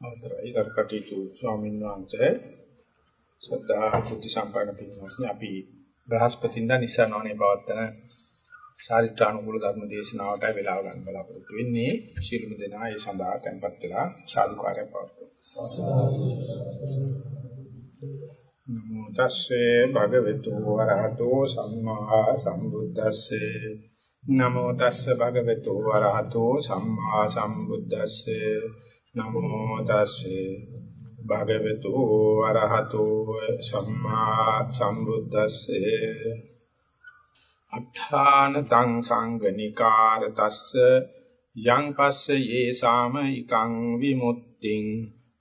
අවතරයි. කටයුතු ස්වාමීන් වහන්සේ සද්ධා බුද්ධ සම්පන්න පින්වත්නි අපි බ්‍රහස්පතින්දා නිසනෝනේ පවත්තන ශාරිත්‍රානුකූල ධර්ම දේශනාවට වෙලාව ගන්න බලාපොරොත්තු වෙන්නේ. ශීලමු දෙනා ඒ සඳහා tempත් වෙලා සාදුකාරය පවත්වමු. නමෝ තස්සේ භගවතු වරහතෝ සම්මා සම්බුද්දස්සේ. නමෝ තස්සේ භගවතු වරහතෝ සම්මා සම්බුද්දස්සේ. නමෝ තස්සේ භගවතු අරහතෝ සම්මා සම්බුද්දස්සේ අට්ඨාන තං සංගනිකාර තස්ස යං පස්සේ යේසාම ඉකං විමුක්තිං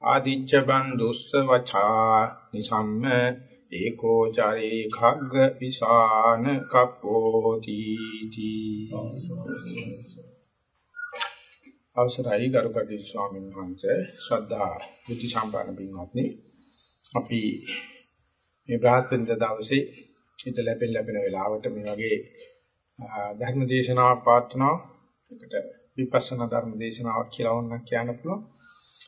ආදිච්ච බන්දුස්ස වචා නිසම්ම ඒකෝ චරේ khagg විසාන කප්පෝති තී අවසරයි ගරුකටි ස්වාමීන් වහන්සේ. ශ්‍රද්ධා බුද්ධ සම්පන්න පින්වත්නි. අපි මේ බ්‍රහස්පති දවසේ හිත ලැබෙන ලැබෙන වෙලාවට මේ වගේ ධර්ම දේශනාවක් පවත්වනවා. ඒකට විපස්සනා ධර්ම දේශනාවක් කියලා වුණා කියන්න පුළුවන්.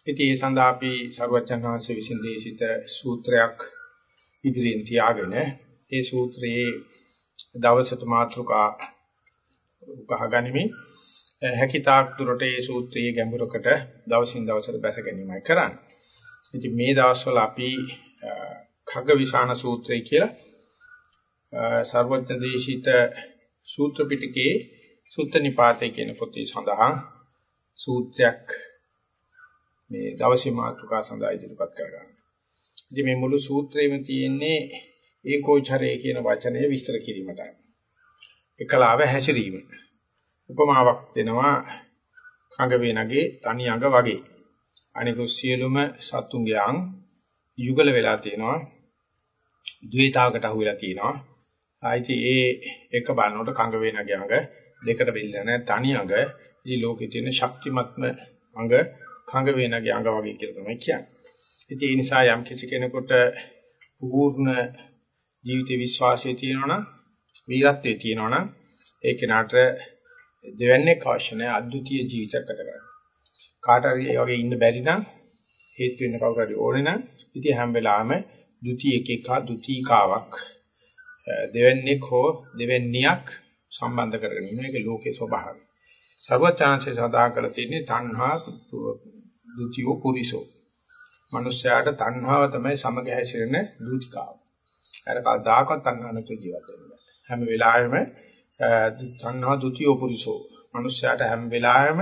ඉතින් ඒ සඳහා අපි සරුවචන් වහන්සේ විසින් දේශිත සූත්‍රයක් ඉදිරියෙන් තියාගෙන ඒ සූත්‍රයේ දවසට මාතෘකා උකහාගනිමින් හැකිතාක් දුරට මේ සූත්‍රයේ ගැඹුරකට දවසින් දවසට බැස ගැනීමයි කරන්නේ. ඉතින් මේ දවස්වල අපි khaggavisana සූත්‍රය කියලා සර්වඥ දේශිත සූත්‍ර පිටකේ සුත්ත නිපාතේ කියන පොතේ සඳහන් සූත්‍රයක් මේ දවසේ මාතෘකා සඳහා ඉදිරිපත් කරගන්නවා. ඉතින් මේ මුළු සූත්‍රයේම තියෙන්නේ ඒකෝචරය කියන වචනය විස්තර කිරීමටයි. එකලාව හැසිරීම. උපමාවක් දෙනවා කඟ වේනගේ තනි අඟ වගේ. අනිකුත් සියලුම සතුන්ගේ අං යුගල වෙලා තියෙනවා. ද්වේතාවකට අහු වෙලා තියෙනවා. ආයිති ඒ එක බලනකොට කඟ වේනගේ අඟ දෙකට බෙල්ලන තනි අඟ ඉතින් ලෝකේ තියෙන ශක්තිමත්ම අඟ කඟ වේනගේ අඟ වගේ කියලා තමයි කියන්නේ. ඉතින් ඒ නිසා යම් කිසි කෙනෙකුට පූර්ණ ජීවිත විශ්වාසය තියෙනවනම් වීරත්වයේ තියෙනවනම් ඒ කෙනාට දෙවන්නේ අවශ්‍ය නැහැ අද්විතීය ජීවිතයක් ගත කරන්න. කාට හරි ඒ වගේ ඉන්න බැරි නම් හේතු වෙන කවුරු හරි ඕනේ නම් ඉතින් හැම වෙලාවෙම ဒုတိ එකක ဒုတိ කාවක් දෙවන්නේ හෝ දෙවන්නේක් සම්බන්ධ කරගෙන ඉන්න එක ලෝකේ ස්වභාවය. සර්වචාන්සේ සදා කළ තියෙන්නේ තණ්හා ဒုတိ පුරිසෝ. මනුෂ්‍යයාට තණ්හාව තමයි සමග හැසිරෙන දූතිකාව. අර කවදාකවත් තණ්හා නැතුව ජීවත් වෙන්න හැම වෙලාවෙම තණ්හා ဒ ුතියෝ පුරිසෝ. මනුෂ්‍යයාට හැම වෙලාවෙම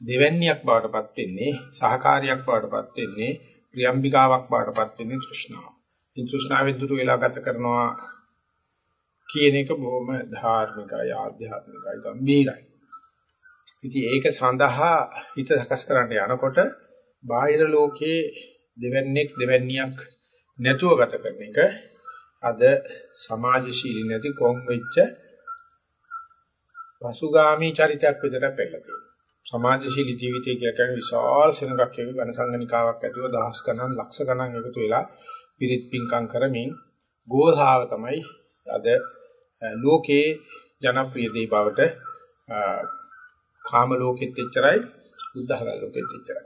දෙවැන්නියක් බවටපත් වෙන්නේ, සහකාරියක් බවටපත් වෙන්නේ, ප්‍රියම්බිකාවක් බවටපත් වෙන්නේ තෘෂ්ණාව. ඉතින් තෘෂ්ණාවෙන් දුර වෙලා ගත කරනවා කියන එක බොහොම ධාර්මිකයි, ආධ්‍යාත්මිකයි, ගම්භීරයි. ඉතින් ඒක සඳහා හිත සකස් කරන්න යනකොට බාහිර ලෝකයේ දෙවන්නේක් දෙවැන්නියක් නැතුව ගත කරන එක අද සමාජශීලී නැති කොම් වෙච්ච පසුගාමී චරිතයක් විදිහට පෙළලා තියෙනවා. සමාජශීලී ජීවිතය කියලා කියන්නේ විශාල සෙනඟක් වගේ ඝන සංගණිකාවක් ඇතුව දහස් ගණන් ලක්ෂ ගණන් එකතු වෙලා පිරිත් පිංකම් කරමින් ගෝධාව තමයි අද ලෝකේ ජනප්‍රිය දේ බවට කාම ලෝකෙත් එච්චරයි බුද්ධඝම ලෝකෙත් එච්චරයි.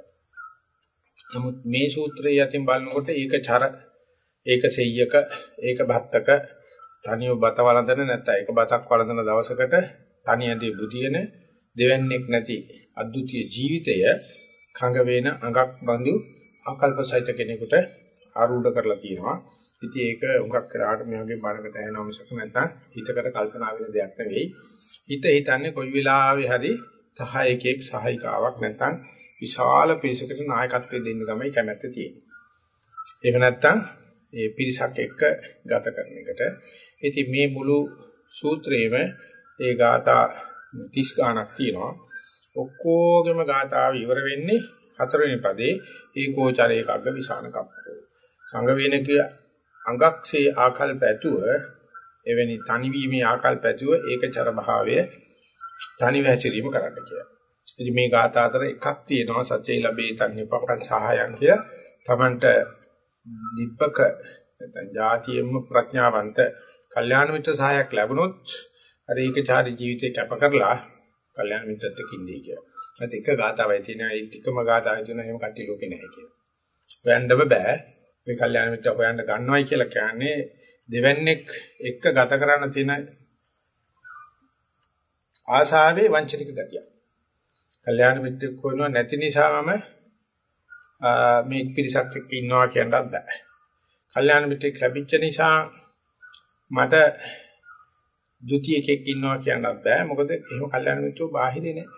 නමුත් මේ සූත්‍රයේ යටින් බලනකොට ඒක චර ඒක සෙය්‍යක ඒක භත්තක තනියම බත වළඳන නැත්නම් ඒක බතක් වළඳන දවසකට තනියදී බුදියන දෙවන්නේක් නැති අද්විතීය ජීවිතය කඟ වේන අඟක් බඳු ආකල්ප සහිත කෙනෙකුට ආරූඪ කරලා තියෙනවා. ඉතින් ඒක උඟක් කරාට මේ වගේ බණකට ඇහෙනවා මිසක නැත්නම් හිතකට කල්පනා වෙන දෙයක් නෙවෙයි. හිත හිතන්නේ කොයි වෙලාවෙ හරි සහායකෙක් සහායිකාවක් නැත්නම් විශාල පිරිසකට නායකත්වය දෙන්න තමයි කැමැත්ත තියෙන්නේ. එහෙම නැත්නම් ඒ පිරිසක් එක්ක ගත කරන එකට. ඉතින් මේ මුළු සූත්‍රයේම ඒ ગાතා 30 ගාණක් තියෙනවා. ඔක්කොගෙම ગાතාව ඉවර වෙන්නේ හතරවෙනි පදේ ඒකෝචරයේ කග්ග විසාන කප්පෝ. සංග වේනක අඟක්ෂේ ආකල්ප ඇතුව එවැනි තනිවීමේ ආකල්ප ඇතුව ඒකචර භාවය තනිවැසිරීම කරන්න කියලා. ඉතින් මේ ગાථා අතර එකක් තියෙනවා සත්‍යය ලැබේ තන්නේපකන් සහායන් කියලා. Tamanට දීපක නැත්නම් જાතියෙම ප්‍රඥාවන්ත කල්යාණ මිත්‍ර සහායක් ලැබුණොත් අර ඒකචාරී ජීවිතේ කැප කරලා කල්යාණ මිත්‍රත්වක ඉන්නේ කියලා. ඒත් එක ගාතාවයි තියෙනවා ඒ ටිකම ගාතාවයි තියෙනවා එහෙම කට්ටිය ලෝකේ නැහැ කියලා. හොයන්නම බෑ. මේ කල්යාණ මිත්‍ර හොයන්න ගන්නවයි කියලා කියන්නේ දෙවන්නේක් එක්ක ගත කරන්න තියෙන ආසාවේ වංචනික ගතිය. කල්යාණ මිත්‍රෙක් හොයනවා නැති නිසාම මේ පිරිසක් එක්ක ඉන්නවා කියන්නත් බෑ. කල්යාණ මිත්‍රෙක් ලැබිච්ච නිසා මට ද්විතීයකෙක් ඉන්නවා කියන්නත් බෑ. මොකද එහෙම කල්යාණ මිත්‍රෝ බාහිරේ නෑ.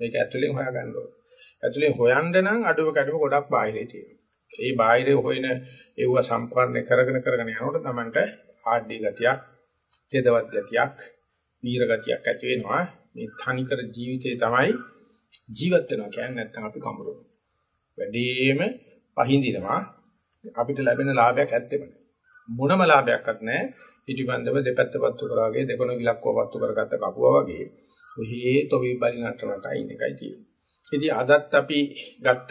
ඒක ඇතුලෙන් හොයාගන්න ඕනේ. ඇතුලෙන් හොයන්න නම් අඩුව කැඩුව ගොඩක් බාහිරේ තියෙනවා. ඒ බාහිරේ හොයන ඒව සම්පූර්ණ කරගෙන කරගෙන යනකොට තමන්ට ආඩ්‍ය ගතියක්, තේදවත් ගතියක්, වීර ගතියක් ඇති වෙනවා. මේ තනිකර ජීවිතේ තමයි ජීවත් වෙනවා කියන්නේ නැත්නම් අපි කඹරනවා. වැඩිම පහඳිනවා අපිට ලැබෙන ලාභයක් ඇත්තෙම නෑ. මොනම ලාභයක්වත් නෑ. පිටිබන්ධව දෙපැත්ත පත්තු කරාගේ දෙකොණ විලක්කව පත්තු කරගත්ත කපුවා වගේ ඔහේ තොවි බලිනට රටයි ඉන්න එකයි තියෙන්නේ. ඉතින් අදත් අපි ගත්ත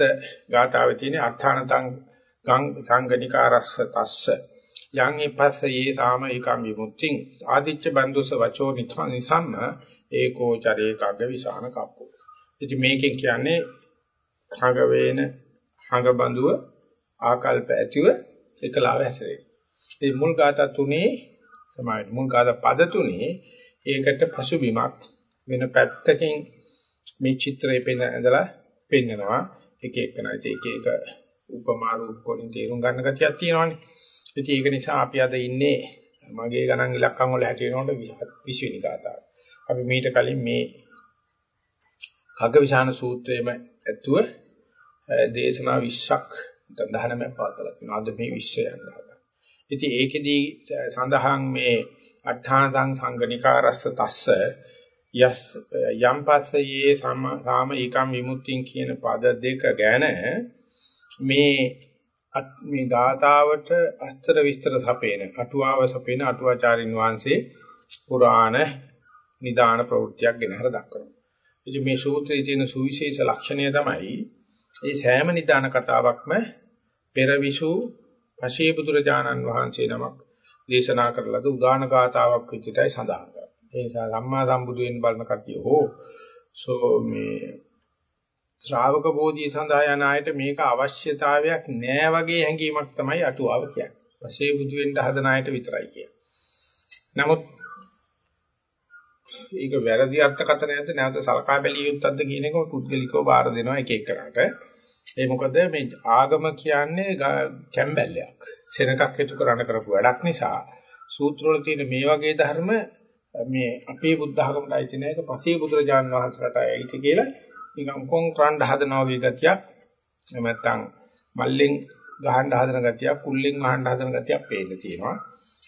ගාථාවේ තියෙන අට්ඨානතං ගං සංගනිකාරස්ස තස්ස යං ඉපස්සේ රාම ඒකම් විමුක්තිං ආදිච්ච බන්දුස වචෝ නිඛා නිසම්ම ඒකෝ චරේ කග්ග විසාන කප්පෝ. ඉතින් මේකෙන් කියන්නේ හඟ වේන හඟ බඳුව ආකල්ප ඇතිව එකලාව හැසිරේ. මේ මුල් ගාථා තුනේ තමයි මුල් ගාථා පද තුනේ ඒකට පසුබිමක් වෙන පැත්තකින් මේ චිත්‍රය පෙන ඇඳලා පෙන්නනවා එක එක නැති එක එක උපමා රූප වලින් තේරුම් ගන්න ගැතියක් තියෙනවානේ. ඉතින් ඒක නිසා අපි අද ඉන්නේ මගේ ගණන් ඉලක්කම් වල හැටිනකොට 20 වෙනි ගාථාව. අපි මීට කලින් මේ කග්ගවිශාන සූත්‍රයේම ඇතුව දේශනා 20ක් 19ක් පවත්ලා තියෙනවා. අද මේ 20 යනවා. ඉතින් ඒකෙදී සඳහන් මේ අට්ඨානං සංගනිකාරස්ස තස්ස යස් යම් පස්සයේ සාම ඒකම් විමුක්තිය කියන පද දෙක ගැන මේ මේ ගාතාවට අස්තර විස්තර සපේන අටුවාව සපේන අටුවාචාරින් වහන්සේ පුරාණ නිදාන ප්‍රවෘත්තියක් ගෙන හර දක්වනවා. ඉතින් මේ සූත්‍රයේ තියෙන සුවිශේෂ ලක්ෂණය තමයි මේ සෑම නිදාන කතාවක්ම පෙරවිසු පශේ බුදුරජාණන් වහන්සේ නමක් දේශනා කරලද උදාන ගාතාවක් විදිහටයි සඳහන් කරන්නේ. ඒ නිසා සම්මා සම්බුදු වෙන්න බලන කට්ටිය හෝ සෝ මේ ශ්‍රාවක බෝධිය සඳහා යන අයට මේක අවශ්‍යතාවයක් නෑ වගේ හැඟීමක් තමයි අටුවාව කියන්නේ. පසේ බුදු වෙන්න හදන අයට විතරයි කියන්නේ. නමුත් ඒක වැරදි අර්ථකථනයක්ද නැවත සලකා බැලිය යුත්තක්ද කියන එක පුද්ගලිකව බාර දෙනවා එක එකනට. ඒ මොකද මේ ආගම කියන්නේ කැම්බැල්ලයක්. සෙනඟක් හේතු කරන්න කරපු වැඩක් නිසා සූත්‍රවල තියෙන මේ වගේ ධර්ම මේ අපේ බුද්ධ ආගමට අයිති නැහැ ඒක පසේ බුදුරජාන් වහන්සේට අයිති කියලා නිකන් කොන් රණ්ඩ හදනවා වගේ ගතියක්. එහෙම නැත්නම් මල්ලෙන් ගහන්න හදන ගතියක් කුල්ලෙන් වහන්න හදන ගතියක් පේන්න තියෙනවා.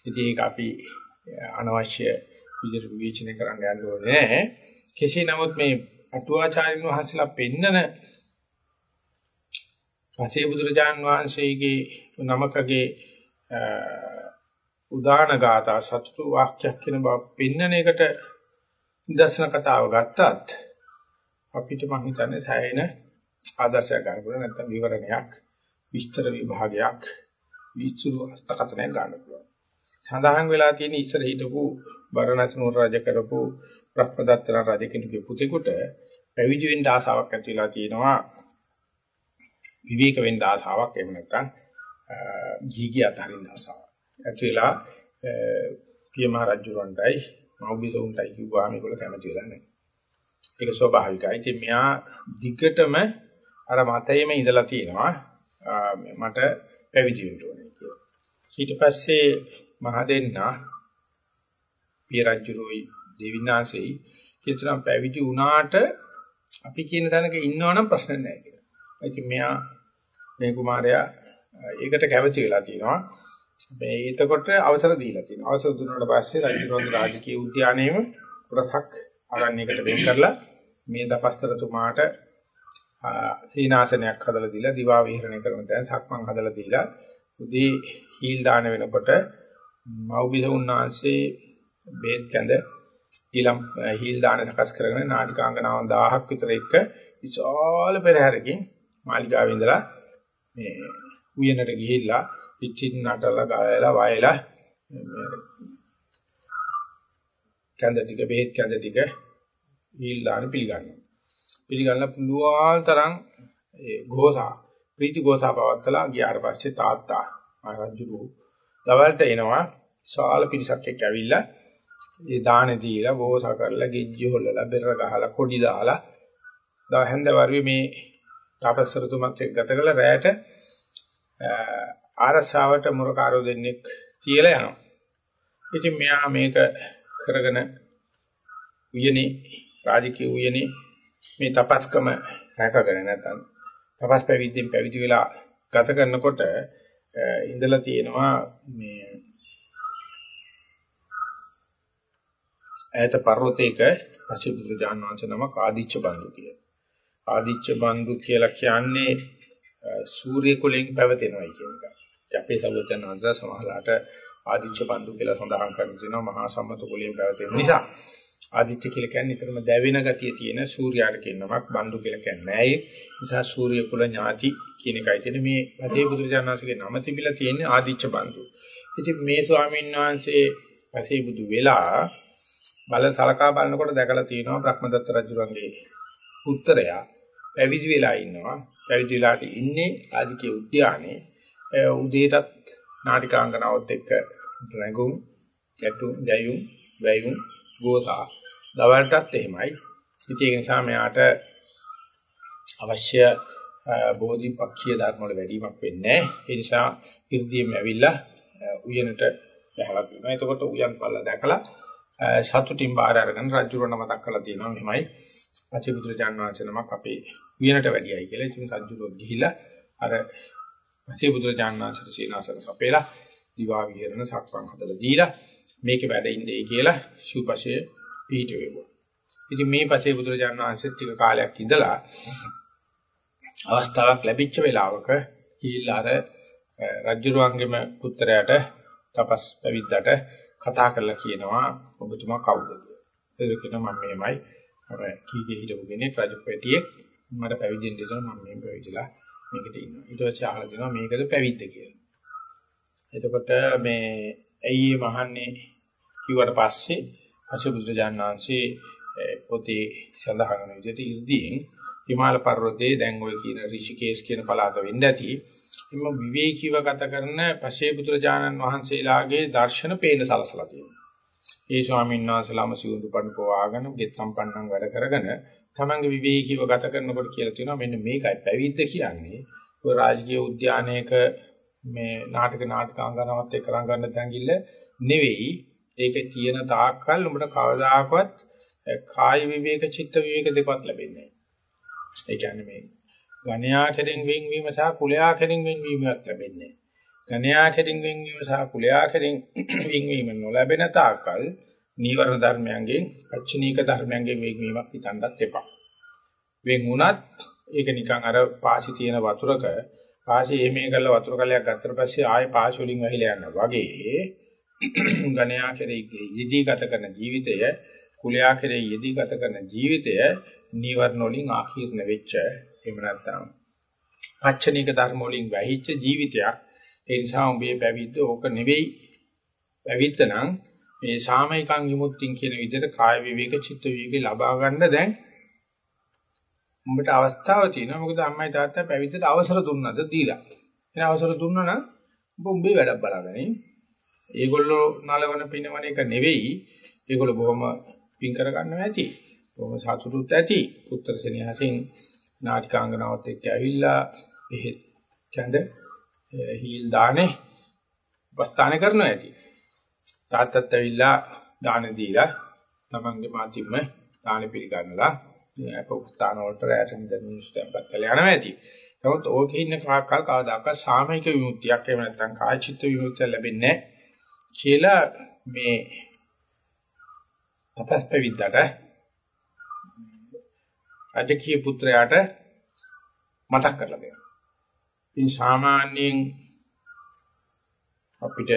ඉතින් ඒක අපි අනවශ්‍ය විදිහට විචින කරන්න යන්න ඕනේ නැහැ කෙසේ නමුත් මේ අටුවාචාරින් වහන්සේලා පෙන්නන පසේ බුදුරජාන් වහන්සේගේ නමකගේ උදාන ගාථා සතුටු වාක්‍යයක් කියන බව පෙන්වන එකට නිදර්ශන කතාව ගත්තත් අපිට මම හිතන්නේ සෑහෙන ආදර්ශයක් ගන්න පුළුවන් නැත්නම් විවරණයක් විස්තර විභාගයක් විචුරු අර්ථකථනයක් ගන්න පුළුවන්. සඳහන් වෙලා තියෙන ඉස්සර හිටපු බරණැස් නුවර රජ කරපු බ්‍රහ්මදත්තන රජ කෙනෙකුගේ පුතේකට පැවිදි වෙන්න ආසාවක් ඇති වෙලා තියෙනවා. විවේක වෙන්න ආසාවක් එහෙම නැත්නම් ජීගිය අතරින් ආසාවක්. ඇතුළලා පිය මහ රජුරන්ටයි මෞබිසුන්ටයි කිව්වා මේගොල්ලෝ කැමති වෙලා නැහැ. ඒක ස්වභාවිකයි. ඉතින් මෙයා දිගටම අර මතයේම ඉඳලා තියෙනවා මට පැවිදි වෙන්න ඕනේ කියලා. ඊට පස්සේ මහ දෙන්නා පිය රජුරුයි දෙවිනාසෙයි කියනවා පැවිදි වුණාට අපි කියන තැනක ඉන්නවනම් ප්‍රශ්න නැහැ කියලා. ඉතින් මෙයා මේ කුමාරයා ඒකට කැමති වෙලා තියෙනවා. මේ එතකොට අවසර දීලා තියෙනවා. අවසර දුන්නාට පස්සේ රජුරුවන් රාජකීය උද්‍යානයේම කොටසක් අරණ්‍යයකට වෙන් කරලා මේ දපස්තරතුමාට සීනාසනයක් හදලා දීලා දිවා විහරණය කරන තැන සක්මන් හදලා දීලා උදී හීල් දාන වෙනකොට මෞබිසුන්නාංශේ බේත් කැඳ ඊළම් හීල් දාන සකස් කරගෙන නාටිකාංගනාවන් 1000ක් විතර එක්ක විශාල පෙරහැරකින් මාලිගාවේ ඉඳලා මේ උයනට ගිහිල්ලා පිටින් නටලා ගායලා වයලා කැඳ ටික බෙහෙත් කැඳ ටික හීල් දාන පිළිගන්නවා. පිළිගන්න පුළුවන් තරම් ඒ ගෝසා ප්‍රීති ගෝසා පවත්තලා ගියාට පස්සේ තාත්තා ආරජුරු දවල්ට එනවා සාල පිරිසක් එක්ක ඇවිල්ලා ඒ දානේ දීලා ගෝසා කරලා ගෙජ්ජි හොල්ලලා බෙර ගහලා කොඩි දාලා දවහෙන්ද වරුවේ මේ තාපසරතුමත් එක්ක ගත කළ රැයට ආරසාවට මුරකාරෝ දෙන්නෙක් කියලා යනවා. ඉතින් මෙයා මේක කරගෙන උයනේ රාජකීය උයනේ මේ තපස්කම රැකගෙන නැත්නම් තපස් පැවිද්දෙන් පැවිදි වෙලා ගත කරනකොට ඉඳලා තියෙනවා මේ ඈත පර්වතයක පසිබුදු ජානවාංශ නමක් ආදිච්ච බන්දු කියලා. ආදිච්ච බන්දු කියලා කියන්නේ සූර්ය කුලයෙන් පැවතෙනවයි කියන එක. අපේ සර්වඥාන්ත සමහරලාට ආදිච්ච බන්දු කියලා සඳහන් කරන තියෙනවා මහා සම්මත කුලයෙන් පැවතෙන නිසා. ආදිච්ච කියලා කියන්නේ ඊතරම දැවෙන ගතිය තියෙන සූර්යාට කියන නමක් බන්දු කියලා කියන්නේ නෑ. ඒ නිසා සූර්ය කුල ඥාති කියන එකයි තියෙන්නේ මේ පතේ බුදුරජාණන්සේගේ නම තිබිලා තියෙන්නේ ආදිච්ච බන්දු. ඉතින් මේ ස්වාමීන් වහන්සේ පසේ බුදු වෙලා බල සලකා බලනකොට දැකලා තියෙනවා බ්‍රහ්මදත්ත රජුරන්ගේ උත්තරයා පැවිදි වෙලා ඉන්නවා. පැවිදි වෙලාට ඉන්නේ රාජකීය උද්‍යානයේ උදේටත් නාටිකාංගනාවත් එක්ක රැඟුම්, ගැටුම්, ගැයුම්, වැයුම්, ගෝසා දවල්ටත් එහෙමයි. ඉතින් ඒ නිසා මෙයාට අවශ්‍ය බෝධිපක්ඛීය ධර්ම වල වැඩිමක් වෙන්නේ නැහැ. ඒ නිසා ඉර්ධියෙම ඇවිල්ලා උයනට බහලා තියෙනවා. එතකොට උයන් පල්ල දැකලා සතුටින් බාර අරගෙන රජුරණ මතක් කරලා තියෙනවා මෙහෙමයි. පචිපුත්‍රජාන් වහන්සේ නමක් අපේ උයනට වැඩියයි කියලා. ඉතින් රජුරෝ ගිහිලා අර පචිපුත්‍රජාන් වහන්සේට සීනාසන සපේලා දිවා විහෙරණ සක්වම් හදලා දීලා මේකේ වැඩ ඉන්නේ කියලා සුපසේ පිහිට වෙවුවා. ඉතින් මේ පසේ බුදුරජාණන් වහන්සේ ටික කාලයක් ඉඳලා අවස්ථාවක් ලැබිච්ච වෙලාවක කීලා අර රජුරුවන්ගේම පුත්‍රයාට තපස් පැවිද්දට කතා කරලා කියනවා ඔබතුමා කවුද කියලා. ඒක කියනවා මම මේමයි අර කීකේ හිටපු කෙනෙක් රජපැටියෙක් මට පැවිදෙන්න දෙනවා මම මේ පැවිදිලා මේකට ඉන්නවා. ඊට පස්සේ අහලා දෙනවා මේකද පැවිද්ද කියලා. එතකොට මේ ඇයි මහන්නේ කිව්වට පස්සේ අශුභ ජානනාංශේ පොතේ සඳහන් වෙන විදිහට ඉර්ධියෙන් හිමාල පර්වතයේ දැන් ඔය කියන ඍෂිකේශ කියන පළාත වෙන්න ඇති. එම විවේකීව ගත කරන පසේ පුත්‍රජානන් වහන්සේලාගේ දර්ශන පේන සලසලා තියෙනවා. ඒ ස්වාමීන් වහන්සේලාම සිවුරු පණ පවාගෙන ගෙත්තම් පන්නම් වැඩ කරගෙන තමන්ගේ විවේකීව ගත කරනකොට කියලා තියෙනවා මෙන්න මේකයි පැවිද්ද කියන්නේ. ඔය රාජකීය උද්‍යානයක මේ නාටක නාටකාංගනාවත් එක්ක රංගන්න තැඟිල්ල නෙවෙයි. ඒකේ තියෙන තාක්කල් උඹට කවදාකවත් කාය විවේක චිත්ත විවේක දෙකවත් ලැබෙන්නේ නැහැ. ඒ කියන්නේ මේ ගණ්‍යා කෙරෙන් වෙන්වීම සහ කුලයා කෙරෙන් වෙන්වීමක් ලැබෙන්නේ නැහැ. ගණ්‍යා කෙරෙන් වෙන්වීම සහ කුලයා කෙරෙන් වෙන්වීම නොලැබෙන තාක්කල් නීවරණ ධර්මයන්ගෙන් පච්චනීක ධර්මයන්ගෙන් වෙන්වීමක් හිතන්නත් එපා. වෙන් වුණත් ඒක නිකන් අර පාසි තියෙන වතුරක පාසි එමේ කරලා වතුර කලයක් ගත්තට පස්සේ ආයේ පාසි වලින් වැහිලා යනවා. වගේ ගණ්‍යා කෙරෙහි යෙදී ගත කරන ජීවිතය කුලයා කෙරෙහි යෙදී ගත කරන ජීවිතය නීවරණ වලින් ආකීර්ණ වෙච්ච එහෙම නැත්නම් පච්චනික ධර්ම වලින් වැහිච්ච ජීවිතයක්. ඒ නිසා උඹේ පැවිද්ද ඕක නෙවෙයි. පැවිද්ද නම් මේ සාමයිකං විමුක්තිය කියන විදිහට කාය විවේක චිත්ත විවේක ලබා ගන්න දැන් උඹට අවස්ථාව තියෙනවා මොකද අම්මයි තාත්තා පැවිද්දට අවසර දුන්නාද දීලා එන අවසර දුන්නා නම් උඹ උඹේ වැඩක් බලාගනින් ඒගොල්ලෝ නලවන පිනවන එක නෙවෙයි ඒගොල්ලෝ බොහොම පින් කර ගන්නවා ඇති. බොහොම සතුටුත් ඇති. උත්තර සෙනෙහසින් නාටිකාංගනාවත් එක්ක ඇවිල්ලා බෙහෙත් ඡන්ද හීල් දානේ වස්තාන කරනවා ඇති. තාත්තත් ඇවිල්ලා දාන දීලා තමන්ගේ මාතිම්ම දාන පිළිගන්නලා අපෝස්ථාන වලට රැට නිදර්ශන ස්ටැම්ප් කරලා යනවා ඇති. නමුත් ඕකේ ඉන්න කාකල් කවදාකවත් සාමයික විමුක්තියක් එහෙම නැත්නම් කායචිත්ත විමුක්තිය ලැබෙන්නේ කියලා මේ තපස් පැවිද්දට රජකීය පුත්‍රයාට මතක් කරලා දෙනවා. ඉතින් සාමාන්‍යයෙන් අපිට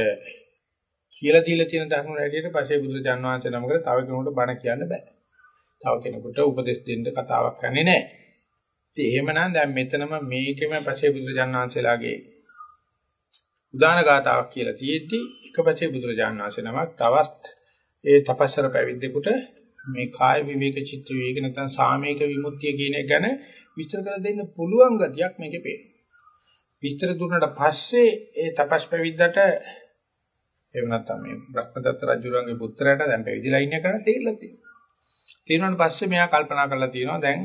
කියලා දීලා තියෙන ධර්ම රැඩියට පස්සේ බුදු ජානවාංශ නමකට තව කෙනෙකුට බණ කියන්න බෑ. තව කෙනෙකුට උපදෙස් දෙන්න කතාවක් කරන්නේ නැහැ. ඉතින් එහෙමනම් දැන් මෙතනම මේකෙම පස්සේ බුදු ජානවාංශලාගේ උදාන ගාතාවක් කියලා තියෙද්දි එක පස්සේ බුදු ජානවාංශ නමක් තවත් ඒ තපස්සර පැවිද්දෙකුට මේ කාය විවේක චිත්ත විවේක නැත්නම් සාමයක විමුක්තිය කියන එක ගැන විස්තර කරලා දෙන්න පුළුවන් ගතියක් මේකේ පේනවා. විස්තර දුන්නට පස්සේ ඒ තපස් පැවිද්දට එහෙම නැත්නම් මේ බ්‍රහ්මදත්ත රජුරන්ගේ පුත්‍රයාට දැන් පැවිදිලා ඉන්න කෙනා තේරිලා තියෙනවා. තේරුණාට පස්සේ මෙයා කල්පනා කරලා තියෙනවා දැන්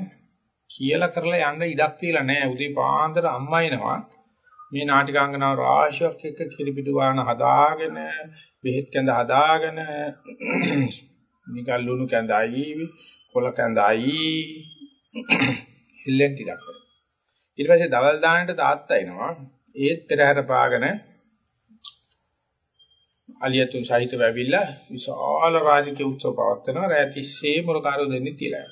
කියලා කරලා යන්න ඉඩක් තියලා නැහැ. උදේ පාන්දර අම්මා එනවා. මේ නාටිකාංගනාව රාශියක් එක්ක කිරිපිටු වාහන හදාගෙන බෙහෙත් කැඳ හදාගෙන නිකල් ලුණු කැඳයි කොල කැඳයි හිල්ලෙන් ටිකක් ඊට පස්සේ දවල් දාන්නට තාත්තා එනවා ඒත් පෙරහැර පාගෙන අලියතුන් සහිතව ඇවිල්ලා විශාල රාජකීය උත්සව පවත්වනවා රැ තිස්සේ මුරකාරෝ දෙන්නේ කියලා.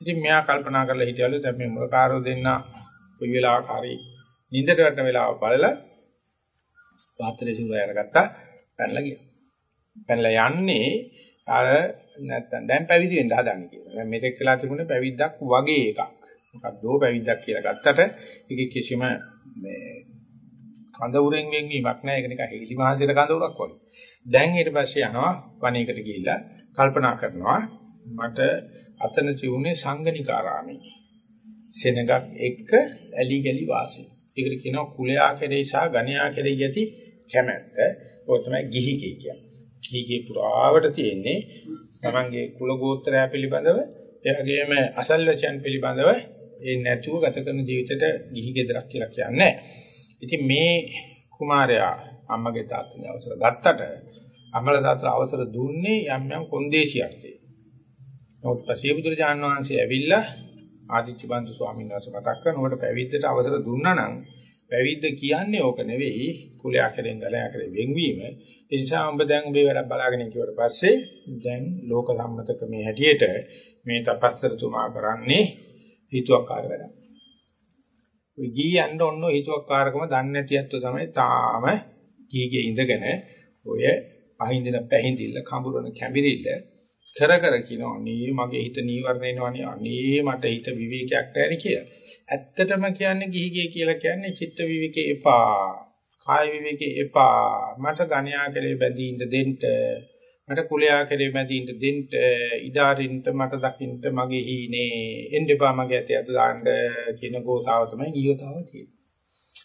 ඉතින් මෙයා කල්පනා කරලා හිටියලු දැන් මේ මුරකාරෝ දෙන්න කොයි වෙලාවක හරි නිින්දට වැටෙන වෙලාව බලලා පාත්‍රයේ සුර අරගත්තා පැනලා ගියා. පැනලා යන්නේ අර නැත්තම් දැන් පැවිදි වෙන්න හදන්නේ කියලා. දැන් මෙතෙක් වෙලා තිබුණේ පැවිද්දක් වගේ එකක්. මොකක්දෝ පැවිද්දක් කියලා ගත්තට ඒකේ කිසිම මේ කඳවුරෙන් වෙන්වීමක් නැහැ. ඒක නිකන් හේලි මහසිර කඳවුරක් වගේ. දැන් ඊට පස්සේ යනවා වනයේකට ගිහිල්ලා කල්පනා කරනවා මට අතන තියුනේ සංගනිකාරාමේ. සෙනගක් එක්ක ඇලි ගලි වාසය. ඒකට කියනවා කුලයා කෙරෙහි සහ ගණයා කෙරෙහි යති කැමැත්ත. ඔය තමයි ගිහිගේ කියන්නේ. ගිහිගේ පුරාවට තියෙන්නේ තමන්ගේ කුල ගෝත්‍රය පිළිබඳව ඒ වගේම අසල්වැසියන් පිළිබඳව ඒ නැතුව ගත කරන ජීවිතයට ගිහි ගෙදරක් කියලා කියන්නේ. ඉතින් මේ කුමාරයා අම්මගේ තාත්තගේ අවසර ගත්තට අම්මල තාත්තා අවසර දුන්නේ යම් යම් කොන්දේසියක් තියෙනවා. නමුත් පසේ බුදුරජාන් වහන්සේ ඇවිල්ලා ආදිච්ච බන්දු ස්වාමීන් වහන්සේ මතක් කරනකොට පැවිද්දට අවසර දුන්නා නම් පැවිද්ද කියන්නේ ඕක නෙවෙයි කුලයා කෙරෙන් ගලයා කෙරෙන් වෙන්වීම. ඒ නිසා ඔබ දැන් ඔබේ වැඩ බලාගෙන ඉන්නවට පස්සේ දැන් ලෝක සම්මත ක්‍රමයේ හැටියට මේ තපස්තරතුමා කරන්නේ හිතුවක්කාර වැඩක්. ඔය ගී යන්න ඔන්න හිතුවක්කාරකම දන්නේ නැතිවත් තමයි තාම ගීගේ ඉඳගෙන ඔය අහින්දින පැහින්දිල්ල කඹරන කැඹිරිල්ල කර කර කියනවා අනේ මගේ හිත නීවරණ එනවනේ අනේ මට හිත විවේකයක් නැහැ කියලා. ඇත්තටම කියන්නේ ගිහිගේ කියලා කියන්නේ චිත්ත විවේකේ එපා. කාය විවේකේ එපා. මට ගණ්‍යා කෙරේ බැඳී ඉඳ දෙන්න. මට කුලයා කෙරේ බැඳී ඉඳ දෙන්න. ඉදාරින්ට මට දකින්න මගේ හීනේ. එන්න එපා මගේ ඇතේ අත දාන්න කියන ගෝතාව තමයි ගියෝතාව තියෙන්නේ.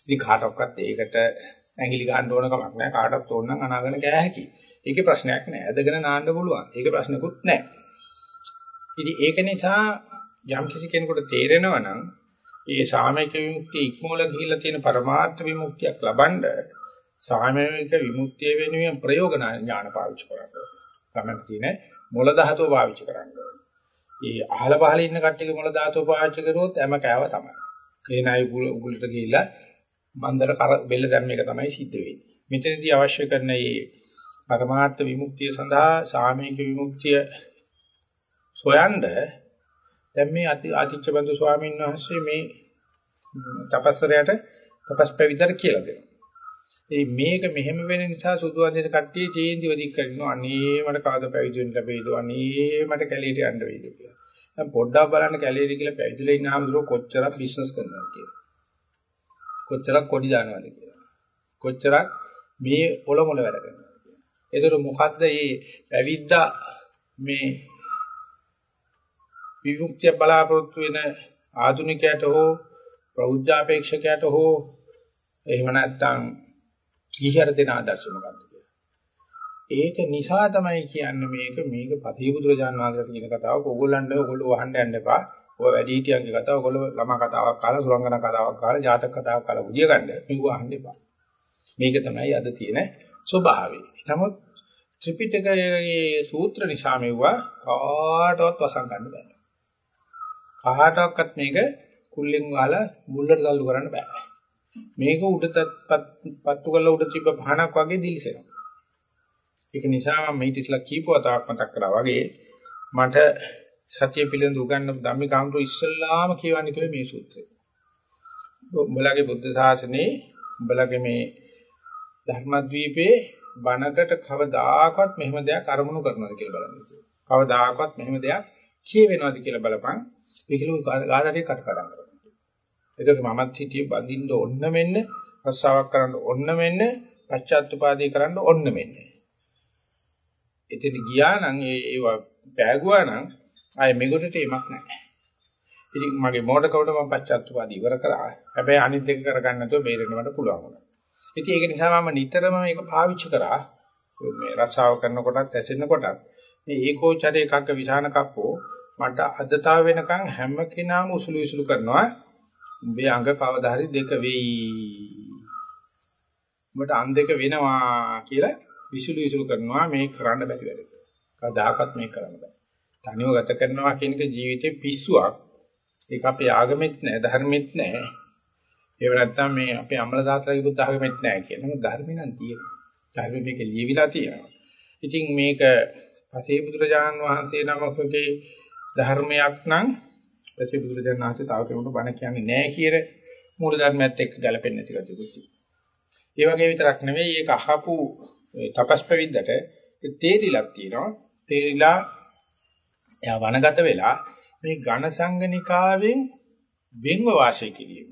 ඉතින් කාටවත් ඒකට ඇඟිලි ගන්න ඕන කමක් නැහැ. කාටවත් ඕන නම් අනාගෙන කෑ හැකියි. ඒකේ ප්‍රශ්නයක් නැහැ. ඇදගෙන නාන්න පුළුවන්. ඒකේ ප්‍රශ්නකුත් නැහැ. ඉතින් ඒක නිසා යම් කිසි කෙනෙකුට තේරෙනවා නම් ඒ සාමයික විමුක්තිය ඉක්මවල ගිහිල්ලා තියෙන පරමාර්ථ විමුක්තියක් ලබනද සාමයික විමුක්තිය වෙනුවෙන් ප්‍රයෝග ඥාන පාවිච්චි කරන්න. තමයි තියෙන්නේ මොළ ධාතුව පාවිච්චි කරන්න ඕනේ. ඒ අහල පහල ඉන්න කට්ටියගේ මොළ ධාතුව පාවිච්චි කරුවොත් හැම කෑව තමයි. ඒ නයි උගුලට ගිහිල්ලා බන්දර කර බෙල්ල දැම්ම එක තමයි සිද්ධ වෙන්නේ. මෙතනදී අවශ්‍ය කරන මේ පරමාර්ථ විමුක්තිය සඳහා සාමීක විමුක්තිය සොයනද දැන් මේ ආතිච්ච බඳු ස්වාමීන් වහන්සේ මේ තපස්සරයට තපස් පැවිද්දට කියලා දෙනවා. ඒ මේක මෙහෙම වෙන නිසා සුදු අඳින කට්ටිය චේන්දි වදික් කරනවා. අනේ මට කාද පැවිදි වෙන්න ලැබෙයිද? අනේ මට කැලේට යන්න වෙයිද කියලා. දැන් පොඩ්ඩක් බලන්න කැලේට කියලා පැවිදිලා ඉන්න ආමතුරු කොච්චරක් බිස්නස් කරනවද කියලා. කොච්චරක් කොඩි දානවද කියලා. කොච්චරක් මේ ඔල මොල වැඩ කරනවද එතකොට මොකද්ද මේ පැවිද්දා මේ විමුක්තිය බලාපොරොත්තු වෙන ආධුනිකයට හෝ ප්‍රෞද්ධාපේක්ෂකයට හෝ එහෙම නැත්නම් කිහිර දෙන ආදර්ශ මොකක්ද ඒක නිසා තමයි කියන්නේ මේක මේක පතිබුදුරජාන් වහන්සේට කියන කතාවක් ඕගොල්ලන්ට ඕගොල්ලෝ වහන්න යන්න එපා. ඔය වැඩි හිටියන්ගේ කතාව ඕගොල්ලෝ ළමා කතාවක් කාලා සුරංගනා කතාවක් කාලා ජාතක කතාවක් කාලා බුදිය ගන්න. මේක වහන්න එපා. මේක තමයි අද තියෙන ස්වභාවය. නමුත් ත්‍රිපිටකයේ සූත්‍ර නිසා මෙවුවා කාටවත් වසන් ගන්න බෑ. කාටවත් මේක කුල්ලෙන් වහලා මුල්ලට තල්ලු කරන්න බෑ. මේක උඩට පත්තු කරලා උඩ තිබ්බ පහනක් වගේ දිලිසෙනවා. ඒක නිසා මම මේ ඉතිස්ලා කීපවතාවක් මතක් කරා වගේ මට සත්‍ය පිළිබඳ උගන්න ධම්මිකාම්තු ඉස්සල්ලාම කියවන්නේ කියලා මේ සූත්‍රය. උඹලගේ බුද්ධ ශාසනේ උඹලගේ මේ ධර්මද්වීපේ බණකට කවදාකවත් මෙහෙම දෙයක් අරමුණු කරනවද කියලා බලන්න. කවදාකවත් මෙහෙම දෙයක් කියවෙනවද කියලා බලපන්. ඒකලු ගාඩටේ කට කඩන් කරනවා. ඒකට මමත් හිතියේ බඳින්න ඔන්න මෙන්න, රස්සාවක් කරන්න ඔන්න මෙන්න, පශ්චාත්තුපාදී කරන්න ඔන්න මෙන්න. එතන ගියා නම් ඒ ඒවා පෑගුවා නම් ආයේ මෙගොඩට එමක් නැහැ. ඉතින් මගේ මෝඩකවට මම පශ්චාත්තාප ඉවර කරා. හැබැයි අනිත් දෙක කරගන්න නැතුව බේරෙන්න මට පුළුවන් වුණා. ඉතින් ඒක නිසා මම නිතරම මේක පාවිච්චි කරා. මේ රසාව කරනකොටත් ඇසෙනකොටත් මේ ඒකෝචරේ එකක විසාන කප්පෝ මට අදතාව වෙනකන් හැම කෙනාම උසුළු විසුළු කරනවා. උඹේ අඟ කවදා හරි දෙක වෙයි. උඹට අන් දෙක වෙනවා කියලා විසුළු විසුළු කරනවා මේ කරන්න බැරි වැඩ. කවදාකවත් මේක කරන්න බෑ. තනියම ගත කරනවා කියන එක ජීවිතේ පිස්සුවක්. ඒක අපේ ආගමෙත් නෑ ධර්මෙත් නෑ. ඒව නැත්තම් මේ අපේ අමල දාතලගේ බුද්ධ ආගමෙත් නෑ කියන එක ධර්මෙ නම් තියෙනවා. ධර්මෙ මේක ලියවිලා තියෙනවා. ඉතින් මේක පසේ බුදුරජාණන් වහන්සේ නමකගේ ධර්මයක් නම් පසේ බුදුරජාණන් වහන්සේ තව කෙනෙකුට බණ කියන්නේ නෑ කියන මූල ධර්මයත් එක්ක ගැලපෙන්නේ නැති කතියකුත් තියෙනවා. ඒ වගේ විතරක් නෙවෙයි ඒක අහපු තපස් ප්‍රවිද්දට තේරිලක් තියෙනවා. තේරිලා එයා වනගත වෙලා මේ ඝන සංගනිකාවෙන් වෙන්ව වාසය කිරීම.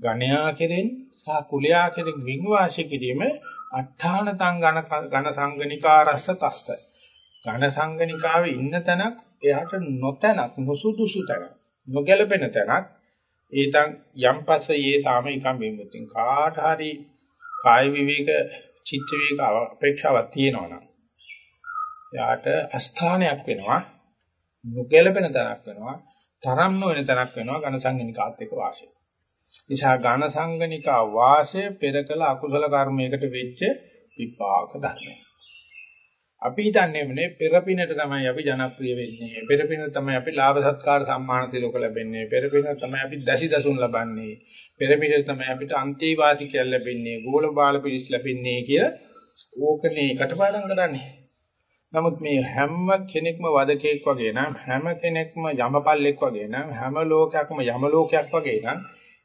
ඝණයා කෙරෙන් සහ කුලයා කෙරෙන් වෙන්ව වාසය කිරීම අට්ඨානතං ඝන ඝන සංගනිකා රස තස්ස. ඝන සංගනිකාවේ ඉන්න තැනක් එයාට නොතැනක් නොසුදුසු තැනක් නොගැලපෙන තැනක් ඒතන් යම් පස්සේ සාමිකම් වෙමුතින් කාට හරි කාය විවේක චිත්ත විවේක අපේක්ෂාවක් තියෙනවා නම් එයාට අස්ථානයක් වෙනවා නොගැලපෙන තැනක් වෙනවා තරම් නොවන තැනක් වෙනවා ඝන සංගනිකාත් එක්ක වාසය. නිසා ඝන සංගනිකා වාසය පෙර කළ අකුසල කර්මයකට වෙච්ච විපාක ධර්මයක්. අපි හිතන්නේ මොනේ පෙරපිනට තමයි අපි ජනප්‍රිය වෙන්නේ. පෙරපින තමයි අපි ලාභ සත්කාර සම්මාන සිලෝක ලැබෙන්නේ. පෙරපින තමයි අපි දැසි දසුන් ලබන්නේ. පෙරපින තමයි අපිට අන්තිවාදී ලැබෙන්නේ. ගෝල බාල පිළිස් ලැබෙන්නේ කිය ඕකනේ කටපාඩම් කරන්නේ. නමුත් මේ හැම කෙනෙක්ම වදකෙක් වගේ නම් හැම කෙනෙක්ම යමපල්ලෙක් වගේ නම් හැම ලෝකයක්ම යම ලෝකයක් වගේ නම්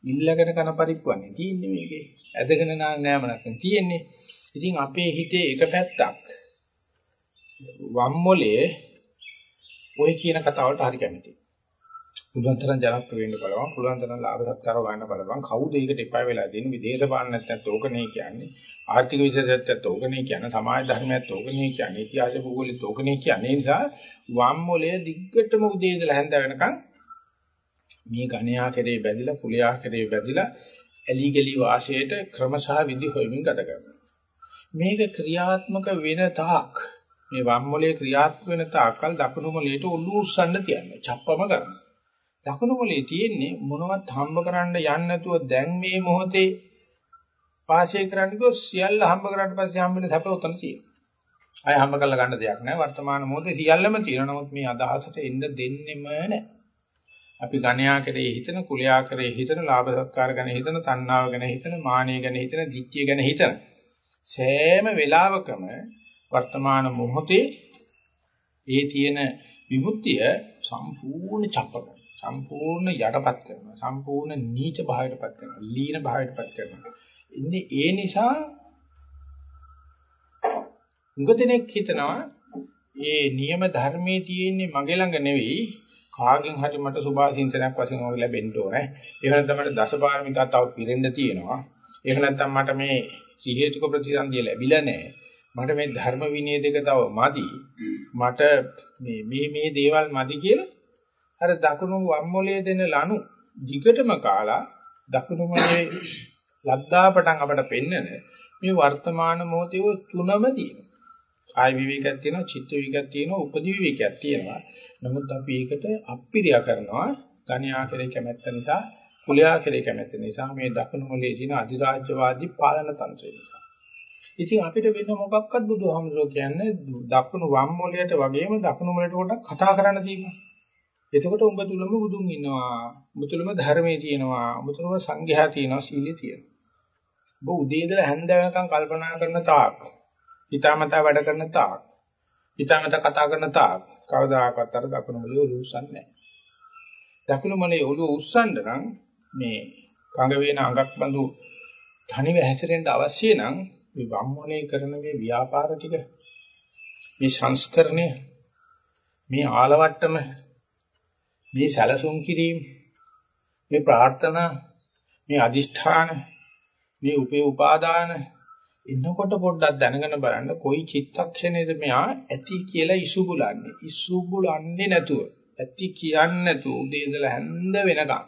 ඉල්ලගෙන කන පරිප්පුවන්නේ තියෙන්නේ මේකේ. ඇදගෙන නෑම නැත්නම් තියෙන්නේ. ඉතින් අපේ හිතේ එක පැත්තක් වම් මොලේ ඔය කියන කතාවට හරි කැමතියි. පුළුවන් තරම් ජනප්‍රිය වෙන්න බලවන්, පුළුවන් තරම් ලාභ සත්කාර ගන්න බලවන්. කවුද ඒකට එපා වෙලා දෙන්නේ? විදේශ පාලන නැත්නම් ඕකනේ කියන්නේ. ආර්ථික විශේෂත්වයට ඕකනේ කියන්නේ. සමාජ ධර්මයට ඕකනේ කියන්නේ. ඉතිහාස භූගෝලෙත් ඕකනේ කියන්නේ. ඒ නිසා වම් මොලේ දිග්ගටම උදේ ඉඳලා හැන්ද වෙනකන් මේ ගණයා කෙරේ බැඳිලා, කුලයා කෙරේ බැඳිලා ඇලි ගලි වාසයට ක්‍රමසහ විදි හොයමින් ගත කරනවා. මේක ක්‍රියාත්මක වෙන තාක් මේ වම් මොලේ ක්‍රියාත්මක වෙන තාක්කල් දකුණු මොලේට ඔලු උස්සන්න තියන්නේ. චප්පම කරනවා. දකුණු මොලේ තියෙන්නේ මොනවත් හම්බ කරන්න යන්නේ නැතුව දැන් මේ මොහොතේ වාසය කරන්න කිව්වොත් සියල්ල හම්බ කරාට පස්සේ හම්බ වෙන සැප උතන තියෙනවා. අය හම්බ කරලා ගන්න දෙයක් නැහැ. වර්තමාන මොහොතේ සියල්ලම තියෙනවා. නමුත් මේ අදහසට එන්න දෙන්නෙම නැහැ. අපි ගණයා කරේ හිතන, කුලයා කරේ හිතන, ලාභ සත්කාර ගැන හිතන, තණ්හාව ගැන හිතන, මානිය ගැන හිතන, දිච්චිය ගැන හිතන. සෑම වෙලාවකම වර්තමාන මොහොතේ ඒ තියෙන විමුක්තිය සම්පූර්ණ චප්පක සම්පූර්ණ යටපත් කරනවා සම්පූර්ණ නීච භාවයටපත් කරනවා ලීන භාවයටපත් කරනවා. ඉන්නේ ඒ නිසා උගදෙනෙක් හිතනවා මේ නියම ධර්මයේ තියෙන්නේ මගේ ළඟ නෙවෙයි. කාගෙන් හරි මට සුභාසින්චනයක් වශයෙන් වගේ ලැබෙන්න ඕනේ. එහෙම නැත්නම් මට දසපාරමිතා තව පිරෙන්න තියෙනවා. එහෙම නැත්නම් මට මේ සිහේතුක ප්‍රතිසන්දිය ලැබිලා නැහැ. මට මේ ධර්ම විනය දෙක තව මදි මට මේ මේ මේ දේවල් මදි කියලා අර දකුණු වම් මොලේ දෙන ලනු දිගටම කාලා දකුණු මොලේ ලද්දාපටන් අපට පෙන්නන මේ වර්තමාන මොහොතේ තුනම තියෙනවා. කාය විවේකයක් තියෙනවා, චිත්ත විවේකයක් තියෙනවා, උපදි විවේකයක් තියෙනවා. නමුත් අපි ඒකට අප්පිරියා කරනවා ධනියා කෙරේ කැමැත්ත නිසා, කුලයා කෙරේ කැමැත්ත නිසා මේ දකුණු මොලේ තියෙන අධිරාජ්‍යවාදී පාලන තන්ත්‍රය නිසා. ඉතින් අපිට වෙන මොකක්වත් බුදුහාමුදුරුවෝ කියන්නේ දකුණු වම් මොලයට වගේම දකුණු මොලයට පොඩ්ඩක් කතා කරන්න තියෙනවා. එතකොට උඹ තුලම බුදුන් ඉන්නවා. උඹ තුලම ධර්මයේ තියෙනවා. උඹ තුලම සංඝයා තියෙනවා, සීලය තියෙනවා. ඔබ උදේ ඉඳලා හැන්ද වෙනකන් කල්පනා කරන තාක්, හිතාමතා වැඩ කරන තාක්, හිතාමතා කතා කරන තාක් කවදාකවත් අර දකුණු මොලේ ඔලුව උස්සන්නේ නැහැ. දකුණු මොලේ ඔලුව උස්සන්න නම් මේ කඟ වේන අඟක් බඳු තනිව හැසිරෙන්න අවශ්‍ය නම් මේ වම් මොලේ කරන මේ ව්‍යාපාර ටික මේ සංස්කරණය මේ ආලවට්ටම මේ සැලසුම් කිරීම මේ ප්‍රාර්ථනා මේ අදිෂ්ඨාන මේ උපේ උපාදාන එන්නකොට පොඩ්ඩක් දැනගෙන බලන්න කොයි චිත්තක්ෂණයද මෙහා ඇති කියලා ඉසු බුලන්නේ. ඉසු බුලන්නේ නැතුව ඇති කියන්නේ නැතුව උදේ ඉඳලා හැන්ද වෙනකම්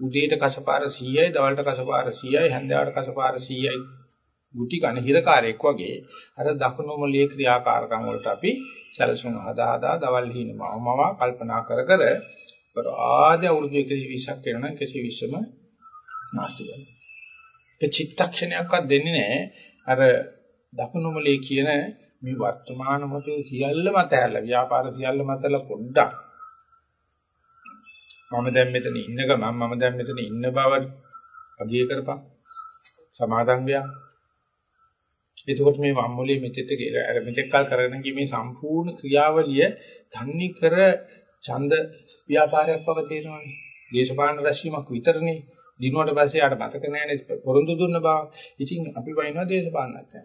උදේට කසපාර 100යි දවල්ට කසපාර 100යි හැන්දෑවට කසපාර 100යි ගුටි කන හිරකාරයෙක් වගේ අර දකුණු මොළයේ ක්‍රියාකාරකම් වලට අපි සැලසුම් හදා හදා දවල් හිනමවමව කල්පනා කර කර ආදී අවුරුදු 120ක් වෙනවා 120ම නැස්ති වෙනවා ඒ චිත්තක්ෂණයක්වත් දෙන්නේ නැහැ. අර දකුණු මොළයේ කියන මේ වර්තමාන මොහොතේ සියල්ලම තැහැරලා ව්‍යාපාර සියල්ලම තැහැරලා පොඩ්ඩක්. මම දැන් මෙතන ඉන්න ගමන් මම දැන් මෙතන ඉන්න බව අගය කරපන්. සමාදන් වෙයක්. එතකොට මේ වම්මුලේ මෙතෙට අර මෙතෙක් කල් කරගෙන ගිය මේ සම්පූර්ණ ක්‍රියාවලිය තන්නේ කර ඡන්ද ව්‍යාපාරයක් බව තේරෙනවානේ. දේශපාලන රැස්වීමක් විතරනේ. දිනුවට පස්සේ ආට මතක නැහැනේ පොරොන්දු දුන්න බව. ඉතින් අපි වයින්නවා දේශපාලනක් නැහැ.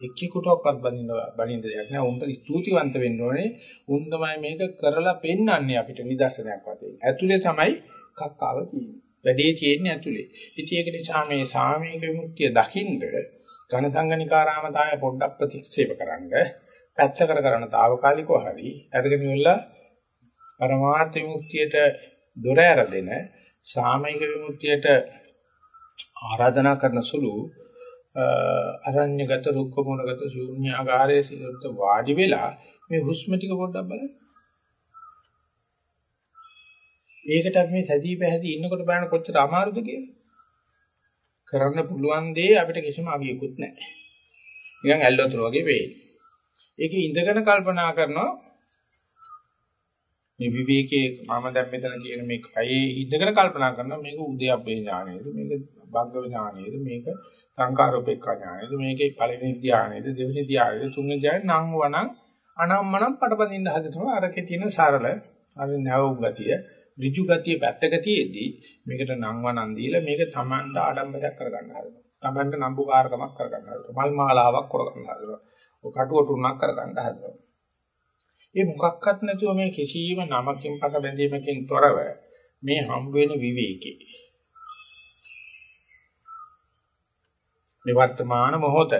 එක්කෙකුටවත් බඳින්න බඳින්න දෙයක් නෑ. උන්ට ස්තුතිවන්ත වෙන්න ඕනේ. උන් තමයි මේක කරලා පෙන්වන්නේ අපිට නිදර්ශනයක් වශයෙන්. ඇතුලේ තමයි කක්කාව තියෙන්නේ. වැඩේ තියෙන්නේ ඇතුලේ. ඉතින් ඒක නිසා මේ සාමීක විමුක්තිය දකින්න ඝන සංගනිකාරාමතාවය පොඩ්ඩක් ප්‍රතික්ෂේප කරන්න පැත්තකට කරන తాවකාලිකව හරි අරගෙන ඉවරලා පරමාර්ථ විමුක්තියට දොර ඇරදෙන සාමයික විමුක්තියට ආරාධනා කරන සුළු අරඤ්‍යගත රුක්ක මොනගත ශූන්‍යාගාරයේ සිට වාඩි වෙලා මේ හුස්ම ටික පොඩ්ඩක් බලන්න. ඒකට අපි මේ සැදී පැහැදී ඉන්නකොට බලන්න කොච්චර අමාරුද කියලා. කරන්න පුළුවන් දේ අපිට කිසිම අගියකුත් නැහැ. නිකන් ඇල්ලතර වගේ වෙයි. ඒකේ ඉඳගෙන කල්පනා කරනවා මේ විවේකයේ මම දැන් මෙතන කියන මේ කයේ ඉඳගෙන කල්පනා කරනවා මේක උද්‍යප්පේ ඥානයේද මේක භග්ගව ඥානයේද මේක සංකාරෝපේක්ඛ ඥානයේද මේකේ පළවෙනි ධානයේද දෙවෙනි ධානයේද තුන්වෙනි ධානය නම් වණන් අනම්මනම් පටපදින්න හදනවා අරකේ තියෙන සරල අර නැවුම් ගතිය ඍජු ගතිය පැත්තක තියේදී මේකට නම් වණන් දීලා මේක Tamanට ආඩම්බරයක් කරගන්න හදනවා. Tamanට නම්බුකාරකමක් කරගන්න හදනවා. මල් මාලාවක් කරගන්න හදනවා. ඔය කටුව තුනක් කරගන්න හදනවා. මේ මොකක්වත් නැතුව මේ කිසියම් නමකින් පස බැඳීමකින් තොරව මේ හම් වෙන විවේකී. මේ වර්තමාන මොහොත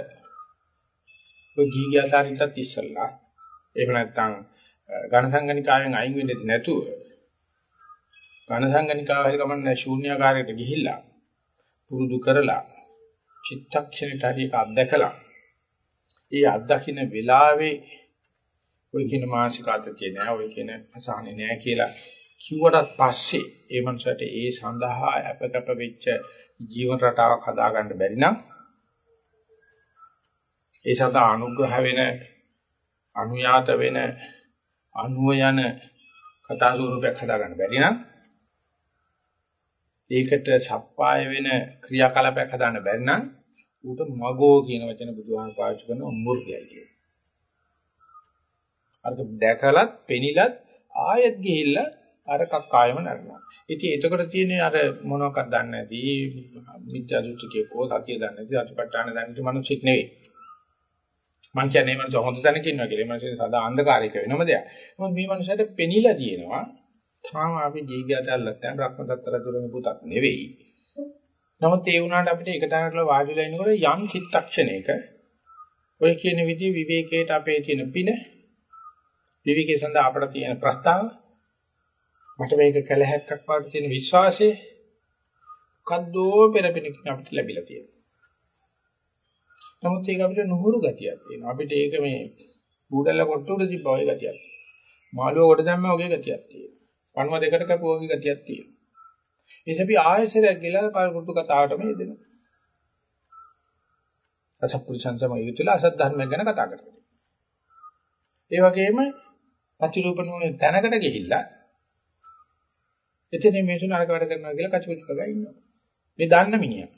ඔය ජීවිතාරින්ටත් ඉස්සල්ලා එහෙම නැත්නම් ඝන සංගණිකාවෙන් අයින් වෙන්නේ නැතුව ඝනසංගනිකාව හරි කමන්නේ ශූන්‍යාකාරයට ගිහිල්ලා පුරුදු කරලා චිත්තක්ෂණයට හරි එක අත්දකලා ඒ අත්දකින්න වෙලාවේ ඔය කියන මානසික ආතතිය නෑ ඔය කියන අසහනෙ නෑ කියලා කිව්වටත් පස්සේ ඒ මනුස්සයට ඒ සඳහා අපකප වෙච්ච ජීවන රටාවක් හදාගන්න බැරි නම් ඒ සඳහා අනුග්‍රහ වෙන අනුයාත වෙන අනුව යන කතා ස්වරූපයක් හදාගන්න බැරි නම් ඒකට සප්පාය වෙන ක්‍රියාකලාපයක් හදාන්න බැරි නම් ඌට මගෝ කියන වචන බුදුහාම පාවිච්චි කරන මුර්ගයයි කියන. අරක දැකලත් පෙනිලත් ආයෙත් ගිහිල්ලා අර කක්කායම නරනවා. ඉතින් එතකොට තියෙන්නේ අර මොනවක්වත් දන්නේ නැති මිත්‍යා දෘෂ්ටිකේකෝ සතිය දන්නේ නැති අතිපට්ඨාන දන්නේ නැති මිනිස්සෙක් නෙවෙයි. මං කියන්නේ මේ මිනිස්සු හොඳ තැනක ඉන්නවා කියලා. මේ මිනිස්සු සදා අන්ධකාරයක වෙනම දෙයක්. මොකද මේ මිනිස්සුන්ට පෙනිලා තියෙනවා තාම අපි ජීවිතය අල්ලත් නැහැ බ්‍රහ්මදත්ත රජුගේ පුතක් නෙවෙයි. නමුත් ඒ වුණාට අපිට එක තැනකට වාඩිලා ඉනකොට යම් චිත්තක්ෂණයක ඔය කියන විදිහ විවේකයට අපේ තියෙන පින විවේකයේ සඳහා අපට තියෙන ප්‍රස්තාව මට මේක කළ හැක්කක් වාට තියෙන විශ්වාසය කද්දෝ පෙරපිනකින් අපිට ලැබිලා තියෙනවා. නමුත් ඒක අපිට නුහුරු ගතියක් තියෙනවා. අපිට ඒක මේ බුඩල කොට උඩ තිබ්බා වගේ ගතියක්. මාළුව කොට දැම්මා වගේ ගතියක් තියෙනවා. පණුව දෙකට කපුවගේ ගතියක් තියෙනවා. ඒස අපි ආයසරයක් ගිලා පරිපුරුදු කතාවටම යෙදෙනවා. අසත්පුරුෂයන් සමග යුතුලා අසත් ධර්මයක් ගැන කතා කරනවා. ඒ වගේම ප්‍රතිරූපණුනේ තැනකට ගිහිල්ලා එතන මේ සුණ අරක වැඩ කරනවා කියලා කචුචු කරලා ඉන්නවා. මේ දන්න මිනිහා.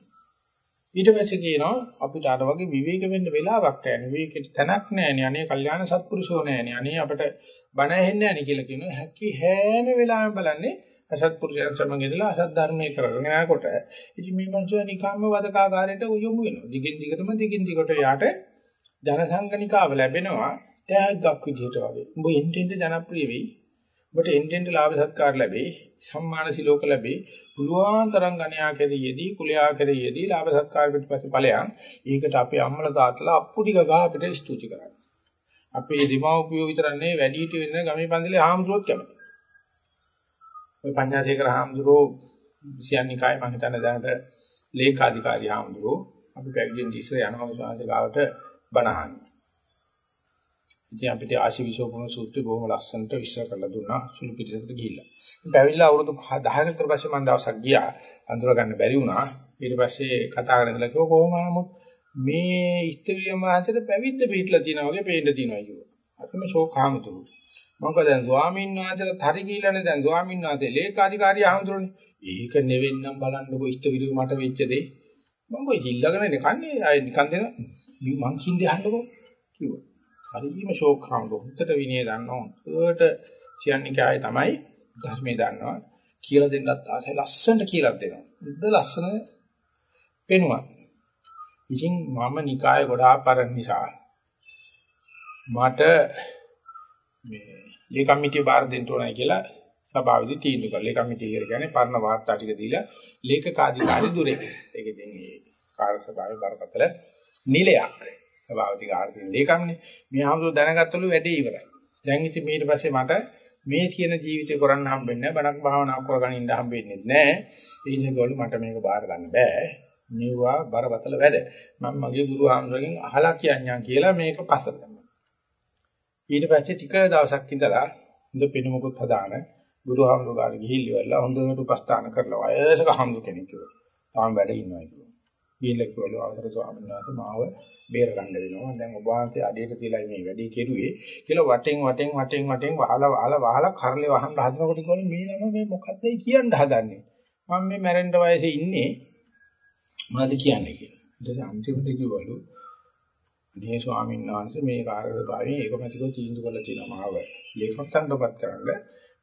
ඊට පස්සේ කියනවා අපිට අර වගේ විවේක වෙන්න වෙලාවක් නැහැ. විවේකෙට තැනක් නැහැ නේ. අනේ කල්යාණ සත්පුරුෂෝ නැහැ නේ. අනේ අපිට බණ ඇහෙන්නේ නැහැ නේ කියලා කියනවා. හැකි හැම වෙලාවෙම බලන්නේ අසත්පුරුෂයන් සමග ඉඳලා අසත් ධර්මයේ කරගෙන යනකොට ඉතින් මේ මනුස්සයා නිකම්ම වදකාකාරයට යොමු වෙනවා. දිගින් දිගටම දිගින් දිගට යාට ජනසංගනිකාව ලැබෙනවා. ටැග්ගක් විදිහට වගේ. උඹ එන්ටෙන්ට ජනප්‍රිය වෙයි. උඹට එන්ටෙන්ට ලාභ සත්කාර ලැබෙයි. සම්මාන සිලෝක ලැබේ. පුළුවන් තරම් ගණයා කෙරෙහිදී කුලයා කෙරෙහිදී ලාභ සත්කාර පිටපස්සේ ඵලයන්. ඒකට අපේ අම්මලා තාත්තලා අප්පුටි ගගා අපිට ස්තුති කරන්නේ. අපේ දීමෝපියෝ විතරන්නේ වැඩි හිටි වෙන ගමේ පන්සලේ හාමුදුරුවෝත් කැමති. ඔය පඤ්ඤාසේකර හාමුදුරුවෝ විසයන්නිකාය මම හිතන්නේ දැනට ලේකාධිකාරී හාමුදුරුවෝ අපි පැවිදෙන් ඉස්සර යනවා විශ්වාස ගාවට බණහන්. ඉතින් අපිට ආශිවිසෝපම සූත්‍රය බොහොම ලස්සනට විස්තර කරලා දුන්නා සුළු පිටසකට ගිහිල්ලා. පැවිදිලා අවුරුදු 10කට විතර පස්සේ මම දවසක් ගියා අඳුර ගන්න බැරි වුණා. ඊට පස්සේ කතා කරගෙන ඉඳලා කිව්වා කොහොම ආමුත් මේ ඉස්තවිය මහසට පැවිද්ද පිටලා තියෙනවා වගේ පේන්න තියෙනවා කිව්වා. අපිම ෂෝක් ආමුතුරු. මොකද දැන් ස්වාමීන් වහන්සේලා හරි ගිහිල්ලානේ දැන් ස්වාමීන් වහන්සේ ලේකාධිකාරිය ආමුතුරුනේ. ඒක නෙවෙන්නම් බලන්නකො ඉස්තවිය මට වෙච්ච දේ. මම කොයි ඉල්ලගෙන කන්නේ අය නිකන් දෙන මං කින්දේ අහන්නකෝ කිව්වා. හරිම ෂෝක් ආමුතුරු. හුත්තට විනය දන්නවා. හුත්තට කියන්නේ කාය තමයි ධර්මයේ දන්නවා. කියලා දෙන්නත් ආසයි ලස්සනට කියලා දෙනවා. බුද්ධ ලස්සන පෙනුවා. ඉතින් මම නිකාය ගොඩාක් පරණ නිසා මට මේ ලේකම් මිටිය බාර දෙන්න ඕනයි කියලා සභාවේදී තීන්දුව කළා. ලේකම් මිටිය කියන්නේ පරණ වාර්තා ටික දීලා ලේකකාධිකාරී දුරේ. ඒක ඉතින් මේ කාර්ය සභාවේ බරපතල නිලයක්. සභාවදී කාර්යයෙන් ලේකම්නේ. මේ ආමතුරු දැනගත්තලු වැඩේ ඉවරයි. දැන් ඉතින් ඊට පස්සේ මට මේ කියන ජීවිතේ කරන්න හම්බෙන්නේ නැහැ. බණක් භාවනා කරගෙන ඉන්න හම්බෙන්නේ නැහැ. ඒ නිසා මට මේක බාර ගන්න බෑ. මෙවුවා බරපතල වැඩ. මම මගේ ගුරු ආමරගෙන් අහලා කියන්නම් කියලා මේක පස්සට දැම්මා. ඊට පස්සේ ටික දවසක් ඉඳලා හොඳ පිනුමකුත් හදාන ගුරු ආමරගාට ගිහිල්ලා හොඳට උපස්ථාන කරලා වයසක හම්දු කෙනෙක් කිව්වා. තාම වැඩ ඉන්නවා කිව්වා. ගිහිල්ලා කිව්වලු අවසර ස්වාමීන් වහන්සේ මාව බේර ගන්න වෙනවා. දැන් ඔබ වහන්සේ අඩේට තියලා මේ වැඩේ කෙරුවේ කියලා වටෙන් වටෙන් වටෙන් වටෙන් වහලා වහලා වහලා කරලේ වහන්න හදනකොට කිව්වලු මේ නම මේ මොකද්ද කියන්න හදන්නේ. මම මේ මැරෙන්න වයසේ ඉන්නේ මොනවද කියන්නේ කියලා. ඊට පස්සේ අන්තිමට කිව්වලු මේ ස්වාමීන් වහන්සේ මේ කාර්යභාවයෙන් ඒකමැතිව තීන්දුව කළා තියෙනවා මාව. ලේඛකයන්ටපත් කරන්න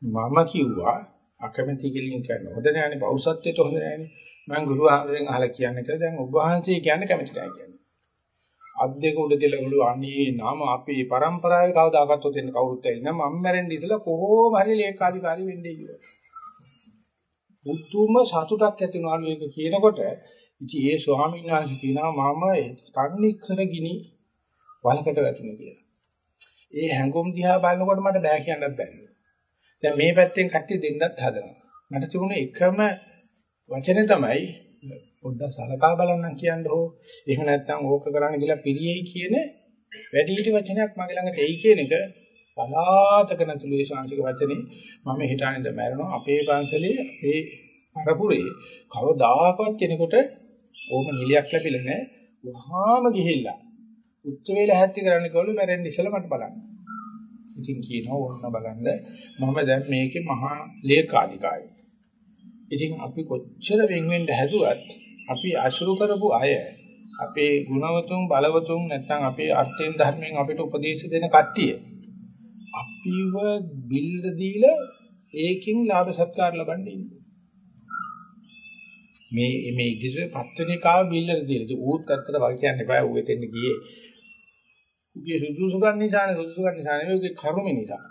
මම කිව්වා අකමැති කෙලින් කරන හොඳ නෑනේ පෞසත්වයට හොඳ නෑනේ. මම ගුරු ආමරෙන් අහලා කියන්නේ කියලා දැන් ඔබ වහන්සේ කියන්නේ කැමති නෑ කියන්නේ. අත් දෙක උඩ දෙලගලු අනේ නාම අපේ પરම්පරාවේ කවදාකවත් ඔතෙන් කවුරුත් ඇවිල්ලා මම මැරෙන්න ඉතලා කොහොම හරි ලේකාධිකාරී වෙන්නේ කියලා. උතුම සතුටක් ඇති වෙනවලු ඒක කියනකොට ඉතින් ඒ ස්වාමීන් වහන්සේ කියනවා මම තන්නිකර ගිනි වලකට වැටුණා කියලා. ඒ හැඟුම් දිහා බලනකොට මට බෑ කියන්නත් බැහැ. දැන් මේ පැත්තෙන් කට්ටිය දෙන්නත් හදනවා. මට තිබුණ එකම වචනේ තමයි පොඩ්ඩක් සලකා බලන්න කියන්න හෝ එහෙම නැත්නම් ඕක කරන්න කියලා පිළියෙයි කියන වැඩි හිටි වචනයක් මගේ ළඟට එයි කියන එක පලාතක නැතුළු ඒ ශාංශික වචනේ මම හිතානේද මැරෙනවා අපේ පන්සලේ අපේ පරපුරේ කවදාකවත් කෙනෙකුට ඕම නිලියක් ලැබිලා නැහැ. වහාම ගිහිල්ලා උච්ච වේල හැත්ති කරන්න කවලු මැරෙන්න ඉස්සෙල්ලා මට බලන්න. ඉතින් කියනවා ඕන්න බලන්න මම දැන් මේකේ මහා ලේකාධිකාරී. ඉතින් අපි කොච්චර වෙන් වෙන්න හැදුවත් අපි අසුරු කරපු අය අපේ ගුණවතුන් බලවතුන් නැත්නම් අපේ අර්ථයෙන් ධර්මයෙන් අපිට උපදේශ දෙන කට්ටිය අපිව බිල්ල දීලා ඒකෙන් ලාභ සත්කාර ලබන්නේ ඉන්නේ. මේ මේ ඉදිරියේ පත්වනිකාව බිල්ලර දීලා ඌත් ඇත්තට වග කියන්න එපා ඌ එතෙන් ගියේ. උගේ සුදුසුකම් නිසා සුදුසුකම් නිසා නෙවෙයි උගේ කර්ම නිසා.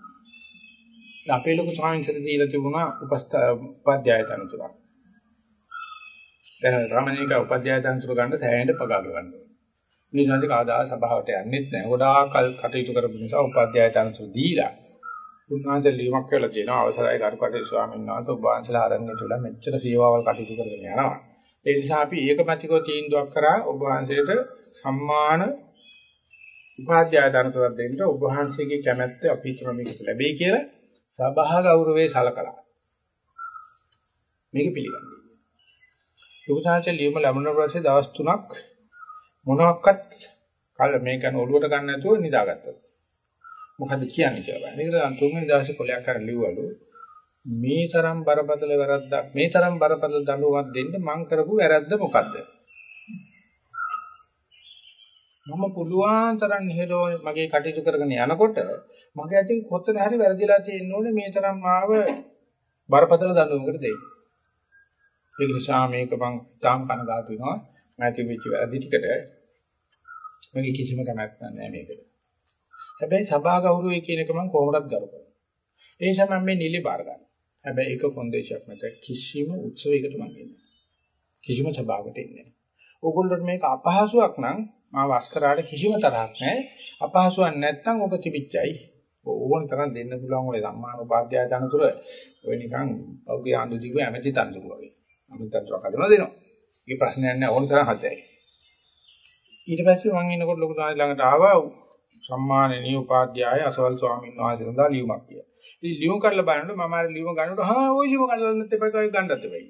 අපේ ලොකු සාංශර දීලා තිබුණා උපස්ථාපද්‍යය තනතුරක්. දැන් රාමණේක උපද්‍යය තනතුර ගන්න සෑහෙන පගා ගන්න. මේ නැති කාදා සභාවට යන්නෙත් නැහැ. ගොඩාක් කටයුතු කරපු නිසා උපද්‍යය තනතුර දීලා උන්වහන්සේ ලියුමක් කරලා තියෙනවා අවසරයි කරුකටේ ස්වාමීන් වහන්සේ ඔබ වහන්සේලා ආරණ්‍යයට වෙලා මෙච්චර සේවාවල් කටයුතු කරගෙන යනවා. ඒ නිසා අපි ඒකමැතිකව තීන්දුවක් කරා ඔබ වහන්සේට සම්මාන උපාධ්‍යාය ධනතවක් දෙන්න ඔබ වහන්සේගේ කැමැත්ත අපි හිතන මේක ලැබෙයි කියලා සභා ගෞරවයේ සලකලා. මේක පිළිගන්නේ. ලෝකසාංශ ලියුම ලැබුණ පස්සේ දවස් 3ක් මොනවාක්වත් කල මේක ගන්න ඔළුවට ගන්න නැතුව නිදාගත්තා. මොකද කියන්නේ කියලා බලන්න. ඒකට තුන්වෙනි දවසේ කොලයක් කරන් ලිව්වලු මේ තරම් බරපතල වැරද්දක් මේ තරම් බරපතල දඬුවමක් දෙන්න මං කරපු වැරද්ද මොකද්ද? මම පුළුවන් තරම් නිහඬව මගේ කටයුතු කරගෙන යනකොට මගේ අතින් කොතන හරි වැරදිලා තියෙන්න ඕනේ මේ තරම් ආව බරපතල දඬුවමකට දෙන්න. ඒ නිසා මේක මං තාම කනගාටු වෙනවා. මම තිබිච්ච වැරදි ටිකට මගේ කිසිම කමක් නැහැ මේකට. හැබැයි සභා ගෞරවය කියන එක මම කොහොමදත් ගරු කරනවා. ඒ නිසා මම මේ නිලි බාර ගන්නවා. හැබැයි ඒක කොන්දේශයක් නැත කිසිම උත්සවයකට මම එන්නේ. කිසිම සභාවකට එන්නේ නැහැ. ඕගොල්ලන්ට මේක අපහසුයක් නම් මා වස්කරාට කිසිම තරහක් නැහැ. අපහසුවක් නැත්නම් ඔබ තිබිච්චයි. ඕන තරම් දෙන්න පුළුවන් ඔය සම්මාන උපාධ්‍යාය තනතුර ඔය නිකන් පෞගේ ආඳු දීපු ඇමති තනතුර වගේ. ඇමති තනතුරක් හදනවා දෙනවා. ඒ ප්‍රශ්නයක් නැහැ ඕන තරම් හදයි. ඊට පස්සේ මම ඉන්නකොට ලොකු තායි ළඟට ආවා සම්මානනීය උපාධ්‍යාය අසවල් ස්වාමීන් වහන්සේ සඳහා ලියුමක් කියලා. ඉතින් ලියුම කරලා බලනකොට මම අර ලියුම ගන්නකොට හා ওই ලියුම කරලා නැත්නම් එපා කයි ගන්නත් එපා.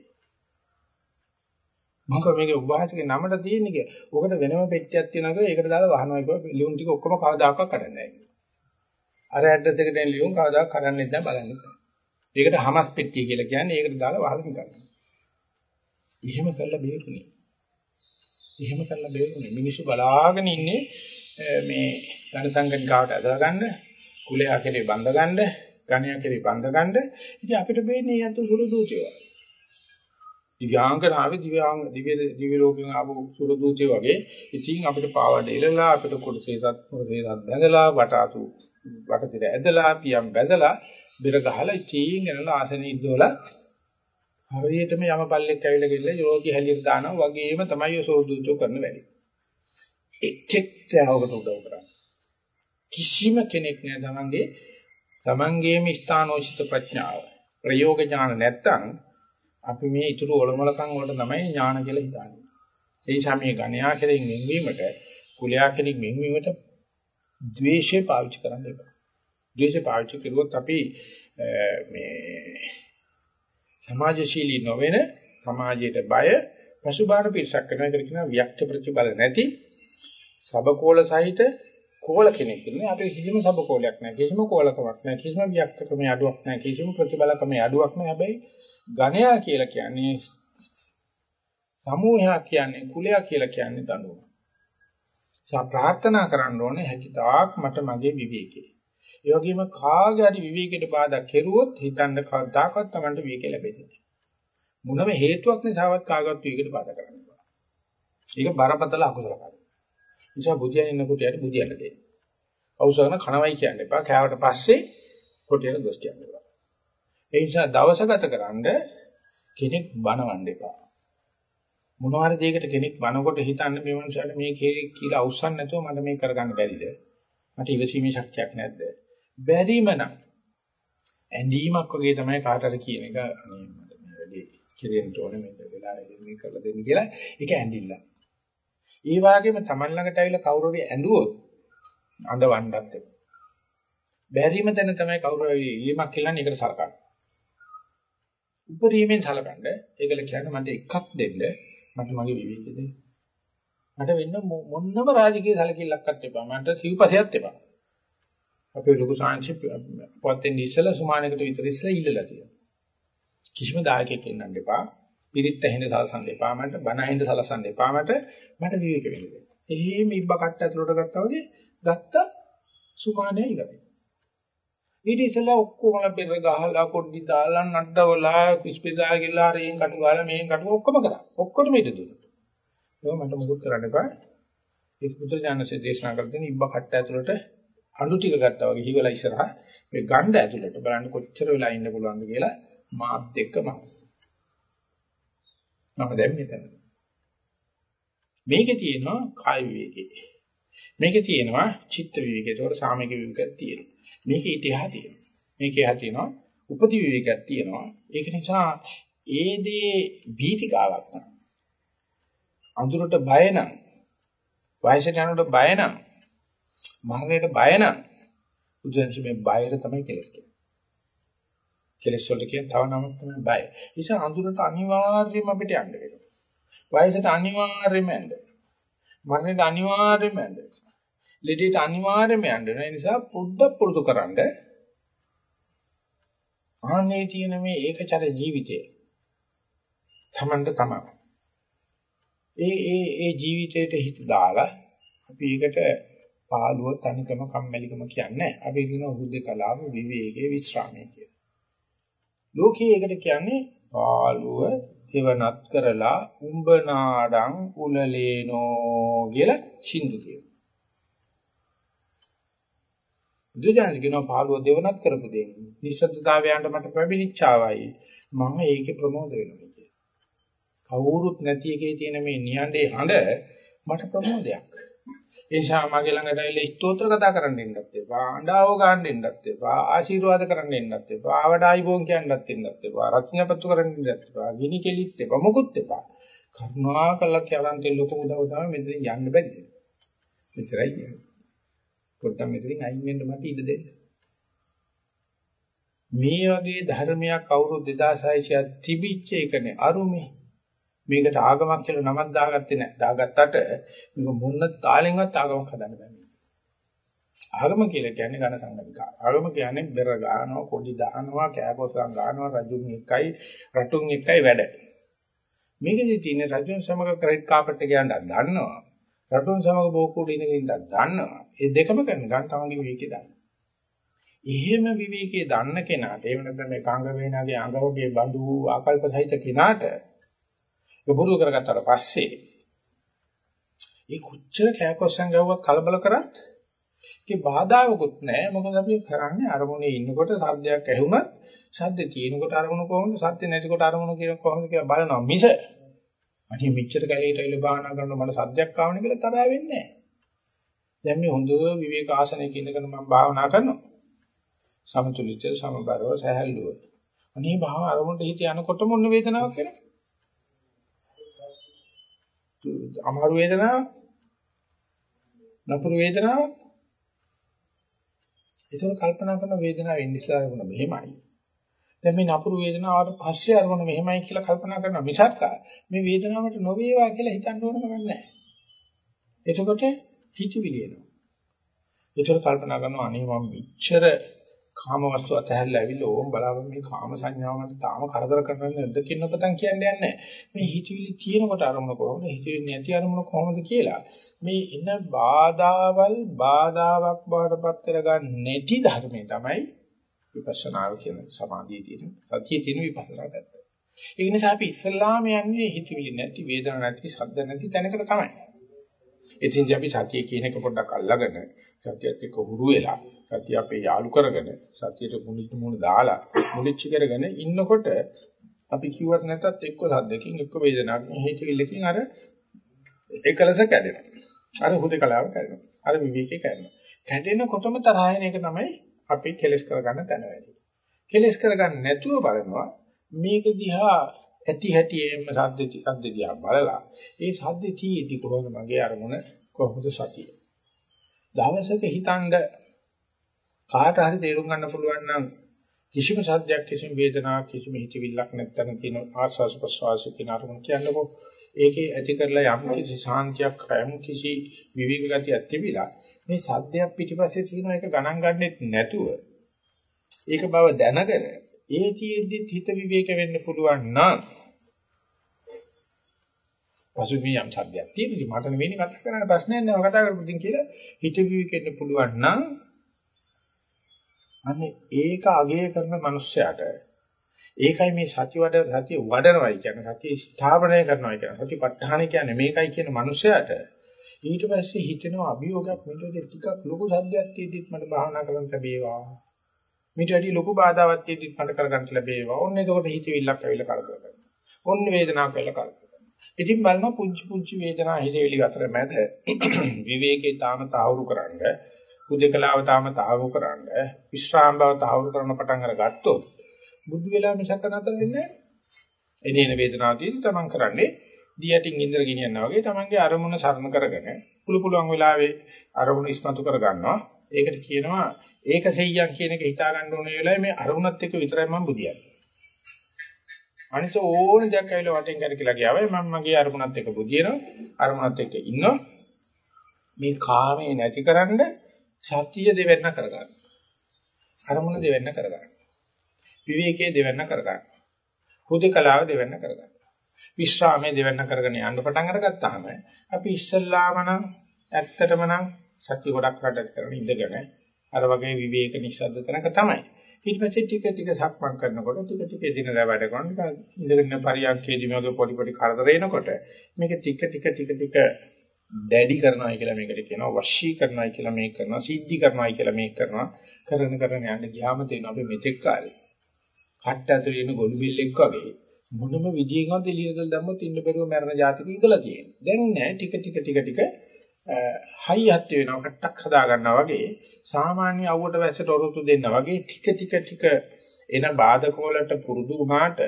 මම කිව්වා මේකේ උභාසකේ නමට තියෙන්නේ කිය. ඔකට වෙනම පෙට්ටියක් තියෙනවා ඒකට දාලා වහනවා කිව්වා ලියුම් ටික ඔක්කොම කවදාකවත් කඩන්නේ නැහැ. අර ඇඩ්‍රස් එකට එන ලියුම් කවදාකවත් කඩන්නේ නැහැ බලන්නේ. ඒකට හමස් පෙට්ටිය කියලා කියන්නේ ඒකට දාලා වහලා ගන්නවා. එහෙම කරලා බේරුනේ. එහෙම කරලා බේරුනේ. මිනිස්සු බලාගෙන ඉන්නේ මේ ඝන සංගණිකාවට ඇදලා ගන්න, කුලයා කෙරේ බඳ ගන්න, ඝණයා කෙරේ බඳ ගන්න. ඉතින් අපිට වෙන්නේ යන්තු සුළු දූතියෝ. දිව්‍යාංගනාවේ දිව්‍යාංග දිව්‍ය දිව්‍ය ලෝකෙන් ආපු සුළු දූතියෝ වගේ ඉතින් අපිට පාවඩ ඉරලා අපිට කුඩසේසත් කුඩසේසත් බැඳලා වටාතු වටතිර ඇදලා පියම් බැඳලා බෙර ගහලා ඉතින් එනලා ආසනෙ ඉද්දවලා හරියටම යම පල්ලෙක් ඇවිල්ලා ගිහලා යෝගී හැලියට දානවා වගේම තමයි සෝදුචෝ කරන වැඩි. එක් එක් තෑවකට උදව් කරන්නේ. කිසිම කෙනෙක් නෑ තමන්ගේ තමන්ගේම ස්ථානෝචිත ප්‍රඥාව ප්‍රයෝග ඥාන නැත්තම් අපි මේ ඊතුරු ඔලොමලකම් වලට තමයි ඥාන කියලා හිතන්නේ. ඒ නිසා මේ ගණ්‍යා කෙරෙන් වෙන්වීමට කුලයා කෙරෙන් වෙන්වීමට ද්වේෂය පාවිච්චි කරන්න එපා. ද්වේෂය පාවිච්චි කරුවොත් අපි මේ සමාජශීලී නොවන සමාජයට බය පසුබාහන පිරිසක් කරන එකට කියනවා වික්ත ප්‍රතිබල නැති සබකෝල සහිත කෝල කෙනෙක් ඉන්නේ අපේ කිසිම සබකෝලයක් නැහැ කිසිම කෝලකමක් නැහැ කිසිම වික්තකමේ අඩුවක් නැහැ කිසිම ප්‍රතිබලකමේ අඩුවක් නැහැ හැබැයි ගණයා කියලා කියන්නේ සමූහයක් කියන්නේ කුලයක් කියලා කියන්නේ දඬුවම. සා ප්‍රාර්ථනා කරන්න ඕනේ හැකිතාක් මට මගේ විවේකේ ඒ වගේම කාගේ හරි විවේකයට බාධා කෙරුවොත් හිතන්න කවදාකවත් Tamanට විවේක ලැබෙන්නේ නැහැ. මොනම හේතුවක් නිසාවත් කාගවත් විවේකයට බාධා කරන්න බෑ. ඒක බරපතල අකුසල කාර්යයක්. නිසා බුදියන් ඉන්න කුටියට බුදියන්න දෙන්න. අවසන කණවයි කියන්න එපා. කෑවට පස්සේ කුටියට දොස් කියන්න එපා. ඒ නිසා දවස ගතකරනද කෙනෙක් බනවන්න එපා. මොනවා හරි දෙයකට කෙනෙක් බනකොට හිතන්න මේ මනුස්සයාට මේ කියලා අවසන් නැතුව මට මේක කරගන්න බැරිද? මට ඉවසීමේ ශක්තියක් නැද්ද? බැරිම නම් ඇඳීමක් වගේ තමයි කාටද කියන එක අනේ මට මේ වැඩේ කෙරෙන්න ඕනේ මෙන්න වෙලාවෙ මේ කරලා දෙන්න කියලා ඒක ඇඳිල්ල. ඒ වගේම Taman ළඟට ඇවිල්ලා කවුරු හරි ඇඬුවොත් අඬවන්නත් එපා. බැරිම තැන තමයි කවුරු හරි ඊමක් කියලානේ ඒකට සලකන්නේ. උපරිමයෙන් සලකන්න ඒකල කියන්නේ මට එකක් දෙන්න මට මගේ විවේකෙ දෙන්න. මට වෙන්න මොන්නම රාජකීය සැලකිල්ලක්වත් එපා. මට සිව්පසයක් එපා. අපේ ලොකු සාංශි පොතෙන් ඉස්සලා සුමානකට විතර ඉස්සලා ඉල්ලලා තියෙනවා. කිසිම දායකයෙක් ඉන්නන්න එපා. පිරිත් ඇහෙන්න සලසන්න එපා. මට බණ ඇහෙන්න සලසන්න එපා. මට මට විවේක වෙන්න දෙන්න. එහෙම ඉබ්බ කට්ට ඇතුලට ගත්තා වගේ ගත්ත සුමානය ඉවරයි. ඊට ඉස්සලා ඔක්කොම පෙර ගහලා පොඩි දාලා නඩවලා කිස්පිසා ගිහලා රේන් කටු ගාලා මේන් කටු ඔක්කොම කරා. ඔක්කොටම ඊට දුන්නා. ඒක මට මොකුත් කරන්න එපා. ඒක පුදුර ඥානසේ දේශනා කර දෙන ඉබ්බ කට්ට ඇතුලට අඬු ටික ගත්තා වගේ හිවලා ඉස්සරහා මේ ගණ්ඩ ඇතුළට බලන්න කොච්චර වෙලා ඉන්න පුළුවන්ද කියලා මාත් එක්ක මම. මම දැන් මෙතන. මේකේ තියෙනවා කාය විවේකේ. මේකේ තියෙනවා චිත්ත විවේකේ. ඒකට සාමික විවේකයක් තියෙනවා. මේකේ ඉතිහා තියෙනවා. මේකේ හැ තියෙනවා උපදි විවේකයක් තියෙනවා. ඒක නිසා ඒ දේ බීතිකාවක් නෑ. අඳුරට බය නම් වයසට යනකොට බය නම් මරණයට බය නම් බුදුන්සේ මේ බයර තමයි කෙලස් කියන්නේ. කෙලස් වලට කියන තව නමක් තමයි බය. ඒ නිසා අඳුරට අනිවාර්යයෙන්ම අපිට යන්න වෙනවා. වයසට අනිවාර්යයෙන්ම යන්න. මරණයට අනිවාර්යයෙන්ම යන්න. ලෙඩේට අනිවාර්යයෙන්ම යන්න. ඒ නිසා පොඩ්ඩක් පුරුදු කරන්න. ආන්නේ තියෙන මේ ඒකචර ජීවිතය. තමන්ට තමයි. ඒ ඒ ඒ ජීවිතයට හිත දාලා අපි ඒකට පාළුව තනිකම කම්මැලිකම කියන්නේ අපි කියන හුදේකලාව විවේකයේ විශ්‍රාමයේ කියලා. ලෝකයේ ඒකට කියන්නේ පාළුව දෙවනත් කරලා උඹ නාඩං උලලේනෝ කියලා සින්දු කියනවා. බුදුජානක කියනවා පාළුව දෙවනත් කරපු දෙයක්. නිස්සද්දතාවයන්ට මට පැමිණිච්චාවයි. මම ඒකේ ප්‍රමෝද වෙනවා කියන්නේ. කවුරුත් නැති එකේ තියෙන මේ නිහඬේ හඬ මට ප්‍රමෝදයක්. ඒ නිසා මගේ ළඟට ඇවිල්ලා ස්තෝත්‍ර කතා කරන්න එන්නත් එපා. අඬාව ගන්න එන්නත් එපා. ආශිර්වාද කරන්න එන්නත් එපා. ආවඩායිබෝන් කියන්නත් එන්නත් එපා. රත්නපත්තු කරන්න එන්නත් එපා. ගිනි කෙලිත් එපා. මොකුත් එපා. කරුණාකරලා කියවන්ට ලොකු උදව් තමයි මෙතනින් යන්න බැරි. මෙච්චරයි කියන්නේ. පොඩ්ඩක් මෙතනින් අයින් වෙන්න මට ඉඩ දෙන්න. මේ වගේ ධර්මයක් අවුරුදු 2600 තිබිච්ච එකනේ අරුමේ. මේකට ආගමක් කියලා නමක් දාගත්තේ නැහැ. දාගත්තට මේක මොන තාලෙන්වත් ආගමක් හදන්න බෑ. ආගම කියලා කියන්නේ ඝන සංගමිකා. ආගම කියන්නේ බෙර ගන්නවා, කොඩි දානවා, කෑකොසම් ගන්නවා, රජුන් එකයි, රටුන් එකයි වැඩ. මේකෙදි තියෙන රජුන් සමග ක්‍රෙඩිට් කාපට් එක යන්න දන්නවා. රටුන් සමග බෝකුඩ ඉඳගෙන ඉන්න දන්නවා. මේ දෙකම කරන ගන්න තමන්ගේ විවේකේ දන්නවා. එහෙම විවේකයේ දන්න කෙනාට එහෙම නැත්නම් මේ කාංග වේනාගේ අංගවගේ බඳු ආකල්ප සහිත කෙනාට ගබුරු කරගත්තාට පස්සේ ඒ කොච්චර කෑකොස්සන් ගවුවක් කලබල කරත් ඒකේ බාධාවකුත් නැහැ. මොකද අපි කරන්නේ අරමුණේ ඉන්නකොට සද්දයක් ඇහුණත් සද්ද තියෙනකොට අරමුණ කොහොමද? සද්ද නැතිකොට අරමුණ කියන කොහොමද කියලා බලනවා මිස අනේ මෙච්චර කැලේට ඇවිල්ලා භාවනා කරනකොට මට සද්දයක් ආවනේ කියලා තරහ වෙන්නේ නැහැ. දැන් මේ හොඳ විවේක ආසනයක ඉඳගෙන මම භාවනා කරනවා. සමතුලිත සමබරව සහැල්ලුව. අනේ භාව අරමුණට හිත යනකොට මොන වේදනාවක් එනවා. අමාරු වේදනාවක් නපුරු වේදනාවක් ඒක කල්පනා කරන වේදනාව එන්නේ ඉස්සරහ වුණ මෙහෙමයි. දැන් මේ නපුරු වේදනාවට පස්සේ අරමුණ මෙහෙමයි කියලා කල්පනා කරන මිසක් මේ වේදනාවට නොවේවා කියලා හිතන්න ඕන කමක් නැහැ. එතකොට හිතවිලි එනවා. ඒතර කල්පනා කරනවා අනේ මම මෙච්චර කාම වස්තු අතහැරලා ඇවිල්ලා ඕම් බලාගෙන මේ කාම සංඥාව මට තාම කරදර කරන්නේ නැද්ද කියන පතන් කියන්නේ නැහැ. මේ හිතවිලි තියෙනකොට අරමුණ කොහොමද හිතවිලි නැති අරමුණ කොහොමද කියලා. මේ එන බාධාවල් බාධාවක් බවටපත් කරගන්න නැති ධර්මයේ තමයි විපස්සනාව කියන සමාධිය තියෙන. සතියේ තියෙන විපස්සනා පැත්ත. ඒ නිසා අපි ඉස්සල්ලාම යන්නේ හිතවිලි නැති, වේදනා නැති, ශබ්ද නැති තැනකට තමයි. ඉතින් අපි සතිය කියන එක පොඩ්ඩක් අල්ලගෙන සතියත් එක්ක හුරු වෙලා සතිය අපේ යාලු කරගෙන සතියට මුණිට මුණ දාලා මුලිච්ච කරගෙන ඉන්නකොට අපි කිව්වත් නැතත් එක්ක සද්දකින් එක්ක වේදනාවකින් හේතුවිල්ලකින් අර එකලස කැඩෙනවා. අර හුදකලාව කැඩෙනවා. අර විවේකේ කැඩෙනවා. කැඩෙනකොටම තරහින එක තමයි අපි කෙලස් කරගන්න තැන වැඩි. කෙලස් කරගන්න නැතුව බලනවා මේක දිහා ඇති හැටියෙම සද්ද සද්ද දිහා බලලා ඒ සද්ද තීටි කොහොමද මගේ අරමුණ කොහොමද සතිය. දවසක හිතනද කාට හරි තේරුම් ගන්න පුළුවන් නම් කිසිම සද්දයක් කිසිම වේදනාවක් කිසිම හිතවිල්ලක් නැත්නම් තියෙන ආස්වාස් ප්‍රසවාස කියන අරමුණ කියන්නකො. ඒකේ ඇති කරලා යම් කිසි ශාන්තියක් යම් කිසි විවේක ගතියක් තිබිලා මේ සද්දයක් පිටිපස්සේ තියෙන එක ගණන් ගන්නෙත් නැතුව ඒක බව දැනගෙන ඒ තියෙද්දි හිත විවේක වෙන්න පුළුවන් නම් පසුබිම් යම් සද්දයක් තියෙනවා. මට නෙවෙයි කතා කරන්න ප්‍රශ්නයක් නෑ. කතා කරපු දින් කියලා හිත විවේක වෙන්න පුළුවන් නම් අනේ ඒක අගය කරන මිනිස්සයාට ඒකයි මේ සති වඩ සතිය වඩනවයි කියන්නේ. සතිය ස්ථාපනය කරනවා කියන්නේ. සතිපට්ඨාන කියන්නේ මේකයි කියන මිනිස්සයාට ඊට පස්සේ හිතෙන අභියෝගයක් මෙතනදී ටිකක් ලොකු සද්දයක් තියෙද්දිත් මට භාවනා කරන්න ලැබේවා. මීට වැඩි ලොකු බාධාවක් තියෙද්දිත් මට කරගන්න ලැබේවා. ඔන්න එතකොට හිතවිල්ලක් ඇවිල්ලා කරදර කරනවා. ඔන්න වේදනාවක් ඇවිල්ලා කරදර කරනවා. ඉතින් බලනවා පුංචි පුංචි වේදනා හිතවිලි අතර මැද විවේකේ තාම තාවුරු කරන්නේ හුදකලාව තාම තාවු කරන්න විශ්‍රාම බව තාවු කරන පටන් අරගත්තොත් බුදු වෙලා මිසක නතර වෙන්නේ නැහැ. එනේන වේදනාව තියෙන තමන් කරන්නේ දියටින් ඉන්ද්‍ර ගෙනියනවා වගේ තමන්ගේ අරමුණ සරණ කරගෙන පුළු පුළුවන් වෙලාවේ අරමුණ ඉස්මතු කර ගන්නවා. ඒකට කියනවා ඒක සෙයියක් කියන එක හිතා ගන්න ඕනේ වෙලාවේ මේ අරමුණත් එක්ක විතරයි මම බුදියන්නේ. අනිත ඕන දෙයක් ඇවිල්ලා වටෙන් කරකිලා ගියාවේ මම මගේ අරමුණත් එක්ක බුදියනවා අරමුණත් එක්ක ඉන්නවා මේ කාමේ නැතිකරන්න සතිය දෙවෙන්න කරගන්න. අරමුණ දෙවෙන්න කරගන්න. විවේකයේ දෙවෙන්න කරගන්න. හුදකලාව දෙවෙන්න කරගන්න. විශ්‍රාමයේ දෙවෙන්න කරගෙන යන්න පටන් අරගත්තාම අපි ඉස්සල්ලාම නම් ඇත්තටම නම් සතිය ගොඩක් රටට කරන ඉඳගෙන අර වගේ විවේක නිස්සද්ද තැනක තමයි. ඊට පස්සේ ටික ටික සක්මන් කරනකොට ටික ටික දිනදා වැඩ කරනකොට ඉඳගෙන පරියන්කේදී මේ වගේ පොඩි පොඩි කරදර එනකොට මේක ටික ටික ටික ටික දැඩි කරනවායි කියලා මේකට කියනවා වශී කරනවායි කියලා මේක කරනවා සිද්ධි කරනවායි කියලා මේක කරනවා කරන කරන යන්න ගියාම තේරෙනවා අපි මෙතෙක් කාලේ කට්ට ඇතුලේ ඉන්න ගොළු බිල්ලෙක් වගේ මොනම විදියකින්වත් එළියට දැම්මොත් ඉන්න බැරුව මරණ જાතික ඉඳලා තියෙනවා. දැන් නෑ ටික ටික ටික ටික හයියත් වෙනවා කට්ටක් හදා ගන්නවා වගේ සාමාන්‍ය අවුවට වැස්සට ඔරොත්තු දෙන්න වගේ ටික ටික ටික එන බාධක වලට පුරුදු වුණාට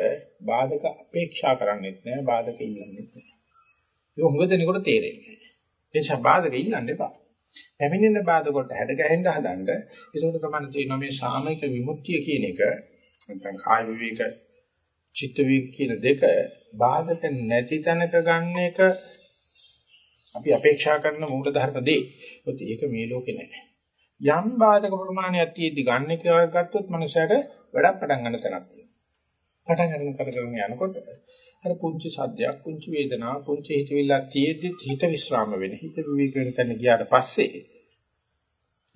බාධක අපේක්ෂා කරන්නේත් නෑ බාධක ඉල්ලන්නේත් නෑ. ඒක හොඟ දෙනකොට තේරෙන්නේ. ඒ නිසා බාධක ඉල්ලන්න එපා. පැමිණෙන බාධක වලට හැඩ ගැහෙන්න හදන්න ඒකට තමයි තියෙනවා මේ සාමයික විමුක්තිය කියන එක නැත්නම් කාය විවේක චිත්ත විවේක කියන දෙක බාධක නැති තැනක ගන්න එක අපි අපේක්ෂා කරන මූල ධර්ම දෙයි. ඒක මේ ලෝකේ නැහැ. යම් බාධක ප්‍රමාණයක් තියෙද්දි ගන්න කියලා ගත්තොත් මනුස්සයට වැඩක් පටන් ගන්න තැනක් තියෙනවා. පටන් ගන්න කරගෙන යනකොට අර පුංචි සද්දයක්, පුංචි වේදනාවක්, පුංචි හිතවිල්ලක් තියෙද්දි හිත විස්්‍රාම වෙන. හිත විවේක වෙන තැන ගියාට පස්සේ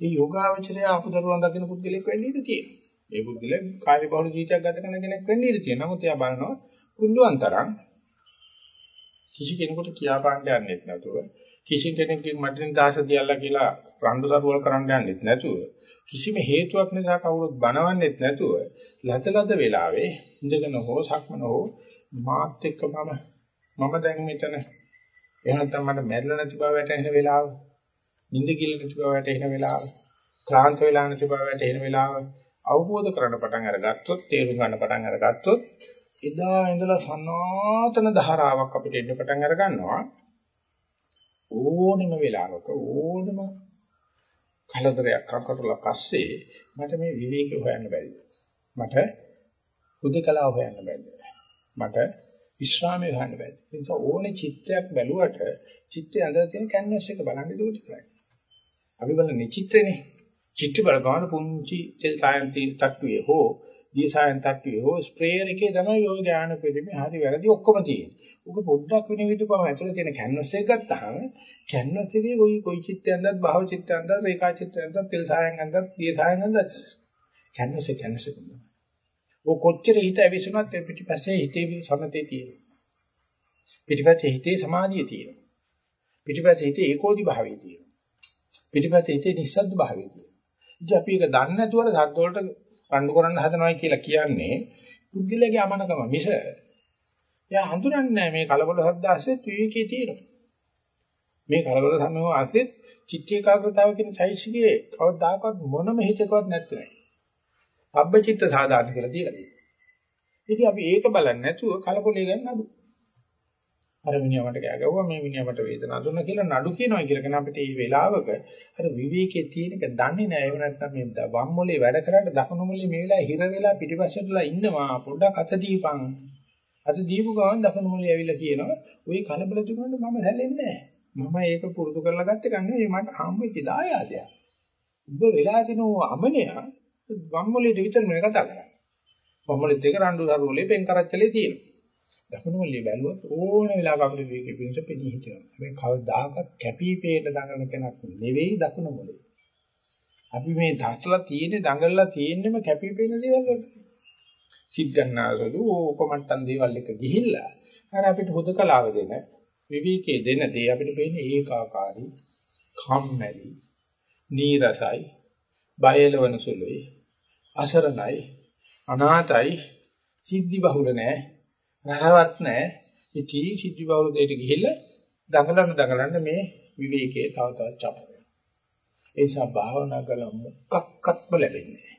මේ යෝගාවචරය අපදරුවන් දකින්න පුද්ගලෙක් වෙන්න ඉඩ තියෙනවා. මේ පුද්ගලයා කාර්යබහුල ජීවිතයක් ගත කරන කෙනෙක් වෙන්න ඉඩ තියෙනවා. නමුත් එයා බලනවා කුල්ලුවන් තරම් කිසි කෙනෙකුට කියා පාන්න යන්නෙත් නැතුව කිසි කෙනෙක්ගෙන් මඩින් දාස දියල්ලා කියලා රණ්ඩු දරුවල් කරන්න යන්නෙත් නැතුව කිසිම හේතුවක් නිසා කවුරුත් බනවන්නෙත් නැතුව ලතලද වෙලාවේ ඉඳගෙන හෝ සක්මන හෝ මාත් එක්ක මම මම දැන් මෙතන. එහෙම නැත්නම් මට මැරෙලා නැති බව වැටහෙන වෙලාව නිින්ද කියලා නැති බව වැටහෙන වෙලාව ක්ලාන්ත වෙලා නැති බව වැටහෙන වෙලාව අවබෝධ කරගන්න පටන් අරගත්තොත් තේරුම් ගන්න පටන් අරගත්තොත් එදා ඉඳලා සනාතන ධාරාවක් අපිට එන්න පටන් අර ගන්නවා ඕනෙම වෙලාවක ඕනෙම කලදරයක් අකටලා පස්සේ මට මේ විවේකය හොයන්න බැරිද? මට හුදකලාව හොයන්න බැරිද? මට විශ්‍රාමය හොයන්න බැරිද ඒ නිසා ඕනේ චිත්‍රයක් බැලුවට චිත්‍රය අඳලා තියෙන කැන්වස් එක බලන්න දුක ටිකයි අපි බලන්නේ චිත්‍රනේ චිත්‍ර බලගන්න පුංචි තෙල් සායන් තට්ටුවේ හෝ දීසයන් තට්ටුවේ හෝ ස්ප්‍රේයර් එකේ තමයි ওই ධානය පිළිමේ හරි වැරදි ඔක්කොම තියෙන්නේ. උක පොඩ්ඩක් විනිවිදපුවම ඇතුලේ තියෙන කැන්වස් එක ගත්තාම කැන්වස් එකේ කොයි කොයි චිත්තයෙන්ද භව චිත්තයෙන්ද රේඛා චිත්තයෙන්ද තෙල් සායන්ගෙන්ද දී සායන්ගෙන්ද කැන්වස් එක කැන්වස් එක. ඔය කොච්චර හිත ඇවිස්සුනත් පිටිපස්සේ හිතේ සමතේ තියෙනවා. පිටිපස්සේ හිතේ සමාධිය තියෙනවා. පිටිපස්සේ හිතේ ඒකෝදි භාවය තියෙනවා. පිටිපස්සේ හිතේ නිස්සද්ද භාවය තියෙනවා. ඉතින් අපි ඒක දන්නේ නැතුව සද්ද වලට රණ්ඩු කරන්න හදනවා කියලා කියන්නේ පුද්ගලයාගේ අමනකම මිස එයා හඳුනන්නේ නැහැ මේ කලබල හද්ද ඇසෙත් විවේකී තියෙනවා. මේ කලබල සමව ඇසෙත් චිත්ත ඒකාග්‍රතාව කියන චෛසිකයේ කවදාකවත් මොනම හිතකවත් නැත්තේ. අබ්බචිත්ත සාධාරණ කියලා තියලා තියෙනවා. ඉතින් අපි ඒක බලන්නේ නැතුව කලබලේ ගන්න අඩු. අර මිනිහා මට කෑ ගැව්වා මේ මිනිහා මට වේදනාව දුන්නා කියලා නඩු කියනවා කියලාගෙන අපිට මේ වෙලාවක අර විවේකයේ තියෙන එක දන්නේ නැහැ. ඒව නැත්නම් මේ වම් මොලේ වැඩ කරාට දකුණු මොලේ මේ වෙලාවේ හිර වෙලා පිටිපස්සටලා ඉන්නවා. පොඩ්ඩක් අත දීපන්. අත දීපු ගමන් දකුණු මොලේ ඇවිල්ලා කියනවා ওই කලබල තිබුණාට මම හැලෙන්නේ නැහැ. මම ඒක පුරුදු කරලා ගත්ත එක නෙවෙයි. මට හම්බෙච්ච දායාදයක්. උඹ වෙලා තිනු අමනයා වම් මොලේට විතර මේ කතා කරන්නේ වම් මොලේත් එක රණ්ඩු දරුවලේ පෙන් කරච්චලේ තියෙනවා දකුණු මොළේ බැලුවොත් ඕන වෙලාවක අපිට විවේකී පිණිස පෙනී හිටිනවා. හැබැයි කවදාකවත් කැපී පේන දඟලන කෙනෙක් නෙවෙයි දකුණු මොළේ. අපි මේ දහටලා තියෙන්නේ දඟලලා තියෙන්නේම කැපී පේන දේවල් වලට. සිත් ගන්නාසලු ඕකමට්ටන් දේවල් එක ගිහිල්ලා අර අපිට හුදකලාව දෙන විවේකයේ දෙන දේ අපිට පේන්නේ ඒකාකාරී, කම්මැලි, නීරසයි, බයලවන සුළුයි, අසරණයි, අනාතයි, සිද්ධි බහුල නැහැ නරවත් නැහැ. ඉතී සිද්ධි බහුල දෙයට ගිහිල්ලා දඟලන දඟලන මේ විවේකයේ තව තවත් චප වෙනවා. ඒ නිසා භාවනා කළ මොකක්වත්ම ලැබෙන්නේ නැහැ.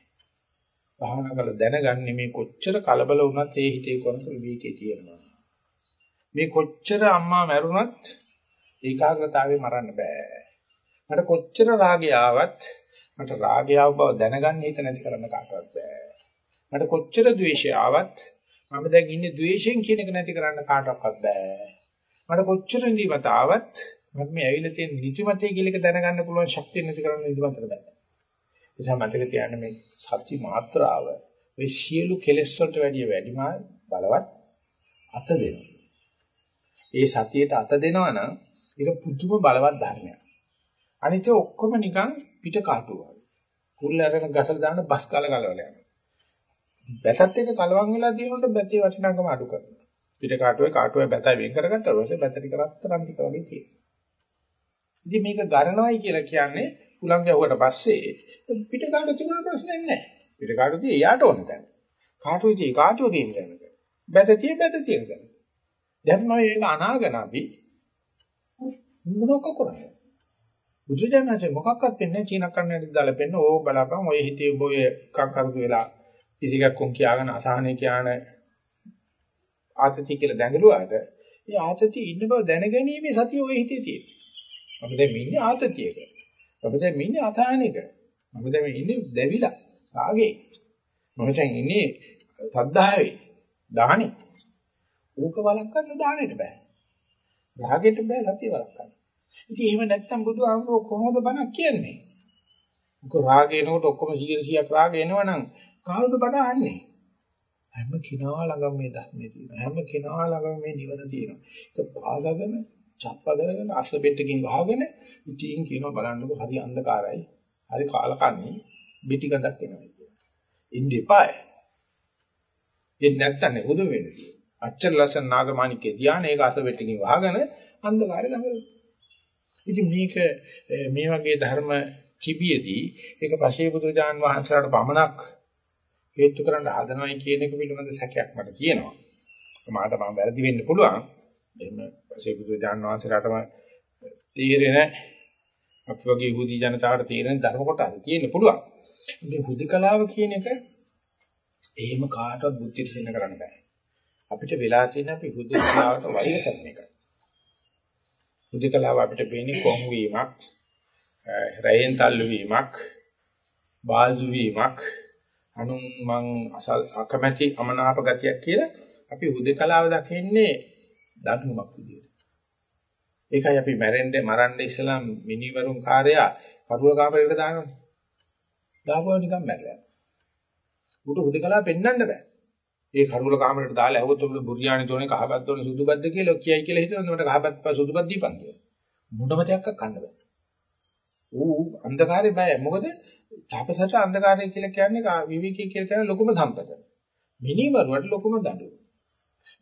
භාවනා කළ දැනගන්නේ මේ කොච්චර කලබල වුණත් ඒ හිතේ කොනක විවේකයේ තියෙනවා. මේ කොච්චර අම්මා මැරුණත් ඒකාග්‍රතාවේ මරන්න බෑ. මට කොච්චර රාගය ආවත් මට රාගය ආව බව දැනගන්න හිත නැති කරන්න කාටවත් බෑ. මට කොච්චර ද්වේෂය ආවත් මම දැන් ඉන්නේ ද්වේෂයෙන් කියන එක නැති කරන්න කාටවත් බෑ. මට කොච්චර නිදිමත ආවත් මම මේ ඇවිල්ලා තියෙන නිදිමතේ කියලා එක දැනගන්න පුළුවන් ශක්තිය නැති කරන්න නිදිමතට බෑ. ඒ නිසා මතක තියාගන්න මේ සත්‍ය මාත්‍රාව මේ සියලු කෙලෙස් වලට වැඩිය වැඩිම බලවත් අත දෙනවා. ඒ සතියට අත දෙනවා නම් ඒක පුදුම බලවත් ධර්මයක්. අනිත් ඔක්කොම නිකන් පිට කාටුවා. කුල්ල අරගෙන ගසලා දාන්න බස් කාල ගලවලා යනවා. බැතත් එක කලවම් වෙලා තියෙනකොට බැතේ වටිනාකම අඩු කරනවා. පිට කාටුවේ කාටුවේ බැතයි වෙන් කරගත්තා ඊපස්සේ බැත ටික රත්තරන් ටික වගේ තියෙනවා. ඉතින් මේක ගණනවයි කියලා කියන්නේ උලං ගැහුවට පස්සේ පිට කාට තිබුණ ප්‍රශ්නයක් නැහැ. පිට කාට තිය එයාට ඕන දැන්. කාටුයි තිය කාටුව තියෙන දැනක. බැත තිය බැත තියෙන දැනක. දැන් මම මේක අනාගන අපි මොනක කරන්නේ? බුදුජානකසේ මොකක්වත් වෙන්නේ චීන කන්නට දාලා පෙන්න ඕ බලාපන් ඔය හිතේ ඔබ ඔය කක්කරුතු වෙලා කිසිකක් කොන් කියාගෙන අසහනේ කියන ආතති කියලා දැඟලුවාට ඒ ආතතිය ඉන්න බව දැනගැනීමේ සතිය ඔය හිතේ තියෙනවා. අපි දැන් ඉන්නේ ආතතියක. අපි දැන් ඉන්නේ අසහනයක. අපි දැන් ඉන්නේ දැවිලා රාගේ. මම දැන් ඉන්නේ සද්ධාවේ දාහනේ. ඕක වළක්වන්න දානෙට බෑ. රාගෙට බෑ සතිය වළක්වන්න. ඉතින් එහෙම නැත්තම් බුදුහාමුදුරුවෝ කොහොමද බණක් කියන්නේ? මොකද රාගය එනකොට ඔක්කොම 100 100ක් රාගය එනවනම් කවුද බණ අහන්නේ? හැම කෙනා ළඟම මේ ධර්මයේ තියෙනවා. හැම කෙනා ළඟම මේ නිවන තියෙනවා. ඒක පාදගෙන, චප්ප කරගෙන, අශ්ලබෙට්ටකින් වහගෙන ඉතින් කියනවා බලන්නකො හරි අන්ධකාරයි. හරි කාලකන්ණි පිටි ගඳක් එනවා කියලා. ඉන්නේ පාය. ඒ නැත්තම් උදු වෙන්නේ. අච්චර ලස්සන නාගමාණිකේ ධානය ඒක අශ්ලබෙට්ටකින් වහගෙන අන්ධකාරය ළඟ ඉතින් මේක මේ වගේ ධර්ම කිබියේදී ඒක පශේ බුදුරජාන් වහන්සේලාට පමණක් හේතු කරන්න හදනවයි කියන එක පිළිබඳ සැකයක් මට තියෙනවා. මාට මම වැරදි වෙන්න පුළුවන්. එහෙම පශේ බුදුරජාන් වහන්සේලාටම තීරෙන අපි වගේ යහූදී ජනතාවට තීරෙන ධර්ම කොටස තියෙන්න පුළුවන්. ඉතින් හුදකලාව කියන එක එහෙම කාටවත් බුද්ධි සින්න කරන්න බෑ. අපිට වෙලා තියෙන අපි හුදකලාවට වෛර කරන එකයි. හුදකලාව අපිට පේන්නේ කොම් වීමක්, රැයෙන් තල්ලු වීමක්, බාල්දු වීමක්, අනුන් මං අකමැති අමනාප ගතියක් කියලා අපි හුදකලාව දකින්නේ දඬුවමක් විදියට. ඒකයි අපි මැරෙන්නේ මරන්නේ ඉස්සලා මිනිවරුන් කාර්යය කරුල කාමරයකට දානවනේ. දාපුවා නිකන් මැරලා. උට හුදකලාව පෙන්වන්න බෑ. ඒ කරුල කාමරයට දාලා ඇහුවොත් ඔබ බුරියානි තෝනේ කහපත් තෝනේ සුදුබද්ද කියලා කියයි කියලා හිතනවා මට කහපත් සුදුබත් දීපන් කියලා. මොනම දෙයක් කන්න බෑ. ඌ අන්ධකාරේ බය. මොකද තාපසට අන්ධකාරය කියලා කියන්නේ විවිකී කියලා කියන ලොකුම සම්පත. මිනිමරුවට ලොකුම දඬුවම.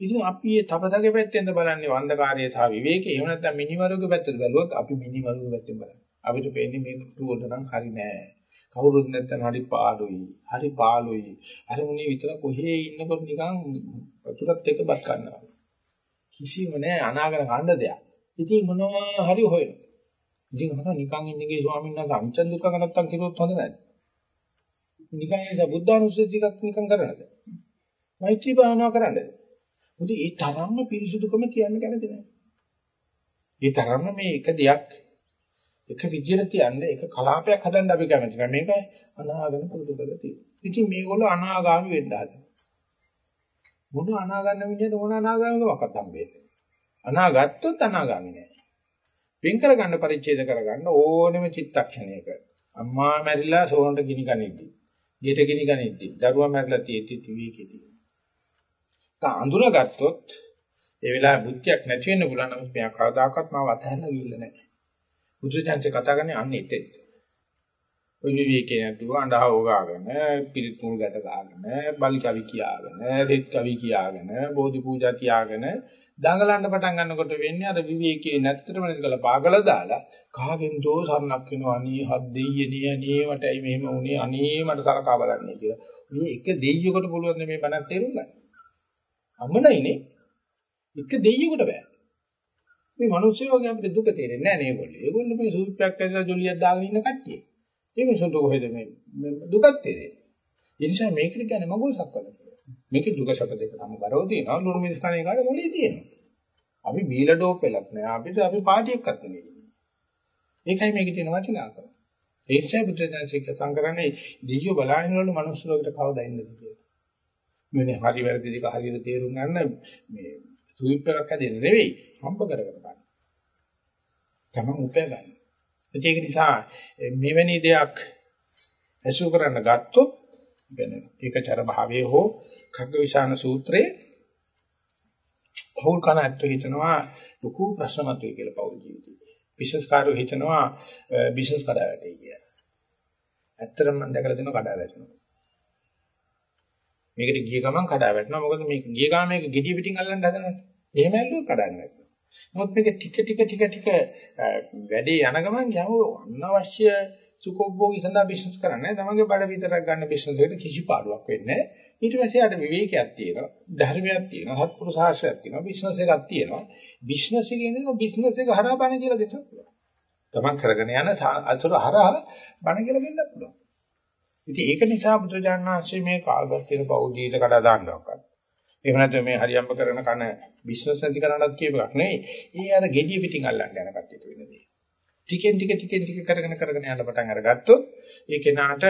ඉතින් අපි මේ තපසගේ පැත්තෙන්ද බලන්නේ අන්ධකාරය සහ විවේකී. එහෙම නැත්නම් මිනිමරුගේ පැත්තෙන්ද බැලුවොත් අපි මිනිමරුගේ පැත්තෙන් බලන්නේ. අපිට පේන්නේ මේ කුරුවල නම් හරි නෑ. කවුරුත් නැත්නම් හරි පාළුයි. හරි පාළුයි. අර මුනේ විතර කොහේ ඉන්නකොට නිකන් වතුරත් එක්ක බත් ගන්නවා. කිසිම නෑ අනාගත කණ්ඩ දෙයක්. ඉතින් මොනවා හරි හොයන. ඉතින් අහන නිකන් ඉන්නගේ ස්වාමීන් වහන්සේ අංචන් දුක්ඛ නැත්තම් කිරුවොත් හොඳ නැහැ. නිකන් ඉඳ බුද්ධානුස්සතියක් නිකන් කරනද? මෛත්‍රී භාවනාව කරන්නද? මුදි ඒ තරම්ම පිරිසුදුකම කියන්න කැමති නැහැ. ඒ තරම්ම මේ එක දෙයක් එක විදියට තියන්න එක කලාපයක් හදන්න අපි කැමති නැහැ. මේක අනාගම පුරුදු කරලා තියෙනවා. ඉතින් මේගොල්ලෝ අනාගාමි වෙන්න හදනවා. මොන අනාගන්න විදියට මොන අනාගාමිකමක්වත් හම්බෙන්නේ. අනාගත්තොත් අනාගාමි නෑ. වෙන් කරගන්න පරිච්ඡේද කරගන්න ඕනෙම චිත්තක්ෂණයක. අම්මා මැරිලා සෝනට ගිනි කනිද්දි. ගෙට ගිනි කනිද්දි. දරුවා මැරිලා තියෙති තිවිකෙදි. ඒක අඳුරගත්තොත් ඒ වෙලාවේ බුද්ධියක් නැති වෙන්න පුළුවන් නමුත් මෙයා කවදාකවත් මාව අතහැරලා ගිහිල්ලා නැහැ. බුදුචාන්සේ කතා කරන්නේ අන්න එතෙන්. ඔය විවේකේ නැතුව අඬා හොගාගෙන, පිරිත් මුල් ගැට ගාගෙන, බල් කවි කියාගෙන, දෙත් කවි කියාගෙන, බෝධි පූජා තියාගෙන දඟලන්න පටන් ගන්නකොට වෙන්නේ අර විවේකයේ නැත්තටම නේදලා පාගල දාලා කාගෙන් දෝ සරණක් වෙනවා අනේ හත් දෙයියනේ අනේ මටයි මෙහෙම වුනේ අනේ මට සලකා බලන්නේ කියලා. මේ එක දෙයියෙකුට පුළුවන් මේ බණක් තේරුම් ගන්න. අමනයිනේ එක දෙයියෙකුට බෑ. මේ මිනිස්සු වගේ අපිට දුක තේරෙන්නේ නැහැ නේ ඒගොල්ලෝ. ඒගොල්ලෝ මේ සූප්පයක් ඇදලා ජොලියක් දාගෙන ඉන්න කට්ටිය. ඒක සුදු කොහෙද මේ දුකක් තේරෙන්නේ. ඒ නිසා මේකට කියන්නේ මගුල් සක්වල. මේකේ දුක සැප දෙක තම බරව තියෙනවා. නුරුමිස් කණේ කාට මොලේ තියෙනවා. අපි බීලා ඩෝප් වෙලක් නෑ. අපිට අපි පාටි එක්කත් නෙවෙයි. ඒකයි මේකේ තියෙන වටිනාකම. ඒ නිසා බුද්ධජනසික සංකරණේ දියෝ බලාගෙන වල මනුස්ස ලෝකෙට කවදා එන්නද කියලා. මේ හරි වැරදි දෙක හරියට තේරුම් ගන්න මේ සුවිප් එකක් හදෙන්න නෙවෙයි හම්බ කරගෙන ගන්න. තමන් උපය ගන්න. ඒක නිසා මෙවැනි දෙයක් ඇසු කරන්න ගත්තොත් කියන්නේ ඒකචර භාවයේ හෝ කග්ගවිශාන සූත්‍රයේ පෞල් කන ඇත්ත හිතනවා ලොකු ප්‍රශ්න මතුවේ කියලා පෞල් ජීවිතේ. බිස්නස් කාර්යෝ හිතනවා බිස්නස් කඩා වැටේ කියලා. ඇත්තටම මම දැකලා දෙනවා කඩා වැටෙනවා. මේකට ගිය ගමන් කඩා වැටෙනවා. මොකද මේක ගිය ගමන් මේක gediy පිටින් අල්ලන්න හදනවා. එහෙම ඇල්ලුවොත් කඩන්න වැටෙනවා. නමුත් මේක ටික ටික ටික ටික වැඩේ යන ගමන් යමු. අනවශ්‍ය සුඛෝභෝගී සඳහා බිස්නස් කරන්නේ තමන්ගේ බඩ විතරක් ගන්න බිස්නස් එකට කිසි පාඩුවක් වෙන්නේ නැහැ. ඊට පස්සේ ආට විවේකයක් තියෙනවා ධර්මයක් තියෙනවා සත්පුරුෂ ආශ්‍රයක් තියෙනවා බිස්නස් එකක් තියෙනවා. බිස්නස් එකේ ඉඳන් බිස්නස් එක හරහා බණ කියලා දෙන්න පුළුවන්. තමන් කරගෙන යන අසුර හරහා බණ කියලා දෙන්න පුළුවන්. ඉතින් ඒක නිසා බුදුජානක ආශ්‍රය මේ කාල්වත් තියෙන පෞල් ජීවිත කඩා දාන්නවක්වත් එහෙම නැත්නම් මේ හරියම්බ කරන කන බිස්නස් නැති කරන්නත් කියප එකක් නෙවෙයි. ඒ අර gediya පිටින් අල්ලන්න යන කට්ටියට වෙන දේ. ටිකෙන් ටික ටිකෙන් ටික කරගෙන කරගෙන යන පටන් අරගත්තොත් ඒ කෙනාට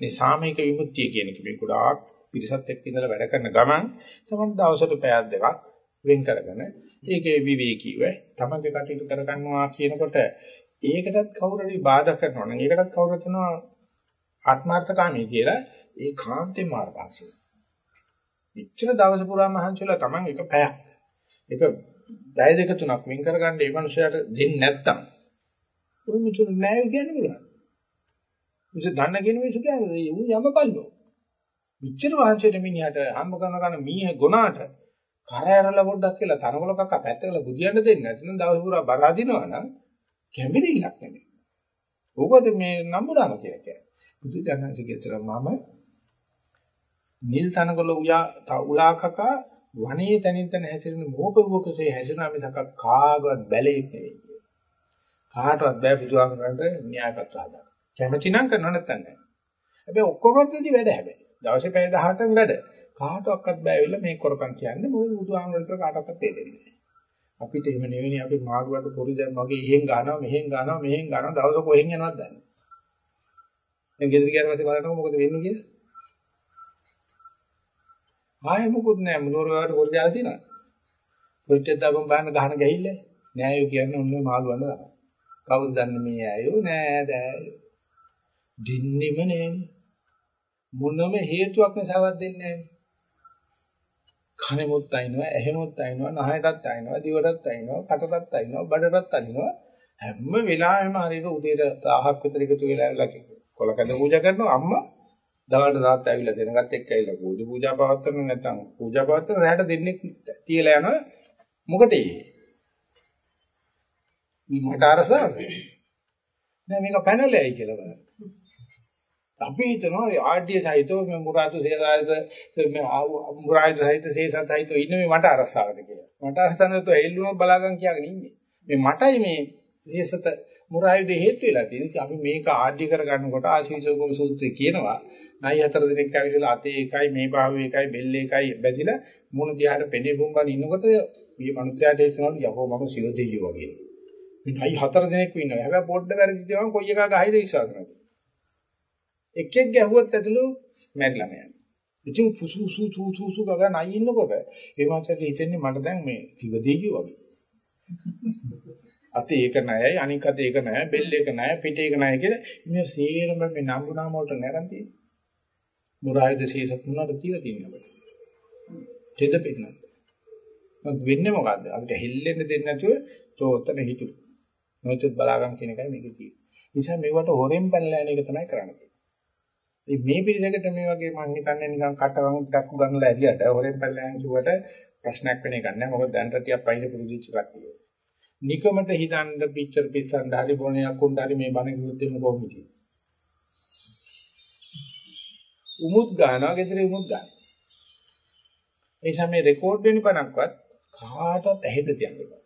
මේ සාමයක විමුක්තිය කියන එක මේ ගොඩාක් පිරිසත් එක්ක ඉඳලා වැඩ කරන ගමන් තමයි දවසට පැයක් දෙකක් වෙන් කරගෙන ඒකේ විවේකීව තමන්ගේ කටයුතු කරගන්නවා කියනකොට ඒකටත් කවුරු හරි බාධා කරනවා නම් ඒකටත් කවුරු හිතනවා ආත්මార్థකාමී කියලා ඒ කාන්තේ මාර්ගාක්ෂය. ඉච්ඡන දවස පුරා මහන්සියලා Taman එක පැයක් එක පැය දෙක තුනක් වෙන් කරගන්න මේ මනුස්සයාට දෙන්නේ නැත්තම් ඔය මිතුරු නෑ කියන්නේ මොකක්ද? මිස දන්න කියන මිනිස්සු කියන්නේ ඌ යමපල්ලෝ. මිච්ඡර වහන්සේට මිනිහට හම්බ කරන කන මීහ ගොනාට කර ඇරලා පොඩ්ඩක් කියලා තනකොල කක්ක පැත්තකලා බුදියන්න දෙන්නේ නැත්නම් දවස් පුරා බර අදිනවා නම් කැඹිරිල්ලක් නෙමෙයි. ඕකද මේ නම්බුනාම කියලා කියන්නේ. බුදු දනන්සේ කියතර මම නිල් තනකොළ උයා උලාකක වනයේ තනින් තන හැසිරෙන මෝපවකසේ හැසිරෙනා මිසක කාගවත් බැලේ නෙවෙයි. කාටවත් බෑ බුදුහාමරන්ට න්‍යාය පත්‍ර හදන්න. කැමැති නම් කරනව නැත්නම් නෑ. හැබැයි ඔක්කොමදී වැඩ හැබැයි. දවසේ පැය 18න් වැඩ. කාටවත් බෑ වෙල මේ කරපන් කියන්නේ මොකද බුදුහාමරන්ට කාටවත් තේරෙන්නේ නෑ. අපිට එහෙම නෙවෙයි අපි මාගුවට පොරි දැන් වගේ එහෙන් ගන්නවා මෙහෙන් ගන්නවා මෙහෙන් ගන්නවා දවස කොහෙන් යනවද දන්නේ. දැන් ගෙදර ගියාට පස්සේ බලනකොට මොකද වෙන්නේ කියලා? ආයෙ මොකුත් නැහැ මුලවර වලට පොරජාල තියෙනවා. පොච්චෙත් දාපම් බාන්න ගහන ගහිල්ල නෑ යෝ කියන්නේ ඔන්නේ මාළු වන්න තමයි. කවුද දන්නේ මේ අයෝ නෑ දෑයෝ. දින්නෙම නෑනේ. මොනම හේතුවක් නිසාවත් දෙන්නේ නෑනේ. කනෙමුත් අයින්නවා, ඇහෙමුත් අයින්නවා, නහයටත් අයින්නවා, දිවටත් අයින්නවා, කටටත් අයින්නවා, බඩටත් අයින්නවා. හැම වෙලාවෙම හරියට උදේට 1000ක් විතර එකතු වෙලා කොලකඳ පූජා කරනවා අම්මා දවල්ට තාත්තා ඇවිල්ලා දෙනගත් එක්ක ඇවිල්ලා පූජා පූජා පවත්වන නැත්නම් පූජා පවත්වන රැට දෙන්නෙක් තියලා යනවා. මොකටේ මට අරසාව නෑ මේක පැනලයි කියලා බලන්න. අපි හිතනවා ආඩ්‍ය සහිතව මේ මුරාතු සේසායත මේ මුරායත සහිත සේසත් සහිතව ඉන්නේ මේ මට අරසාවද කියලා. මට අරසනත එල්ලුම බලාගන් කියාගෙන ඉන්නේ. මේ මටයි මේ සේසත මුරායුද හේතු වෙලා තියෙන්නේ. අපි මේක ආඩ්‍ය කරගන්නකොට ආශීසෝගම සූත්‍රය කියනවා. නයි හතර දිනක් ඇවිල්ලා අතේ එකයි මේ භාවයේ එකයි බෙල්ල එකයි බැදිලා මුණ දිහාට පෙනේ බුම්බන් ඉන්නකොට මේ මනුස්සයාට හිතනවා යකෝ මම සිව දෙයියෝ වගේ. මේ නයි හතර දිනක් ඉන්නවා. හැබැයි පොඩ්ඩ වැරදිච්ච ගමන් කොයි එකා ගහයිද විශ්වාස නැති. එක්කෙක් ගැහුවත් ඇතුළු මැරිලා යනවා. ඉතින් පුසු සු සු සු සු ගග නයි ඉන්නකොට ඒ මාසයට හිතෙන්නේ මට දැන් මේ සිව දෙයියෝ වගේ. අතේ ඒක නැයයි අනික අතේ ඒක නැය බෙල්ල ඒක නැය පිට ඒක නැය කියලා ඉන්නේ සේරම මේ නම්බුනාම වලට නැරන් තියෙන්නේ. මුරායද ශේෂත් උනාට තියලා තියෙනවා. දෙද පිටනත්. මොකද වෙන්නේ මොකද්ද? අපිට හෙල්ලෙන්න දෙන්නේ නැතුව තෝතන හිතු. නොචොත් බලාගන්න කියන එකයි මේකේ තියෙන්නේ. නිසා මේවට හොරෙන් පැනලා යන එක තමයි කරන්නේ. ඉතින් මේ පිළිදෙකට මේ වගේ මං හිතන්නේ නිකන් කටවම් ටිකක් උගන්වලා ඇරියට හොරෙන් පැනලා යන කිව්වට ප්‍රශ්නයක් වෙන එකක් නෑ. මොකද දැනට ටිකක් පයින් පුරුදුච්ච කට්ටිය. නිකමට හිතන්න පිච්චර් පිස්සන් හරි බොණයක් උන් හරි මේ බණ කිව්වොත් එන්න කොහොමද? උමුත් ගන්නවා ගෙදර උමුත් ගන්නවා. ඒ නිසා මේ රෙකෝඩ් වෙන බණක්වත් කාටවත් ඇහෙන්න තියන්න බෑ.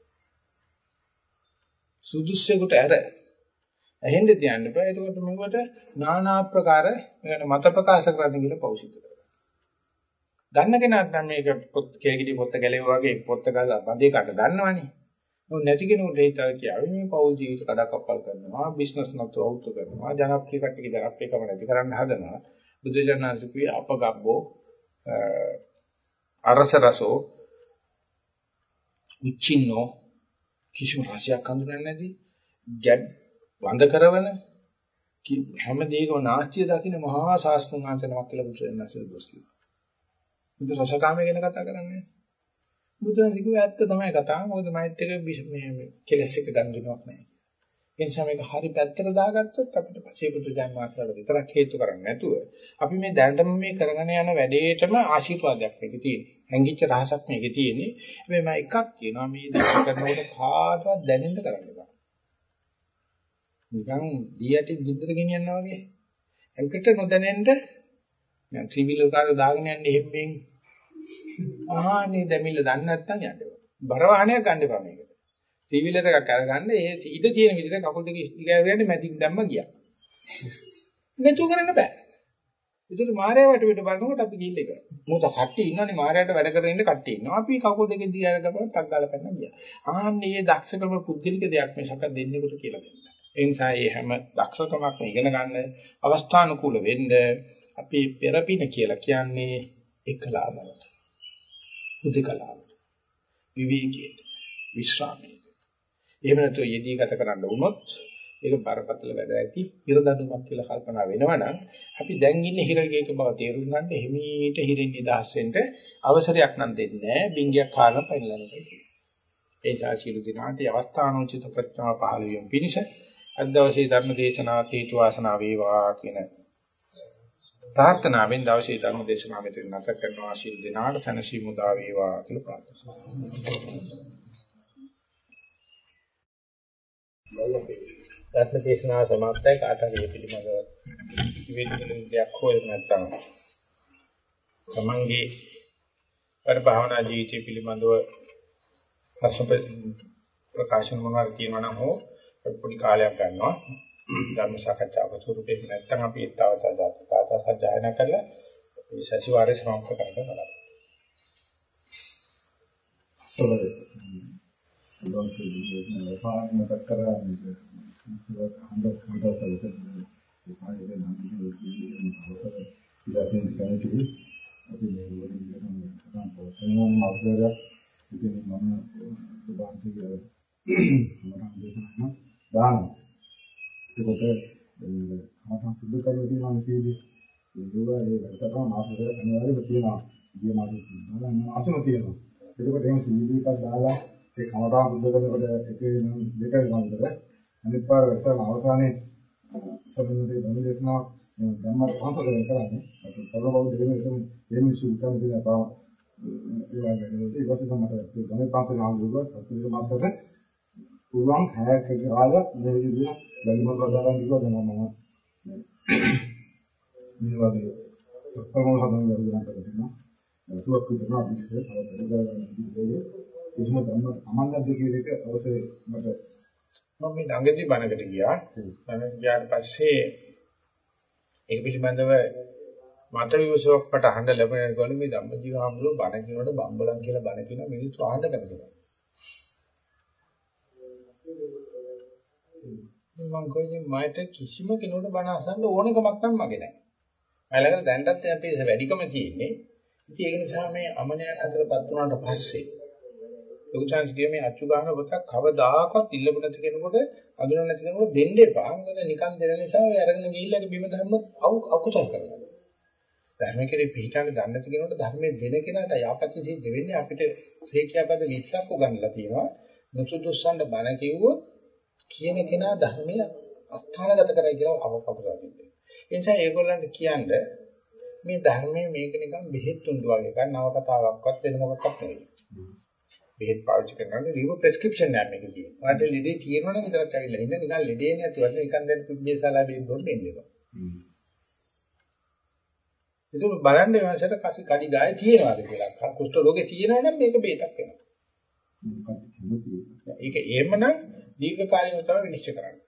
සුදුස්සෙකුට ඇර ඇහෙන්න තියන්න බෑ. එතකොට මෙවට নানা ආකාර මත ප්‍රකාශ කරන්න කියලා පෞසිත කරනවා. දන්න කෙනාට නම් මේක පොත් කේගිඩි පොත් ගැලේ වගේ පොත් ගාලා බඳේ කට දන්නවනේ. මොන නැති කෙනෙකුට හිතා කියාවේ මේ පෞල් ජීවිත කඩකප්පල් කරනවා, බිස්නස් නතු අවුත් කරනවා, ජනප්‍රිය කට්ටිය ජනප්‍රියකම නැති කරන්න හදනවා. බුදුජානනාංශකුයි අපගබ්බෝ අරස රසෝ උච්චින්නෝ කිසිම රසයක් හඳුනන්නේ නැති ගැඩ් වඳ කරවන හැම දෙයකම නාස්තිය දකින්න මහා ශාස්ත්‍රඥ වහන්සේනමක් කියලා බුදුරජාණන්සේ දොස් කිව්වා. බුදු රසකාමයේ ගැන කතා කරන්නේ. බුදුන් කිව්වා ඇත්ත තමයි කතාව. මොකද මයිත් එක මේ කෙලස් එක ගන්න දෙනවක් නැහැ. ඒ නිසා මේක හරි පැත්තට දාගත්තොත් අපිට පස්සේ බුදුජාන මාසවල විතරක් හේතු කරන්නේ නැතුව අපි මේ දැනටම මේ කරගෙන යන වැඩේටම ආශිර්වාදයක් මේකේ තියෙන්නේ. හැංගිච්ච රහසක් මේකේ තියෙන්නේ. හැබැයි මම එකක් කියනවා මේ දේ කරනකොට කාටවත් දැනෙන්න කරන්න බෑ. නිකන් දී යටි ගින්දර ගෙනියනවා වගේ. ඒකට නොදැනෙන්න දැන් සිවිල් කාර්ය දාගෙන යන්නේ එහෙම්මෙන්. ආහනේ දෙමිල්ල දන්නේ නැත්නම් යන්න. බර වාහනයක් ගන්න එපා මේකට. සිවිල් එකක් අරගන්න ඒ ඉඩ තියෙන විදිහට කකුල් දෙක ඉස්ති ගෑවෙන්නේ මැදින් දැම්ම ගියා. නැතු කරන්න බෑ. ඒකට මාර්යා වට පිට බලනකොට අපි ගිහිල්ලා ඉවරයි. මොකද කට්ටිය ඉන්නනේ මාර්යාට වැඩ කරගෙන ඉන්න කට්ටිය ඉන්නවා. අපි කකුල් දෙකෙන් දිහා ගමන් ටක් ගාලා කරන්න ගියා. ආන්නේ මේ දක්ෂකම පුද්ගලික දෙයක් මේ සක දෙන්නෙකුට කියලා දෙන්න. ඒ නිසා මේ හැම දක්ෂකමක්ම ඉගෙන ගන්න අවස්ථානුකූල වෙන්න අපි පෙරපින කියලා කියන්නේ එකලාමකට. උදිකලාමකට. විවේකයට. විශ්‍රාමයට. එහෙම නැත්නම් යෙදී ගත කරන්න වුණොත් ඒක බරපතල වැඩ ඇති හිරදඬුමක් කියලා කල්පනා වෙනවනම් අපි දැන් ඉන්නේ හිරගේක බව තේරුම් ගන්න හිමීට හිරින් නිදහස් වෙන්න අවසරයක් නම් දෙන්නේ නැහැ. බින්ගයක් කාගෙන පයින්ලා නැහැ. ඒ ශාසීල දිනාට අවස්ථානෝචිත ප්‍රඥාව පහළ වීම පිණිස අද දවසේ ධර්ම දේශනාව හේතු වාසනා වේවා කියන ප්‍රාර්ථනාවෙන් දවසේ ධර්ම දේශනාව මෙතන නැත කරනවා. ශීල දිනාට සනසි මුදා වේවා කියලා ප්‍රාර්ථනා ධර්ම දේශනාව සමාප්තයි කාට හරි පිළිමව විවිධ දෙයක් හොයන්න නැත්නම් තමන්ගේ පර භාවනා ජීවිතය පිළිබඳව ප්‍රශ්න ප්‍රකාශන මොනවද කියනවා නම් හෝ පොඩි කාලයක් ගන්නවා ධර්ම සාකච්ඡාවක ස්වරූපේ නැත්නම් අපි ඊතාවතා දාතා සජ්ජායනා කරලා මේ සතිವಾರය සමාප්ත කරන්න බලන්න. සෝලද. ලෝකෙ දිනේ පාරමිත කරා මේක හඳ හඳ සල්ප උපායද නම් කියන අවසර ඉතින් කැමතියි අපි මේ වලින් කරන කරන පොතේම අවසරය ඉතින් මම සුභාන්ති කියලා මම දේශනා දාන ඒකට ආතන් සුද්ධ කරලා තියෙනවා මේකේදී ඒකව ඒ වැඩතරම මාසෙක අනිවාර්යයෙන්ම තියෙනවා ගිය මාසෙ බලන්න මාසෙම තියෙනවා ඒකට එහෙනම් සීඩී එකක් දාලා ඒ කමරාව සුද්ධ කරනකොට එක දෙක වෙනවද අනිත් පාර වැටෙන අවසානයේ සම්මුතිය බඳ දෙන්නා ධම්ම පහන්සලෙන් කරන්නේ. අපි සර්වබෞද්ධ දෙන්නේ එතන මේ මිනිස්සු උත්තර දෙන්න තාම ඒ වගේ වැඩවලට ඒ වගේ තමයි ඒ ධම්ම පහන්සල ආන්දුක සත්‍ය මාතක පුළුවන් හැයක් කියලා මේ විදිහට බැලිමත් වදාගන්න කිව්වා දැන් මම? මේ වගේ ප්‍රමෝහ හදන්න ගන්න කරනවා සුවක් කරගන්න ඉන්නේ කිසිම ධම්ම අමංගද්ද කියන එක අවශ්‍ය මට මම මේ ළඟදී බණකට ගියා. බණ ගියාට පස්සේ ඒක පිළිබඳව මත විවසාවක් පට අහන්න ලැබෙනකොට මේ ධම්මජීව හාමුදුරුව බණ කියනකොට බම්බලන් කියලා බණ කියන මිනිස්සු අහන්න කැමතියි. මම කොයිද මට කිසිම කෙනෙකුට බණ අහන්න ඕනකමක් නම් මගේ නැහැ. ළඟට දැන්ටත් අපි වැඩිකම තියෙන්නේ. ඉතින් ඒක නිසා මේ අමනයන් අතරපත් වුණාට පස්සේ ලොකු chance කියේ මේ අච්චු ගන්න පොතක් කවදාකවත් ඉල්ලපු නැති කෙනෙකුට අඳුන නැති කෙනෙකුට දෙන්න එපා. මොකද නිකන් දෙන නිසා ඔය අරගෙන ගිහිල්ලා බිම ධර්ම අකුසල් කරනවා. ධර්ම කෙරේ පිළිගන්න දන්නේ නැති කෙනෙකුට ධර්මයේ දෙන කෙනාට යාපති සිද්ධ වෙන්නේ අපිට සේකියාපද 20ක් උගන්වලා තියෙනවා. නුසුදුස්සන්ට බණ කිව්වොත් කියන කෙනා ධර්මය අස්ථානගත කරයි කියලා අවකපුරා තිබෙනවා. ඒ නිසා ඒගොල්ලන්ට කියන්නේ මේ ධර්මයේ මේක නිකන් බෙහෙත් තුඬු වගේ එකක් නව කතාවක්වත් වෙන මොකක්වත් නෙවෙයි. බෙහෙත් පාවිච්චි කරනකොට රිව ප්‍රෙස්ක්‍රිප්ෂන් එකක් මේක තියෙනවා. ඔයාලට ලෙඩේ තියෙනවනම් විතරක් ඇවිල්ලා ඉන්න නිකන් ලෙඩේ නැතුව නිකන් දැන් පිබ්බේසාලා බෙහෙත් බොන්න එන්න එපා. ඒක බලන්න වෙනසට කසි කඩි ගාය තියෙනවාද කියලා. කුෂ්ඨ රෝගේ තියෙනවනම් මේක බේතක් වෙනවා. ඒක එහෙමනම් දීර්ඝ කාලීනව තමයි විනිශ්චය කරන්නේ.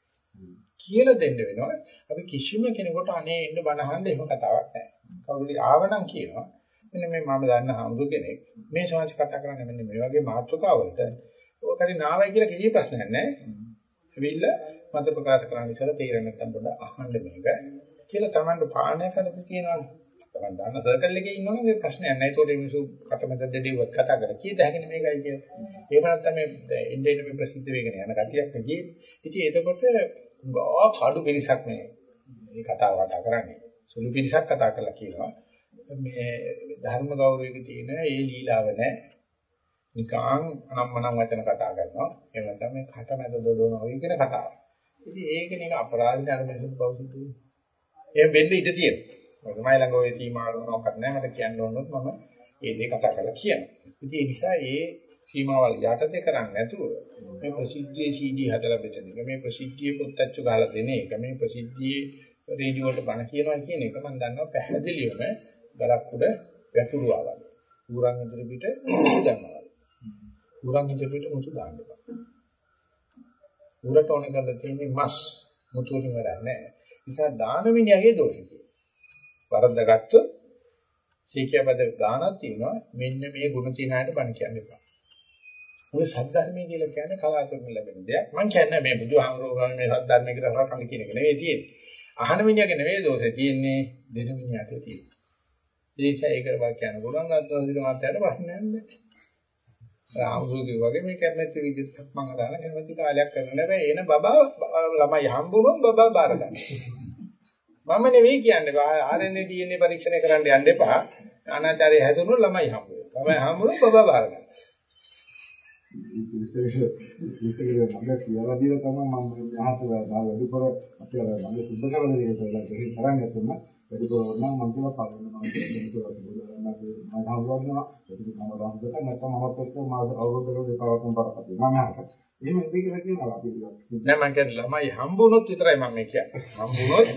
කියලා දෙන්න වෙනවා. අපි කිසිම කෙනෙකුට අනේ එන්න බනහන්න එහෙම කතාවක් නැහැ. කවුරුහරි ආවනම් කියනවා මෙන්න මේ මම දන්න හඳු කෙනෙක් මේ සමාජ කතා කරන්නේ මෙන්න මේ වගේ මාතෘකාවලට ඔකරි නාවයි කියලා කිසි ප්‍රශ්නයක් නැහැ. ඇවිල්ලා මත ප්‍රකාශ කරන්න ඉස්සලා තේරෙන්නේ නැත්නම් පොඩ්ඩක් අහන්න මේක කියලා Tamanට පාලනය කරලා කියනවා. Taman දන්න සර්කල් එකේ ඉන්නවනේ මේ ප්‍රශ්නයක් නැහැ. ඒතකොට මිනිස්සු කටමැද දෙඩියවත් කතා කරලා කීයද හැගෙන මේකයි කියලා. එහෙම නැත්නම් මේ ඉන්දිය ඉන්න මේ ප්‍රසිද්ධ වෙගෙන යන කටියක් නෙදී. ඉතින් එතකොට ගා කඩු පිරිසක් මේ මේ කතාව කතා කරන්නේ. සුළු පිරිසක් කතා කරලා කියනවා. මේ ධර්ම ගෞරවයක තියෙන ඒ ලීලාව නැහැ. නිකං අනම්මනම් වචන කතා කරනවා. එහෙම නැත්නම් මේ කටමැද දොඩවනවා වගේ කියන කතාව. ඉතින් ඒක නික අපරාධ ධර්මයෙන් පෞසිතු. එහෙම වෙන්න ඉඩ තියෙනවා. මම ළඟ ওই සීමාව මොනවක්වත් නැහැ. මට කියන්න ඕනොත් මම ඒ දේ කතා කරලා කියනවා. ඉතින් ඒ නිසා ඒ සීමාවල් යටතේ කරන්නේ නැතුව මේ ප්‍රසිද්ධියේ CD හදලා බෙදෙන එක මේ ප්‍රසිද්ධියේ පොත්තච්චු ගහලා දෙන එක මේ ප්‍රසිද්ධියේ රේඩියෝ වලට බණ කියනවා කියන එක මම දන්නවා පැහැදිලිවම ගලක් උඩ වැතුරුවා වගේ. ඌරන් ඉදිරි පිට මුතු දානවා. ඌරන් ඉදිරි පිට මුතු දාන්න බෑ. ඌරට ඕනේ කරලා තියෙන්නේ මස් මුතු වලින් වැඩක් නැහැ. නිසා දාන විනයගේ දෝෂය. වරද්දාගත්තොත් සීකියපද ගානක් තියෙනවා මෙන්න මේ ගුණ තියෙන අයට බණ කියන්න එපා. ඔය සද්ධර්මය කියලා කියන්නේ කලාතුරකින් ලැබෙන දෙයක්. මම කියන්නේ මේ බුදුහාමුදුරුවෝ මේ සද්ධර්මය කියලා හරකන්න කියන එක නෙවෙයි තියෙන්නේ. අහන මිනිහගේ නෙවෙයි දෝෂේ තියෙන්නේ දෙන මිනිහට තියෙන්නේ. ඒ නිසා ඒකට වා කියන්න පුළුවන් අද්දෝසික මාත්‍යට ප්‍රශ්නයක් නැහැ. ආමුදුගේ වගේ මේ කැමැති විදිහට මම අදාන කැමැති කාලයක් කරන්න බෑ. එන බබා ළමයි හම්බුනොත් බබා බාර ගන්න. මම නෙවෙයි කියන්නේ RNA DNA පරීක්ෂණය කරන්න යන්න එපා. අනාචාරය හැසුණු ළමයි හම්බ වෙනවා. ළමයි හම්බුනොත් බබා බාර ගන්න. ඉතින් මම කියලා දීලා තමයි මම යහත වැඩිපුර අපේ මගේ සුද්ධ කරන දේ කියලා කරන්නේ තුන වැඩිපුර නම් මම කියලා පාරන්න මම කියලා මම හවුවනවා ඒක මම රාහකට නැත්නම් මමත් එක්ක මම අවුරුද්දකට දෙපාරක්ම පාරකට මම යහට එහෙම ඉතින් කියලා කියනවා අපි නෑ මම කියන්නේ ළමයි හම්බුනොත් විතරයි මම මේ කියන්නේ. හම්බුනොත්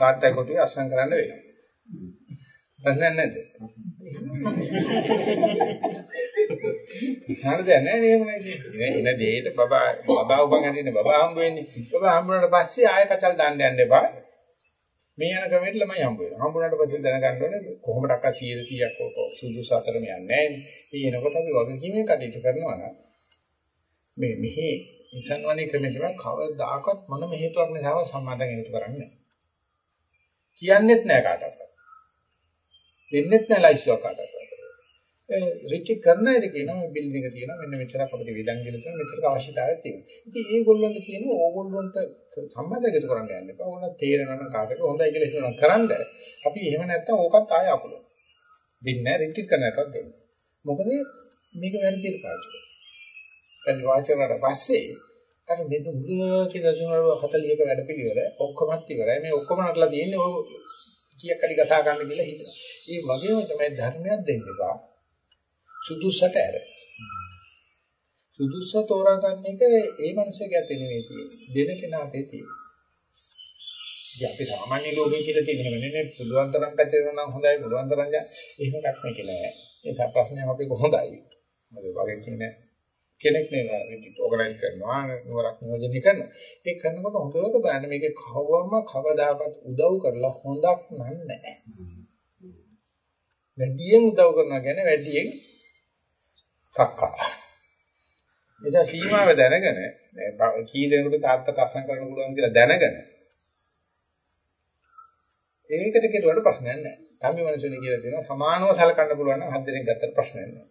තාත්තා කොටුවේ අස්සම් කරන්න වෙනවා. ප්‍රශ්නයක් නැද්ද? හරිද නෑ නේම නෑ එන දෙයට බබා බබා උපන් හදින්නේ බබා හම්බ වෙන්නේ. බබා හම්බුනාට පස්සේ ආයෙ කචල් දාන්න යන්න එපා. මේ යන ක්‍රමයට ළමයි හම්බ වෙනවා. හම්බුනාට පස්සේ දැනගන්න ඕනේ කොහොමඩක් 100 100ක් ඔක සුදුසු අතරම යන්නේ නෑනේ ඒ එනකොට අපි වගකීමෙන් කටයුතු කරනවා නම් මේ මෙහි ඉන්සන්වනේ ක්‍රමෙ තමයි කවදාකවත් මොනම හේතුවක් නැසව සම්මාදන් හේතු කරන්නේ කියන්නෙත් නෑ කාටවත්. දෙන්නෙත් නෑ ලයිස්ට් කාටවත්. රිච් කරන අයට කියනවා මේ බිල්ඩින් එක තියෙනවා මෙන්න මෙච්චරක් අපිට විදන් කියලා තියෙනවා මෙච්චරක අවශ්‍යතාවයක් තියෙනවා. ඉතින් ඒගොල්ලන්ට කියනවා ඕගොල්ලන්ට සම්බන්ධයකට කරන්න යන්න එපා. ඕගොල්ලන් තේරෙනවා නම් කාටද හොඳයි කියලා හිතනවා කරන්න. අපි එහෙම නැත්තම් ඕකත් ආය අකුල. දෙන්නේ රිච් කරන එකක් දෙන්න. මොකද මේක වැරදිට පාවිච්චි කරනවා. දැන් වාචක වලට පස්සේ අර මෙන්න මුල කියලා දුන්නා 40ක වැඩ පිළිවෙල ඔක්කොමත් ඉවරයි. මේ ඔක්කොම නටලා තියෙන්නේ ඔය කීයක් හරි කතා කරන්න කියලා හිතනවා. ඒ වගේම තමයි ධර්මයක් දෙන්න එපා. සුදුසට ඇර. සුදුස තෝරා ගන්න එක ඒ මනුස්සයාගේ අතේ නෙවෙයි තියෙන්නේ. දෙන කෙනාගේ තියෙන්නේ. ඉතින් අපි සාමාන්‍ය ලෝකේ කියලා තියෙන නෙමෙයි පුළුවන් තරම් පැතිරෙනවා නම් හොඳයි පුළුවන් තරම් එහෙම එකක් නෙ කියලා නෑ. ඒ සප්‍රශ්නය අපි කොහොඳයි. මොකද වගේ කියන කෙනෙක් නේ ඕගනයිස් කරනවා නුවරක් නියෝජනය කරනවා. ඒක කරනකොට හොඳට බලන්න මේක කවවම කවදාකවත් උදව් කරලා හොඳක් නෑ. වැඩියෙන් උදව් කරනවා කියන්නේ වැඩියෙන් කක්කා. එදා සීමාව දැනගෙන කී දෙනෙකුට තාත්තට අසං කරන්න පුළුවන් කියලා දැනගෙන ඒකට කෙරුවට ප්‍රශ්නයක් නැහැ. තමයි මනසෙන් කියලා දෙනවා සමානව සලකන්න පුළුවන් නම් හත් දෙනෙක් ගත්තට ප්‍රශ්නයක් නැහැ.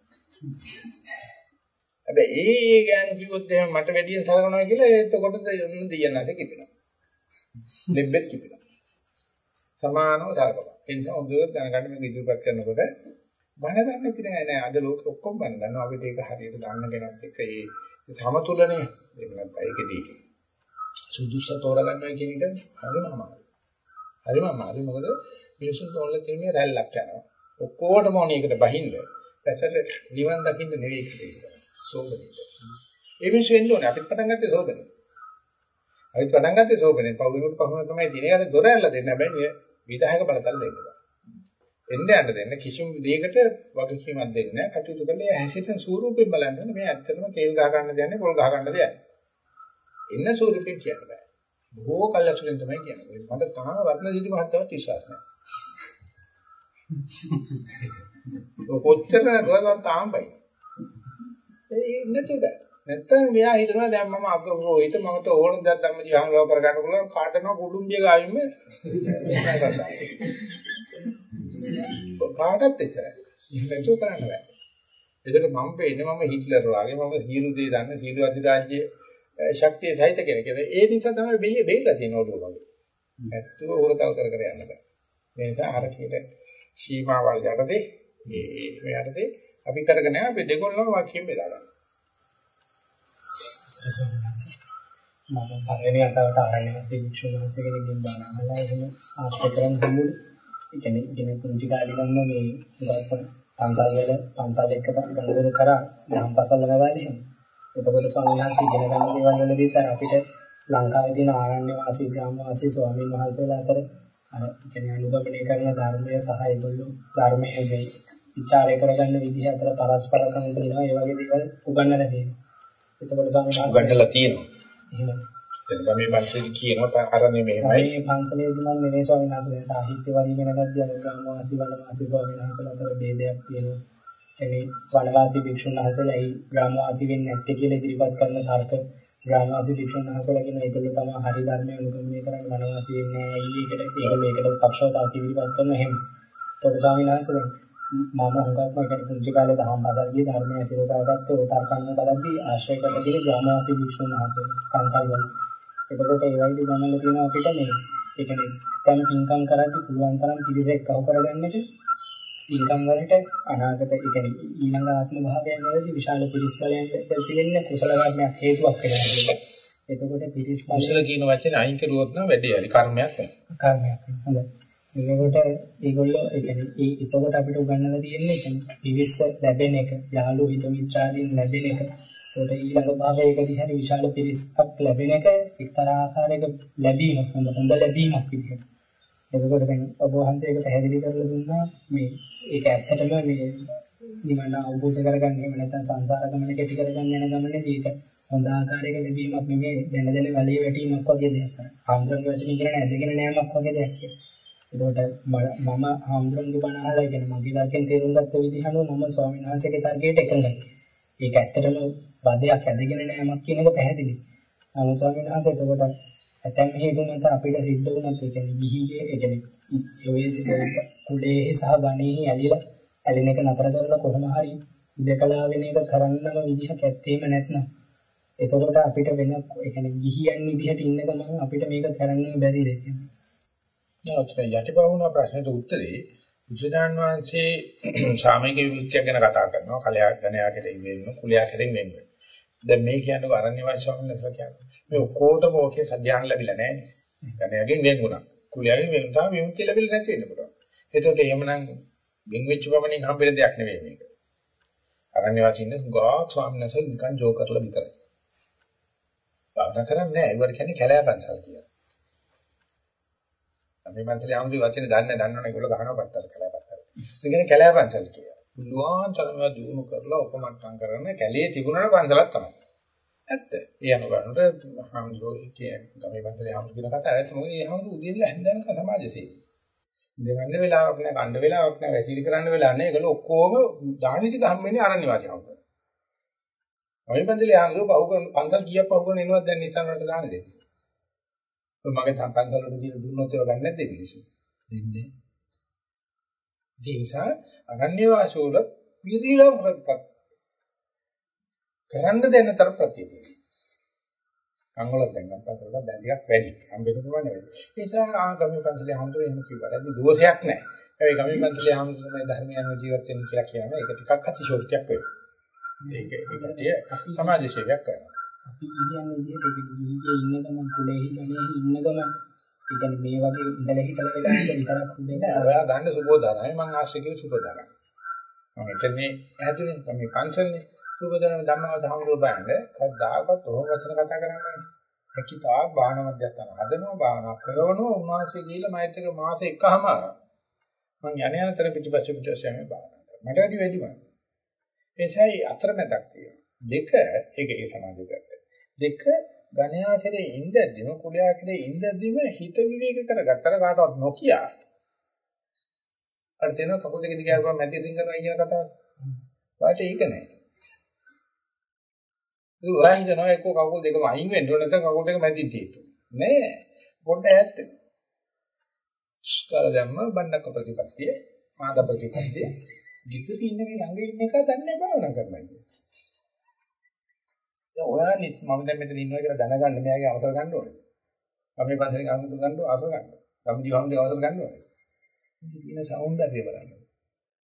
හැබැයි ඒ ඒ ගෑනු කිව්වොත් එහෙනම් මට වැඩියෙන් සලකනවා කියලා එතකොට දෙන්න දෙයන්නද කිපෙනවා. දෙබ්බෙත් කිපෙනවා. සමානව සලකපන්. ඒ නිසා හොඳට දැනගන්න මේ ඉදිරිපත් කරනකොට බණ ගන්න ඉතින් නෑ අද ලෝකෙ ඔක්කොම බණ ගන්නවා අපිට ඒක හරියට දන්න කෙනෙක් එක්ක ඒ සමතුලනේ එහෙම නැත්නම් ඒකදී සුදුසු තෝරගන්නවා කියන එක හරිම අමාරුයි. හරිම අමාරුයි මොකද මිනිස්සුන් තෝරල තියෙන මේ රැල්ලක් යනවා. ඔක්කොටම ඕනේ එකට බහින්න. පැසට නිවන් දකින්න නෙවෙයි කියලා. සෝබනේ. ඒ මිනිස්සු එන්න ඕනේ අපිත් පටන් ගත්තේ සෝබනේ. අපිත් පටන් ගත්තේ සෝබනේ. පවුලකට පහුන තමයි දිනේ අර දොර ඇල්ල දෙන්න හැබැයි විදායක බලතල දෙන්න බෑ. එන්න යන්න දෙන්න කිසිම දෙයකට වගකීමක් දෙන්නේ නැහැ. කටයුතු කළේ හැසිරෙන ස්වරූපයෙන් බලන්න මේ ඇත්තටම කේල් ගහ ගන්න දෙන්නේ පොල් ගහ ගන්න දෙයක්. එන්න ස්වරූපයෙන් කියන්න බෑ. බොහෝ කල්යසුලෙන් තමයි කියන්නේ. මට තාම රත්නජීවි මහත්තයාට විශ්වාස නැහැ. ඔය කොච්චර නේද තාම බයි. ඒ නැතුද? නැත්තම් මෙයා හිතනවා දැන් මම අග්‍රපුරෝහිත මමට ඕන දෙයක් ධම්ම ජීවංගව කරගන්න පුළුවන් කාටනවා කුඩුම්බිය ගාවිම කාටත් එච්චරයි. එහෙම කරන්න බෑ. එතකොට මම වෙන්නේ මම හිට්ලර් වගේ මම සියලු දේ දන්න සියලු අධිරාජ්‍ය ශක්තිය සහිත කෙනෙක්. ඒ නිසා තමයි බෙල්ලේ බෙල්ලා තියෙන ඔළුව වගේ. ඇත්තව උරතල් කර කර යන්න බෑ. මේ නිසා අර කීට සීමාවල් යටතේ මේ මේ යටතේ අපි කරගෙන යන අපි දෙකොල්ලම වාක්‍යයෙන් බෙදා ගන්න. මම පළවෙනි අතවට ආරණ්‍ය වාසී වික්ෂුන් වහන්සේ කෙනෙක්ගෙන් බණ අහලා එහෙම ආශ්‍රය කරන් හම්බුනේ. කියන්නේ කෙනෙක් පුංචි කාලේ ගන්න මේ ගාපන පන්සල් වල පන්සල් එක්ක ගනුදෙනු කරා දහම් පසල් ලබාගන්න එහෙම. එතකොට ස්වාමීන් වහන්සේ ඉගෙන ගන්න දේවල් වලදීත් අර අපිට ලංකාවේ තියෙන ආරණ්‍ය වාසී ග්‍රාම වාසී ස්වාමීන් වහන්සේලා අතර අර කියන්නේ අනුගමනය කරන ධර්මය සහ ඒගොල්ලෝ ධර්මයේ මේ විචාරය කරගන්න විදිහ අතර පරස්පරකම් තියෙනවා ඒ වගේ දේවල් උගන්වලා තියෙනවා. එතකොට ස්වාමීන් වහන්සේ උගන්වලා තියෙනවා. එහෙම. දැන් මේ පන්සලේ කියනවා අරන්නේ මෙහෙමයි. මේ පන්සලේදී මම නෙමෙයි ස්වාමීන් වහන්සේ සාහිත්‍ය වලින් ඉගෙන ගත්තී අර ග්‍රාමවාසී වනවාසී ස්වාමීන් වහන්සේලා අතර ભેදයක් තියෙනවා. එනේ වනවාසී භික්ෂුන් වහන්සේලා ඒ ග්‍රාමවාසී වෙන්නේ නැත්තේ කියලා ඉදිරිපත් කරන තර්ක ග්‍රාමවාසී භික්ෂුන් වහන්සේලා කියන ඒගොල්ලෝ තමයි හරි ධර්මය අනුගමනය කරන්නේ වනවාසී වෙන්නේ නැහැ. ඒකට ඒගොල්ලෝ ඒකට පක්ෂවතාව ඉදිරිපත් කරන හැම. ඒත් ස්වාමීන් වහන්සේ මම හුඟක්ම ඒක පුංචි කාලේ දහම් පාසල් ගියේ ධර්මයේ සිරකාගත්ත ඔය තර්කන්න බලද්දී ආශ්‍රය කරගෙන ග්‍රාමවාසී භික්ෂුන් වහන්සේ පන්සල් වල. එතකොට ඒ වගේ ගමනල තියෙන අපිට මේ ඒ කියන්නේ දැන් ඉන්කම් කරද්දී පුළුවන් තරම් පිළිසෙක් කව කරගන්නට ඉන්කම් වලට අනාගත ඒ කියන්නේ ඊළඟ ආත්ම භාවයන් වලදී විශාල පිළිස් බලයන් දැල්සිෙන්නේ කුසල කර්මයක් හේතුවක් වෙනවා. එතකොට පිළිස් කුසල කියන වචනේ අයින් කරුවොත් නම් වැඩේ හරි කර්මයක් වෙනවා. කර්මයක්. හොඳයි. ඒකට ඒගොල්ලෝ ඒ කියන්නේ ඒ එතකොට අපිට උගන්වලා තියෙන්නේ කියන්නේ පිවිස්ස ලැබෙන එක, යාළු හිත මිත්‍රාදීන් ලැබෙන එක. ඒකට ඊළඟ භාවයකදී හරි විශාල පිරිසක් ලැබෙන එක එක්තරා ආකාරයක ලැබීමක්, හොඳ හොඳ ලැබීමක් විදිහට. එතකොට දැන් ඔබ වහන්සේකට පැහැදිලි කරලා දුන්නා මේ ඒක ඇත්තටම මේ නිවන අවබෝධ කරගන්න එහෙම නැත්නම් සංසාර ගමන කෙටි කරගන්න යන ගමනේදී ඒක හොඳ ආකාරයක ලැබීමක් නෙමෙයි දැන දැන ගලේ වැටීමක් වගේ දෙයක්. ආම්ද්‍රංග වචන කියන ඇදගෙන නෑමක් වගේ දෙයක්. එතකොට මම ආම්ද්‍රංගේ බණ අහලා කියන මගේ දාකෙන් තේරුම් ගත්ත විදිහ අනුව මම ස්වාමීන් වහන්සේගේ තර්කයට එකඟයි. ඒක ඇත්තටම වදයක් ඇදගෙන නෑමක් කියන එක පැහැදිලි. නමුත් ස්වාමීන් වහන්සේ එතකොට ඇතැම් හේතු මත අපිට සිද්ධ වුණත් ඒ කියන්නේ ගිහිගේ ඒ කියන්නේ ඔය කුලයේ සහ ගණයේ ඇලිලා ඇලෙන එක නතර කරලා කොහොම හරි ඉඳකලා වෙන එක කරන්නම විදිහක් ඇත්තේම නැත්නම් එතකොට අපිට වෙන ඒ කියන්නේ ගිහියන් විදිහට ඉන්න ගමන් අපිට මේක කරන්න බැරි දෙයක්. ඔතන යටිපවුන ප්‍රශ්නෙට උත්තරේ බුදුදාන් වහන්සේ සාමයික විමුක්තිය ගැන කතා කරනවා කලයා ගණයා කෙරෙහි වෙන්න කුලයා කෙරෙහි වෙන්න. දැන් මේ කියන්නේ අරණ්‍ය වාසාවෙන් නැසලා කියන්නේ. මේ ඔක්කොටම ඕකේ සත්‍යයන් ලැබිලා නැහැ. ගණයාගෙන් වෙන් වුණා. කුලයාගෙන් වෙන් තාම විමුක්තිය ලැබිලා නැති වෙන්න පුළුවන්. ඒකට එහෙමනම් වෙන් වෙච්ච පමණින් හම්බෙන දෙයක් නෙවෙයි මේක. අරණ්‍ය වාසීන් ගා ස්වාමීන් වහන්සේ නිකන් ජෝ කරලා විතරයි. භාවනා කරන්නේ නැහැ. ඒවට කියන්නේ කැලෑ පන්සල් කියලා. මේ මන්ත්‍රී ආමුදි වචනේ දන්නේ දන්නවනේ ඒගොල්ලෝ ගහනවා පත්තර කැලෑ පත්තර. ඒ කියන්නේ කැලෑ පන්සල් කියලා. පුළුවන් තරම දිනු කරලා උපමට්ටම් කරන කැලේ තිබුණාට පන්සලක් තමයි. ඇත්ත. ඒ අනුගමනට හාමුදුරුවෝ කියන්නේ ගමේ මන්ත්‍රී ආමුදි කියන කතාව ඇත්ත. මොකද ඒ ආමුදු උදේලා හැන්දෑනක සමාජසේවී. ඉඳගන්න වෙලාවක් නැහැ, කන්න වෙලාවක් නැහැ, වැසිලි කරන්න වෙලාවක් නැහැ. ඒගොල්ලෝ ඔක්කොම දානිති ගම්මනේ ආරණ්‍ය වාදී ආමුදු. අපි පන්සලේ ආමුදු පහු කරන පන්සල් කීයක් පහු කරන එනවද දැන් නිසනට දාන දෙන්නේ. මගේ පන්සල් වලට කියලා දුන්නොත් ඒවා ගන්න නැද්ද මිනිස්සු? දෙන්නේ. නිසා අරණ්‍ය වාසෝල පිළිලා ප්‍රත්‍යක් කරන්න දෙන තර ප්‍රතිදී. අංගල දැන් අපතට දැන් ටිකක් වැඩි. හම්බෙන්න පුළුවන් නෙවෙයි. ඒ නිසා ආගමී පන්සලේ හම්බුනේ එහෙම කිව්වට දෝෂයක් නැහැ. ඒ ගමී පන්සලේ මේ ධර්මයන් ජීවත් වෙන්න කියලා කියනවා. ඒක ටිකක් අතිශෝක්තියක් වෙනවා. ඒක ඒකට සමාජ සේවයක් කරනවා. අපි කියන්නේ විදිහට ජීවිතේ ඉන්න ගමන් කුලේ හිටගෙන ඉන්න ගමන්. ඉතින් මේ වගේ ඉඳලා හිටලා වෙලා විතරක් කුලේ ඔයා ගන්න සුබෝදානයි මං ආශ්‍රය කිව්ව සුබෝදානයි මම එතනේ ඇතුලෙන් මේ පන්සල්නේ. සුබෝදාන ධම්මවත හඳුර බලන්න කවදාකවත් ඔහොම වචන කතා කරන්නේ නැහැ හැකිතා භාවනා මධ්‍යස්ථාන හදනවා භාවනා කරනවා උන්වහන්සේ ගිහිල්ලා මෛත්‍රික මාස එකම මං යන යනතර පිටිපස්සෙ පිටිපස්සෙ යන්නේ භාවනා කරනවා. මට වැඩි වැඩිමයි එසයි අතරමැදක් තියෙනවා. දෙක ඒක ඒ සමාජයට දෙක ගණයා කෙරේ ඉඳද්දිම කුලයා කෙරේ ඉඳද්දිම හිත විවේක කරගත්තට කාටවත් නොකිය අර තේන කකුල් දෙක දිග යනවා මැදි රින් කරනවා කියන කතාව. වාට ඒක නෑ. ඒ වයින් දෙනවා එක්ක කකුල් දෙකම අයින් වෙන්න ඕන නැත්නම් කකුල් දෙක මැදින් තියෙන්න. නෑ. පොඩ්ඩ ඈත් වෙන්න. ස්තර ධම්ම බණ්ඩක ප්‍රතිපත්තිය, මාද ප්‍රතිපත්තිය. ගිතේ ඉන්න මේ ළඟ ඉන්න එක දන්නේ භාවනා කරනවා. දැන් ඔයා මම දැන් මෙතන ඉන්නවා කියලා දැනගන්න මෙයාගේ අවසර ගන්න ඕනේ. මම මේ පන්සලෙන් අමුතු ගන්න අවසර ගන්න. සම්ජීව හමුදේ අවසර ගන්න ඕනේ. මේ තියෙන సౌందර්යය බලන්න.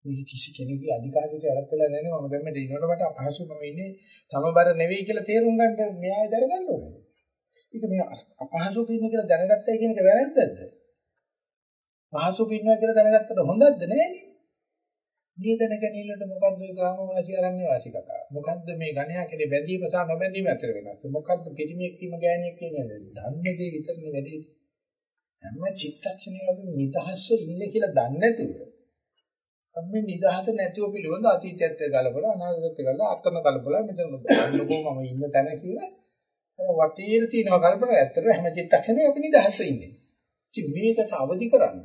මේ කිසි කෙනෙකුගේ අධිකාරියට අරත් වෙලා නැහැ මම දැන් මෙතන ඉන්නකොට මට අපහසුකම ඉන්නේ තමබර නෙවෙයි කියලා තේරුම් ගන්න මෙයා දැනගන්න ඕනේ. ඒක මේ අපහසුක ඉන්න කියලා දැනගත්තයි කියන එක වැරද්දක්ද? පහසුක ඉන්නවා කියලා දැනගත්තට හොඳක්ද නෑනේ. නියතන ගැනීමට මොකද්ද ඒ ගාම වාසී අරන්නේ වාසී කතාව? මොකද්ද මේ ගණයා කෙරේ බැඳීම සහ නොබැඳීම අතර වෙනස? මොකද්ද පිරිමියෙක් කීම ගෑණියෙක් කියන්නේ? දන්නේ දේ විතරනේ වැඩි. හැම චිත්තක්ෂණයකම නිදහස්ව ඉන්නේ කියලා දන්නේ නැතුව අපි නිදහස නැතිව පිළිවෙල අතීතයත් ගලපලා අනාගතයත් ගලපලා අත්තම ගලපලා මෙතන බලන්නකෝ මම ඉන්න තැන කියලා වටේට තියෙනවා කල්පනා ඇත්තට හැම චිත්තක්ෂණයක අපි නිදහස ඉන්නේ. ඉතින් මේකට අවදි කරන්න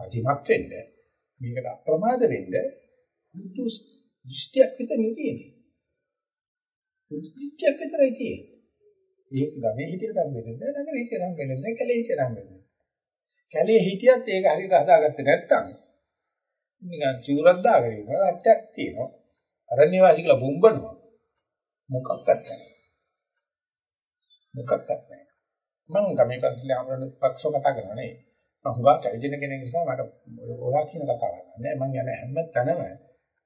සජීවත් වෙන්න මේකට අප්‍රමාද වෙන්න බුදු දෘෂ්ටියක් විතර නෙවෙයි. බුදු දෘෂ්ටියක් විතරයි තියෙන්නේ. ඒක ගමේ හිටියට නම් වෙන්නේ නැහැ නගරේ හිටියට නම් වෙන්නේ නැහැ කැලේ හිටියට නම් වෙන්නේ. කැලේ හිටියත් ඒක හරියට හදාගත්තේ නැත්තම් නිකන් චූරක් දාගෙන ඉන්නවා අට්ටක් තියෙනවා. අරණ්‍ය වාසී කියලා බුම්බනවා. මොකක්වත් නැහැ. මොකක්වත් නැහැ. මම ගමේ පන්සලේ ආමරණ පක්ෂව කතා කරනවා නේ. මම හුඟක් ඇවිදින කෙනෙක් නිසා මට ඔයා කියන කතාවක් නෑ. මම යන හැම තැනම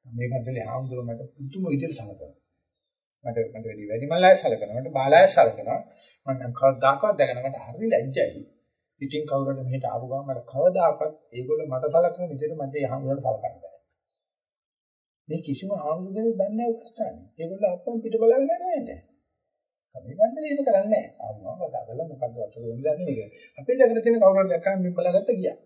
මේ පන්සලේ ආම්දුර මට පුදුම විදිහට සලකනවා. මට මට වැඩි වැඩි මල්ලාය සලකනවා. මට බාලාය සලකනවා. මම නම් කවදාකවත් දැකන මට හරි ලැජ්ජයි. ඉතින් කවුරුද මෙහෙට ආපු ගමන් මට කවදාකවත් ඒගොල්ලෝ මට සලකන විදිහට මට ඒ ආම්දුරට සලකන්න බෑ. මේ කිසිම ආම්දුරෙක් දන්නේ නැහැ උපස්ථානේ. ඒගොල්ලෝ අප්පන් පිට බලන්නේ නැහැ නේද? අපි වන්දනේ එහෙම කරන්නේ නැහැ. ආවම කතා කරලා මොකද්ද වතුර ඕනේ දන්නේ මේක. අපේ ළඟට තියෙන කවුරුහරි දැක්කම මේ බලගත්ත ගියා.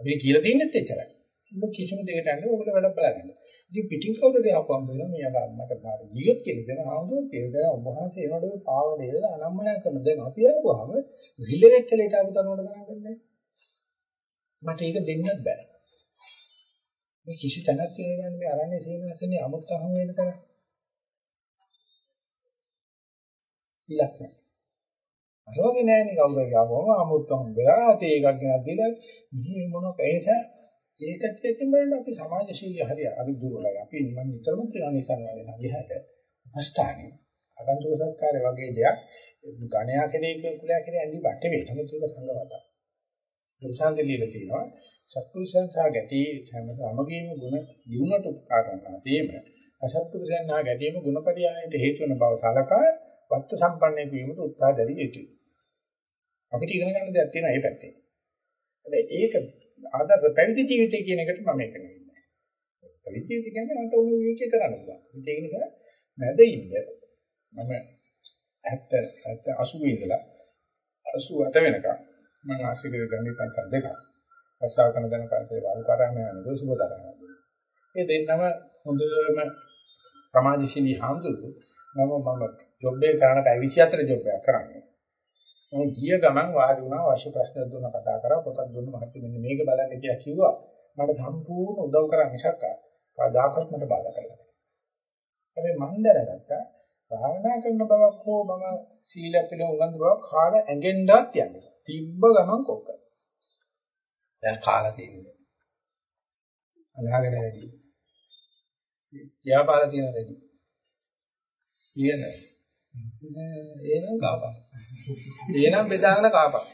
අපි කියලා තියන්නේත් එච්චරයි. මොක කිසිම දෙයකට යන්නේ ඔයගොල්ලෝ වැඩ බලන්නේ. ඉතින් පිටින් කවුරුද ආපුවම වෙන මේ අර මට මාර ජීවිත කියලා දෙන ආවම කියලා දෙන ඔබ වහන්සේ ඒනොඩ පාව දෙල අනම්මන කරන දැන් අපි ආපුවාම රිලෙවෙක් කියලා ඊට ආපු තනවල ගණන් ගන්නෑ. මට ඒක දෙන්නත් බෑ. මේ කිසි තැනක් කියන්නේ මේ අරන්නේ සේනාසනේ අමුත්තහම වෙන තරම් ඉලක්ක නැහැ. අරෝගේ නෑනේ කවුරු ගාවම අමුත්ත හම්බෙලා තේ එකක් ගෙනත් දීලා මේ මොනක ඒ නිසා ඒකත් එක්කම බලන්න අපි සමාජශීලී හරිය අර දුරලයි. අපි මම නිතරම කියන නිසා වගේ සංගීතයට අෂ්ටානේ අගන්තුක සත්කාරය වගේ දෙයක් ගණයා කෙනෙක් කුලයා කෙනෙක් ඇඳි බට වේ. නමුත් ඒක සංගවත. දුසාන්දලියල තියෙනවා සත්පුරුෂයන් සහ ගැටි හැම සමගීම ගුණ දිනුනට උපකාර කරනසේම අසත්පුරුෂයන් හා ගැටීම ගුණපරියායයට හේතු වන බව සලකා වත්ත සම්පන්නයෙකු වීමට උත්සාහ දැරිය යුතුයි. අපිට ඉගෙන ගන්න දෙයක් තියෙනවා මේ පැත්තේ. හැබැයි ඒක ආදර්ශ පැවිදි ජීවිතය කියන එකට මම ඒක නෙවෙයි. පැවිදි ජීවිතය කියන්නේ අන්ත උණු විකේ කරන්න පුළුවන්. ඒක නිසා මැද ඉන්න මම 70 80 ඉඳලා 88 වෙනකම් මම ආශිර්වාද ගන්නේ පන්සල් දෙකක්. රසාව කරන දන පන්සලේ වාල්කාරාමයේ යනකොට සුබතරනවා. ඒ දෙන්නම හොඳම සමාජශීලී හාමුදුරුවෝ මම මම ජොබ් එක කරන කයි 24 ජොබ් එකක් කරන්නේ. මම ගිය ගමන් වාඩි වුණා අවශ්‍ය ප්‍රශ්න දුන්න කතා කරා පොතක් දුන්න මහත්තු මෙන්න මේක බලන්න කියලා කිව්වා. මට සම්පූර්ණ උදව් කරා මිසක් කවදාකවත් මට බාධා කළා නෑ. හැබැයි මම දැනගත්තා භාවනා කරන බවක් හෝ මම සීල පිළිවෙල උගන්වන බවක් කාල ඇඟෙන්නවත් යන්නේ. තිබ්බ ගමන් කොක්ක. දැන් කාලා තියෙන්නේ. අලහගෙන වැඩි. කියාපාලා තියෙන වැඩි. කියන එහෙනම් කාපා. එහෙනම් බෙදාගෙන කාපා.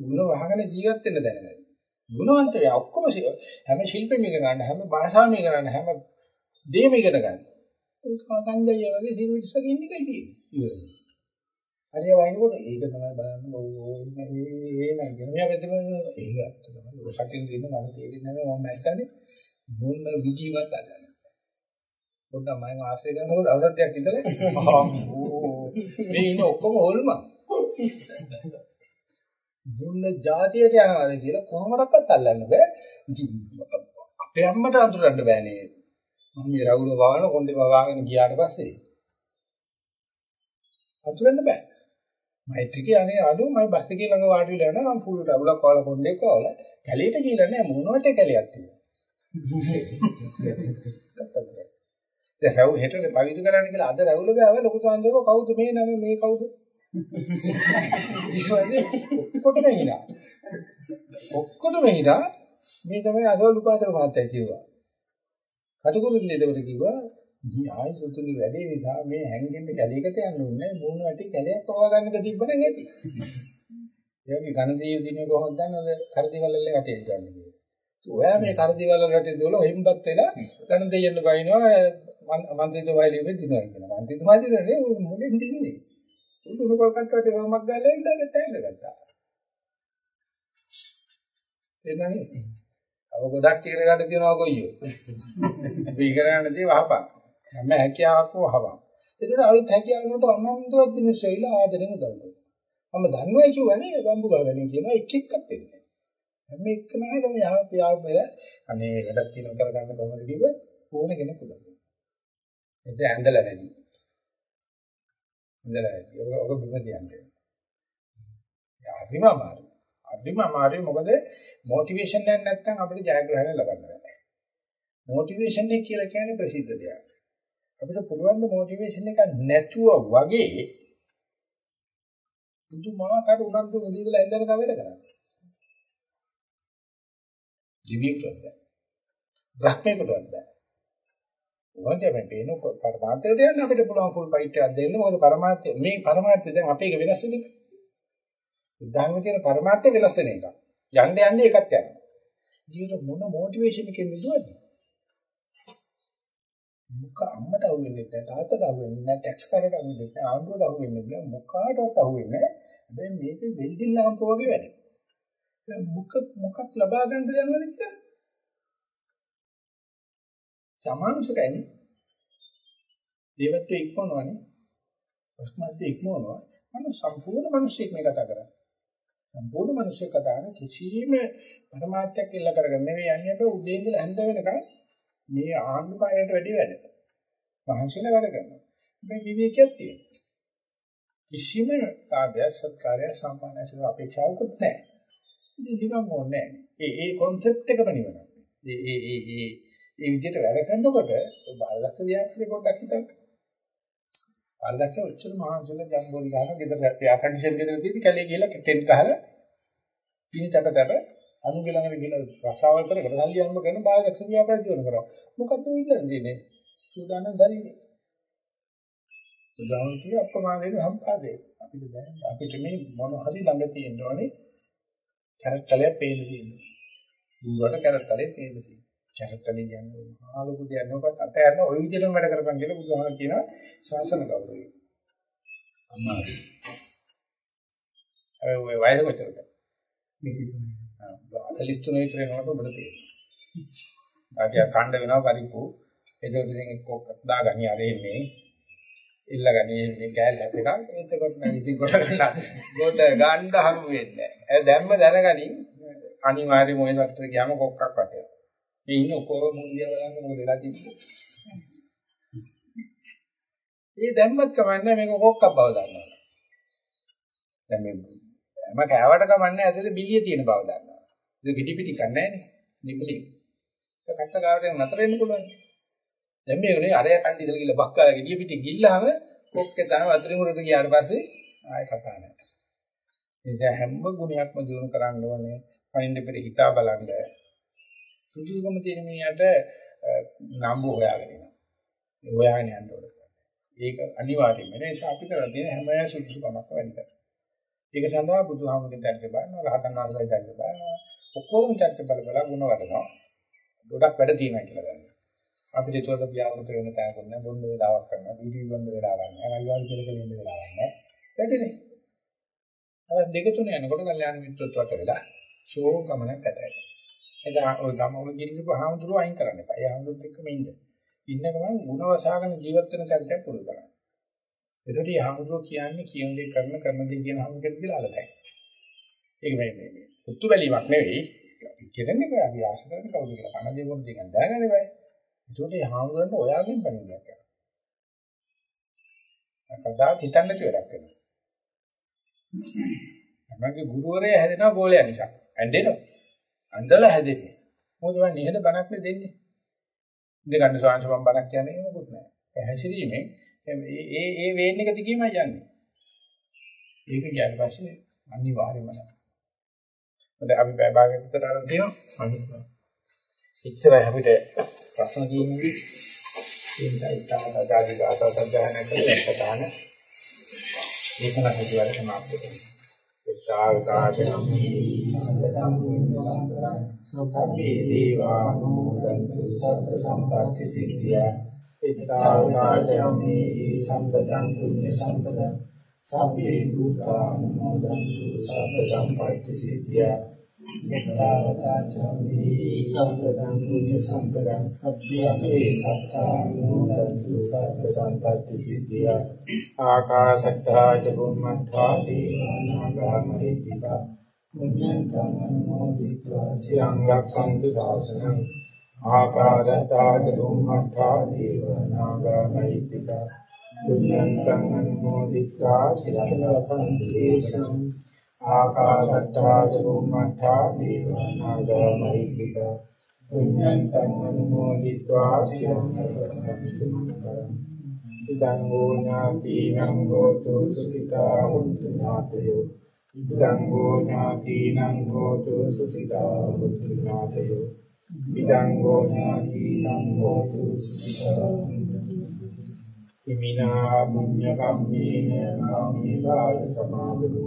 ගුණ වහගෙන ජීවත් වෙන්න දැනගන්න. ගුණවන්ත වේ ඔක්කොම හැම ශිල්පෙම ඉගෙන ගන්න හැම භාෂාවෙම ඉගෙන ගන්න හැම දෙයක්ම ඉගෙන ගන්න. ඒක කංගය වගේ සිරිවිස්සක ඉන්න එකයි තියෙන්නේ. හරිය වයින්කොට ඒක තමයි බලන්න ඕ එහෙම එහෙම මෙයා වෙද්දම ඒක ඇත්ත තමයි. ඔය සැකෙන් දින මම තේරෙන්නේ නැහැ මම නැත්තනේ මොන විදිහකට අදන්නේ. පොඩ්ඩක් මම ආශ්‍රය කරනකොට දවස් දෙකක් ඉඳලා මේ ඉන්න ඔක්කොම හොල්ම. මුන්න જાතියට යනවාද කියලා කොහොමඩක්වත් අල්ලන්න බෑ. අපේ අම්මට අඳුරන්න බෑනේ. මම මේ රවුල වහන කොණ්ඩේ වවාගෙන ගියාට පස්සේ අඳුරන්න බෑ. මෛත්‍රිකේ අනේ අඩු. මම බස් එකේ ළඟ වාඩි වෙලා යනවා. මම පුළු රවුලක් වල කොණ්ඩේ කවල කැලේට ගිහලා නෑ මොනවට කැලයක් තියෙනවා දැන් රැව් හෙට පවිතු කරන්න කියලා අද රැවුල බෑව ලොකු සාන්දේව කවුද මේ නම මේ කවුද? ඉස්වන්නේ ඔක්කොටම හිනා. ඔක්කොටම හිනා මේ තමයි අසවල් උපාසක මහත්තයා කිව්වා. කටුකුරු දෙලවර කිව්වා මේ ආයසුතුනි වැඩේ නිසා මේ හැංගෙන්න කැලේකට යන්න ඕනේ මූණ වැටි කැලයක් පවා ගන්නක තිබ්බනම් ඇති. ඒකේ ඝන දේව දිනේ කොහොමද දන්නවද? කරදිවලල්ලේ වැටේ යන්නේ. ඔයා මේ කරදිවල රටේ දොල හිම්බත් වෙලා ඝන දෙයන්න බයිනවා මන්ත්‍රීතුමා එළියෙ දිනවා කියලා. මන්ත්‍රීතුමා දිනන්නේ මොලෙන් දින්නේ. උඩුම කල්කට්ටට වමක් ගාලා ඉඳලා තැංග ගත්තා. එන්නනේ. අව ගොඩක් ඉගෙන ගන්න තියනවා කොයියෝ. අපි ඉගෙන ගන්න දේ වහපන්. හැම හැකියාවක්ම වහපන්. එතන අවිත් හැකියාවකට අනන්තවත් දින ශෛල ආදරෙම දවුන. මම දන්නවා කියවනේ බම්බු ගාවනේ කියන එක එක්කත් එන්නේ. හැම එක්කනම යාව යාව අනේ වැඩක් තියෙන කරගන්න කොහොමද කිව්වොත් ඕන කෙනෙක් උදව් කරනවා. එතෙන් ඇඳලා වැඩි. ඇඳලා වැඩි. ඔක ඔක බිම තියන්නේ. හරිම අමාරුයි. හරිම අමාරුයි මොකද මොටිවේෂන් එකක් නැත්නම් අපිට ජයග්‍රහණය ලබන්න බෑ. මොටිවේෂන් එක කියලා කියන්නේ ප්‍රසිද්ධ දෙයක්. අපිට පුළුවන් ද මොටිවේෂන් එක නැතුව වගේ පුදුමාකාර උනන්දු මුදීලා ඉඳලා වැඩ කරන්නේ. දිවිකට බෑ. බ්‍රහ්මයකට බෑ. මොකද මේ පේන පරමාර්ථයට යන්න අපිට පුළුවන් ෆුල් ෆයිට් එකක් දෙන්න. මොකද පරමාර්ථය මේ පරමාර්ථය දැන් අපේ එක වෙනස් වෙන්නේ. උදාහරණ කියන පරමාර්ථය වෙනස් වෙන එක. යන්න යන්න එකක් යනවා. ජීවිත මොන මොටිවේෂන් එකකින්ද දුවන්නේ? මුක අම්මට අහුවෙන්නේ නැහැ තාත්තට අහුවෙන්නේ නැහැ ටැක්ස් කාරයට අහුවෙන්නේ නැහැ ආණ්ඩුවට අහුවෙන්නේ නැහැ මොකාටවත් අහුවෙන්නේ නැහැ හැබැයි මේක වෙල්ඩින් ලාම්පුව වගේ වැඩ. මුක මොකක් ලබා ගන්නද යනවද කියලා? සමානුසකයි. දේවත්වයේ ඉක්මනවනේ. ප්‍රශ්නත් ඉක්මනනවා. මම සම්පූර්ණ මිනිස්සෙක් මේ කතා කරන්නේ. සම්පූර්ණ මිනිස්සෙක් කතා කරන කිසිම පරමාර්ථයක් ඉල්ල කරගෙන නෙවෙයි යන්නේ අපේ උදේ ඉඳලා හැන්ද වෙනකන් මේ ආණ්ඩුකාරයට වැඩි වැඩ. මහන්සියලා වැඩ කරනවා. මේ විවේකයක් තියෙනවා. කිසිම කාර්ය සත්කාරය සම්මානසික අපේක්ෂාවකුත් නැහැ. ඉතින් නිකන් ඕනේ නැහැ. ඒ ඒ concept එකම නිවන. ඒ ඒ ඒ ඒ ඒ විදිහට වැඩ කරනකොට බාලලක්ෂ ව්‍යාපෘති පොඩ්ඩක් හිතන්න. බාලලක්ෂ උච්චර මහන්සියල ජම්බෝලි ගන්න ගෙදර එයා කන්ඩිෂන් ගෙදර තියෙදි කැලේ ගිහලා ටෙන්ට් ගහලා පිණි තක තක අනුගේ ළඟට ගිහලා රසාවල් කරගෙන සල්ලි අම්ම කරන බාලලක්ෂ ව්‍යාපෘති දිනන කරා. මොකද්ද ඉන්නේ සූදානම් දරිනේ. උදාහරණ කිය අප්‍රමාදයෙන් සම්පාදේ. අපිට දැන් අපිට මේ මොන හරි ළඟ තියෙන්න ඕනේ කැරක්ටරයක් පේන්න තියෙනවා. ඌවට කැරක්ටරේ පේන්න තියෙනවා. කැරක්ටරේ කියන්නේ ආලෝක දෙයක් නෝකත් අතයන්න ওই විදිහටම වැඩ කරපන් කියලා බුදුහාම කියනවා ශාසන ගෞරවය. අමාරු. ඒ ඔය වයස කොච්චරද? 23. ආ 43 විතර යනකොට ඔබට තේරෙනවා. ආදිය කණ්ඩ වෙනවා පරිප්පු. ඒකෝට ඉතින් එක්ක දාගනි අර එන්නේ. ඉල්ලගනි මේ කෑල්ල එකක්. එතකොට නම් ඉතින් කොට ගන්න. කොට ගන්න හම් වෙන්නේ නැහැ. දැම්ම දැනගනි අනිවාර්යයෙන්ම ওই වත්තර ගියාම කොක්කක් වටේනවා. මේ ඉන්න ඔක්කොම මුන්දියා බලන්න මොකද වෙලා තිබ්බේ. ඒ දැම්මත් කමන්නේ මේක කොක්කක් බව දන්නවා. දැන් මේ හැම කෑවට කමන්නේ ඇතුලේ බිලිය තියෙන බව දන්නවා. ඒක පිටි පිටි කන්නේ නැහැ නේ. නිබලි. ඒක කට්ට ගාවට නතර වෙන්න පුළුවන්. දැන් මේ උනේ අරය කණ්ඩි ඉඳලා ගිහලා බක්කාලා ගෙඩිය පිටි ගිල්ලාම කොක්කේ තමයි වතුරින් උරට ගියාට පස්සේ ආයෙ කතා නැහැ. ඒ නිසා හැම ගුණයක්ම දිනු කරන්න ඕනේ. කනින්ද පෙර හිතා බලන්න. සුදුසුකම තියෙන මිනිහට නම්බු හොයාගෙන යනවා. ඒ හොයාගෙන යන්න ඕනේ. ඒක අනිවාර්යයෙන්ම නේ අපි කරලා තියෙන හැම සුදුසුකමක් වැඩි කරනවා. ඒක සඳහා බුදුහාමුදුරන් දැක්ක බලනවා, රහතන් වහන්සේලා දැක්ක බලනවා. ඔක්කොම චර්ච බල බල ಗುಣ වඩනවා. ගොඩක් වැඩ තියෙනවා කියලා ගන්නවා. අපිට ඒකට ව්‍යාවෘත වෙන තැනක් නෑ බොන්න වෙලාවක් කරනවා වීඩියෝ බොන්න වෙලාවක් නෑ රයිවාල් කියලා කියලා ඉන්න වෙලාවක් නෑ වැඩිනේ අර දෙක තුන යනකොට කල්යාණ මිත්‍රත්වයට වෙලා ෂෝ ගමනක් ඇතයි එදා ඔය ගම ඔය ගිනිපු හාමුදුරුවෝ අයින් කරන්න එපා ඒ හාමුදුරුවොත් එක්කම ඉන්න ඉන්න ගමන් ಗುಣ වසාගෙන ජීවත් වෙන චරිතයක් පුරුදු කරන්න ඒකට මේ හාමුදුරුවෝ කියන්නේ කියන දේ කරන කරන දේ කියන හාමුදුරුවෝ කියලා අලතයි ඒක මේ මේ පුතු බැලීමක් නෙවෙයි අපි කියන්නේ අපි ආශ කරන කවුද කියලා කන දේ මොකද කියන දැනගන්න බෑ ඒකට මේ හාමුදුරන්ට ඔයාගෙන් පණිවිඩයක් යනවා. කවදාත් හිතන්න නැති වැඩක් වෙනවා. තමගේ ගුරුවරයා හැදෙනවා ගෝලයා නිසා. ඇඬෙනවා. අඬලා හැදෙන්නේ. මොකද මම නිහඬ බණක් නේ දෙන්නේ. ඉඳ ගන්න ස්වාංශ මම බණක් කියන්නේ මොකුත් නැහැ. හැසිරීමෙන් ඒ ඒ ඒ වේන් එක දිගේමයි යන්නේ. ඒක කියන්නේ පස්සේ අනිවාර්යයෙන්ම නැහැ. මොකද අපි බය භාගයක් විතර අරන් තියෙනවා. ඉච්චරයි අපිට ප්‍රශ්න තියෙන්නේ. ඒකයි තාදාගාදි ගාථා සජ්ජායනා කරලා ප්‍රධාන ඒකම හිතුවර සමාප්ත කරනවා. සම්පේ දේවානුදන්තු සබ්බ සම්පatti සිද්ධිය. ඉත්තාවකාජමේ සම්පතං පුඤ්ඤ සම්පතං සම්පේ දුක්ඛානුමෝදන්තු සබ්බ සම්පatti සිද්ධිය. යතාවතා චම්මේ සම්පතං කුඤ්ඤ සම්පතං සබ්බේ සත්තා නෝනතු සත්ත සම්පත්ති සිද්ධියා ආකාශට්ටා චුම්මත්තා දීනාගාමරිතිකා පුඤ්ඤං අනුමෝදිත्वा චිරං රක්ඛන්තු ශාසනං ආකාශට්ටා චුම්මත්තා දීනාගාමරිතිකා පුඤ්ඤං අනුමෝදිත्वा චිරං රක්ඛන්තු ශාසනං ආකාශට්ටා ච බුම්මට්ටා දීවානාගා මහිත්‍තිකා පුඤ්ඤන්තං අනුමෝදිत्वा චිරං රක්ඛන්තු ඉදං වූ ඥාතිනං හෝතු සුඛිතා හොන්තු ඥාතයෝ ඉදං වූ ඥාතිනං හෝතු සුඛිතා හොන්තු ඥාතයෝ ඉදං වූ ඥාතිනං හෝතු සුඛිතා ඉමිනා පුඤ්ඤ කම්මේන කම්මේ බාල සමාදමු